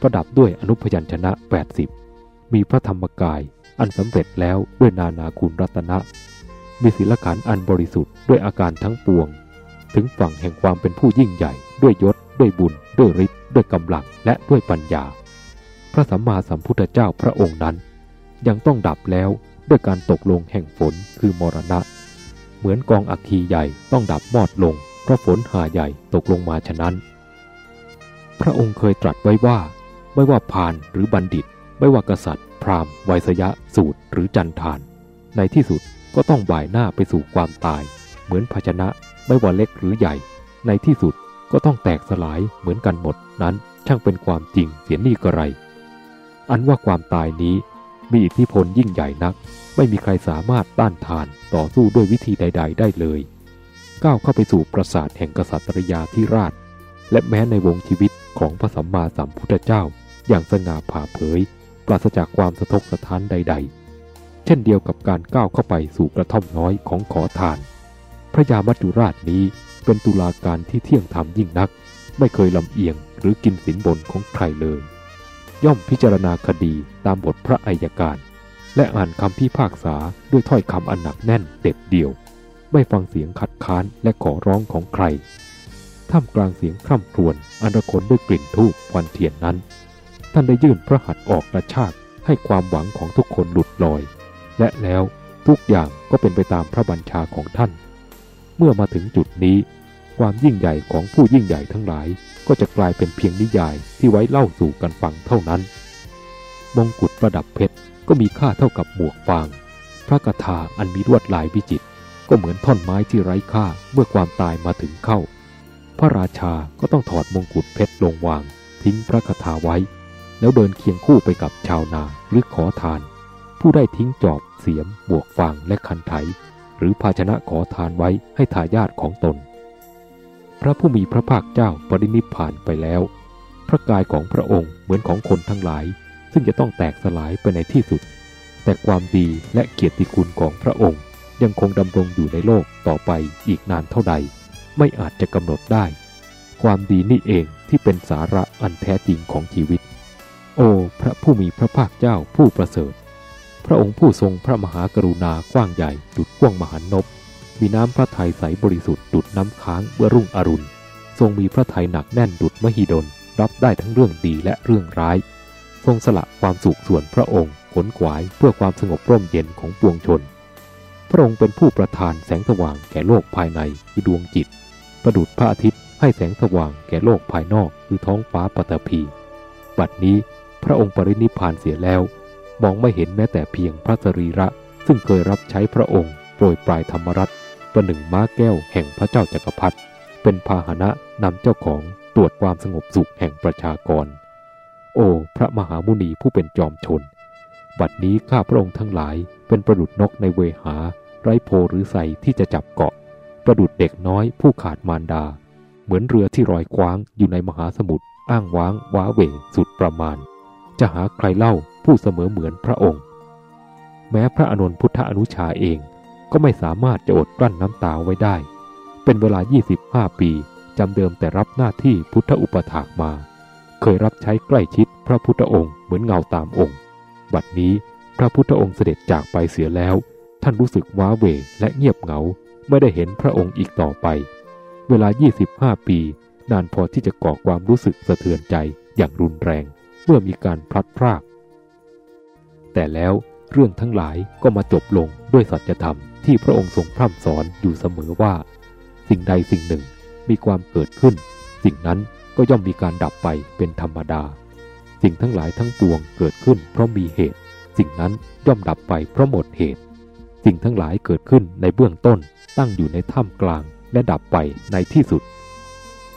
ประดับด้วยอนุพยัญชนะ 80 มีพระธรรมกายอันสำเร็จแล้วด้วยนานาคุณรัตนะ มีศีลขันธ์อันบริสุทธิ์ด้วยอาการทั้งปวง ถึงฝั่งแห่งความเป็นผู้ยิ่งใหญ่ด้วยยศด้วยบุญ ด้วยฤทธิ์ด้วยกำลังและด้วยปัญญา พระสัมมาสัมพุทธเจ้าพระองค์นั้น ยังต้องดับแล้วด้วยการตกลงแห่งฝนคือมรณะ เหมือนกองอัคคีใหญ่ต้องดับมอดลง เพราะฝนหาใหญ่ตกลงมาฉะนั้น พระองค์เคยตรัสไว้ว่า ไม่ว่าพานหรือบัณฑิต ไม่ว่ากษัตริย์ พราหมณ์ไวยสยะสูตรหรือจันทาน ในที่สุดก็ต้องบ่ายหน้าไปสู่ความตาย เหมือนภาชนะไม่ว่าเล็กหรือใหญ่ ในที่สุด ก็ต้องแตกสลายเหมือนกันหมดนั้นช่างเป็นความจริงเสียนี่กระไร อันว่าความตายนี้มีอิทธิพลยิ่งใหญ่นัก ไม่มีใครสามารถต้านทานต่อสู้ด้วยวิธีใด ๆ ได้เลย ก้าวเข้าไปสู่ปราสาทแห่งกษัตริยาธิราช และแม้ในวงชีวิตของพระสัมมาสัมพุทธเจ้า อย่างสง่าผ่าเผย ปราศจากความสะทกสะท้านใด ๆ เช่นเดียวกับการก้าวเข้าไปสู่กระท่อมน้อยของขอทาน พระยามัจจุราชนี้ เป็นตุลาการที่เที่ยงธรรมยิ่งนัก ไม่เคยลำเอียงหรือกินสินบนของใครเลย ย่อมพิจารณาคดีตามบทพระอัยการ และอ่านคำพิพากษาด้วยถ้อยคำอันหนักแน่นเด็ดเดี่ยว ไม่ฟังเสียงคัดค้านและขอร้องของใคร ท่ามกลางเสียงคร่ำครวญอันระคนด้วยกลิ่นทูบควันเทียนนั้น ท่านได้ยื่นพระหัตถ์ออกกระชากให้ความหวังของทุกคนหลุดลอย และแล้วทุกอย่างก็เป็นไปตามพระบัญชาของท่าน เมื่อมาถึงจุดนี้ ความยิ่งใหญ่ของผู้ยิ่งใหญ่ทั้งหลาย ก็จะกลายเป็นเพียงนิยายที่ไว้เล่าสู่กันฟังเท่านั้น มงกุฎประดับเพชรก็มีค่าเท่ากับหมวกฟาง พระกถาอันมีลวดลายวิจิตรก็เหมือนท่อนไม้ที่ไร้ค่าเมื่อความตายมาถึงเข้า พระราชาก็ต้องถอดมงกุฎเพชรลงวาง ทิ้งพระคาถาไว้ แล้วเดินเคียงคู่ไปกับชาวนาหรือขอทาน ผู้ได้ทิ้งจอบเสียมบวกฟางและคันไถ หรือภาชนะขอทานไว้ให้ทายาทของตน ระผู้มีพระภาคเจ้าปรินิพานไปแล้ว พระกายของพระองค์เหมือนของคนทั้งหลาย ซึ่งจะต้องแตกสลายไปในที่สุด แต่ความดีและเกียรติคุณของพระองค์ ยังคงดำรงอยู่ในโลกต่อไปอีกนานเท่าใด ไม่อาจจะกำหนดได้ ความดีนี่เองที่เป็นสาระอันแท้จริงของชีวิต โอ้พระผู้มีพระภาคเจ้าผู้ประเสริฐ พระองค์ผู้ทรงพระมหากรุณากว้างใหญ่ดุดกว้างมหันนบ มีน้ำพระทัยใสบริสุทธิ์ดุดน้ำค้างเมื่อรุ่งอรุณ ทรงมีพระทัยหนักแน่นดุดมหิดล รับได้ทั้งเรื่องดีและเรื่องร้าย ทรงสละความสุขส่วนพระองค์ขนขวายเพื่อความสงบร่มเย็นของปวงชน พระองค์เป็นผู้ประทานแสงสว่างแก่โลกภายในคือดวงจิต ประดุดพระอาทิตย์ให้แสงสว่างแก่โลกภายนอกคือท้องฟ้าปฐพี บัดนี้พระองค์ปรินิพานเสียแล้ว มองไม่เห็นแม้แต่เพียงพระสรีระ ซึ่งเคยรับใช้พระองค์โปรยปลายธรรมรัต ประหนึ่งม้าแก้วแห่งพระเจ้าจักรพรรดิเป็นพาหนะนำเจ้าของตรวจความสงบสุขแห่งประชากร โอ้พระมหามุนีผู้เป็นจอมชน บัดนี้ข้าพระองค์ทั้งหลายเป็นประดุดนกในเวหา ไร้โพหรือใสที่จะจับเกาะ ประดุดเด็กน้อยผู้ขาดมารดา เหมือนเรือที่ลอยคว้างอยู่ในมหาสมุทรอ้างว้างว้าเหวสุดประมาณ จะหาใครเล่าผู้เสมอเหมือนพระองค์ แม้พระอนุนพุทธอนุชาเอง ก็ไม่สามารถจะอดกลั้นน้ำตาไว้ได้ เป็นเวลา 25 ปีจำเดิมแต่รับหน้าที่พุทธอุปถากมา เคยรับใช้ใกล้ชิดพระพุทธองค์เหมือนเงาตามองค์ บัดนี้พระพุทธองค์เสด็จจากไปเสียแล้ว ท่านรู้สึกว้าเหวและเงียบเหงา ไม่ได้เห็นพระองค์อีกต่อไป เวลา 25 ปี นานพอที่จะก่อความรู้สึกสะเทือนใจอย่างรุนแรงเมื่อมีการพลัดพราก แต่แล้วเรื่องทั้งหลายก็มาจบลงด้วยสัจธรรม ที่พระองค์ทรงพร่ำสอนอยู่เสมอว่า สิ่งใดสิ่งหนึ่งมีความเกิดขึ้น สิ่งนั้นก็ย่อมมีการดับไปเป็นธรรมดา สิ่งทั้งหลายทั้งปวงเกิดขึ้น เพราะมีเหตุ สิ่งนั้นย่อมดับไปเพราะหมดเหตุ สิ่งทั้งหลายเกิดขึ้นในเบื้องต้น ตั้งอยู่ในถ้ำกลางและดับไปในที่สุด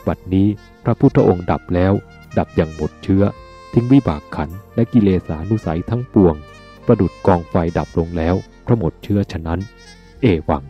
บัดนี้พระพุทธองค์ดับแล้ว ดับอย่างหมดเชื้อ ทิ้งวิบากขันและกิเลสานุสัยทั้งปวง ประดุดกองไฟดับลงแล้วเพราะหมดเชื้อฉะนั้น เอวัง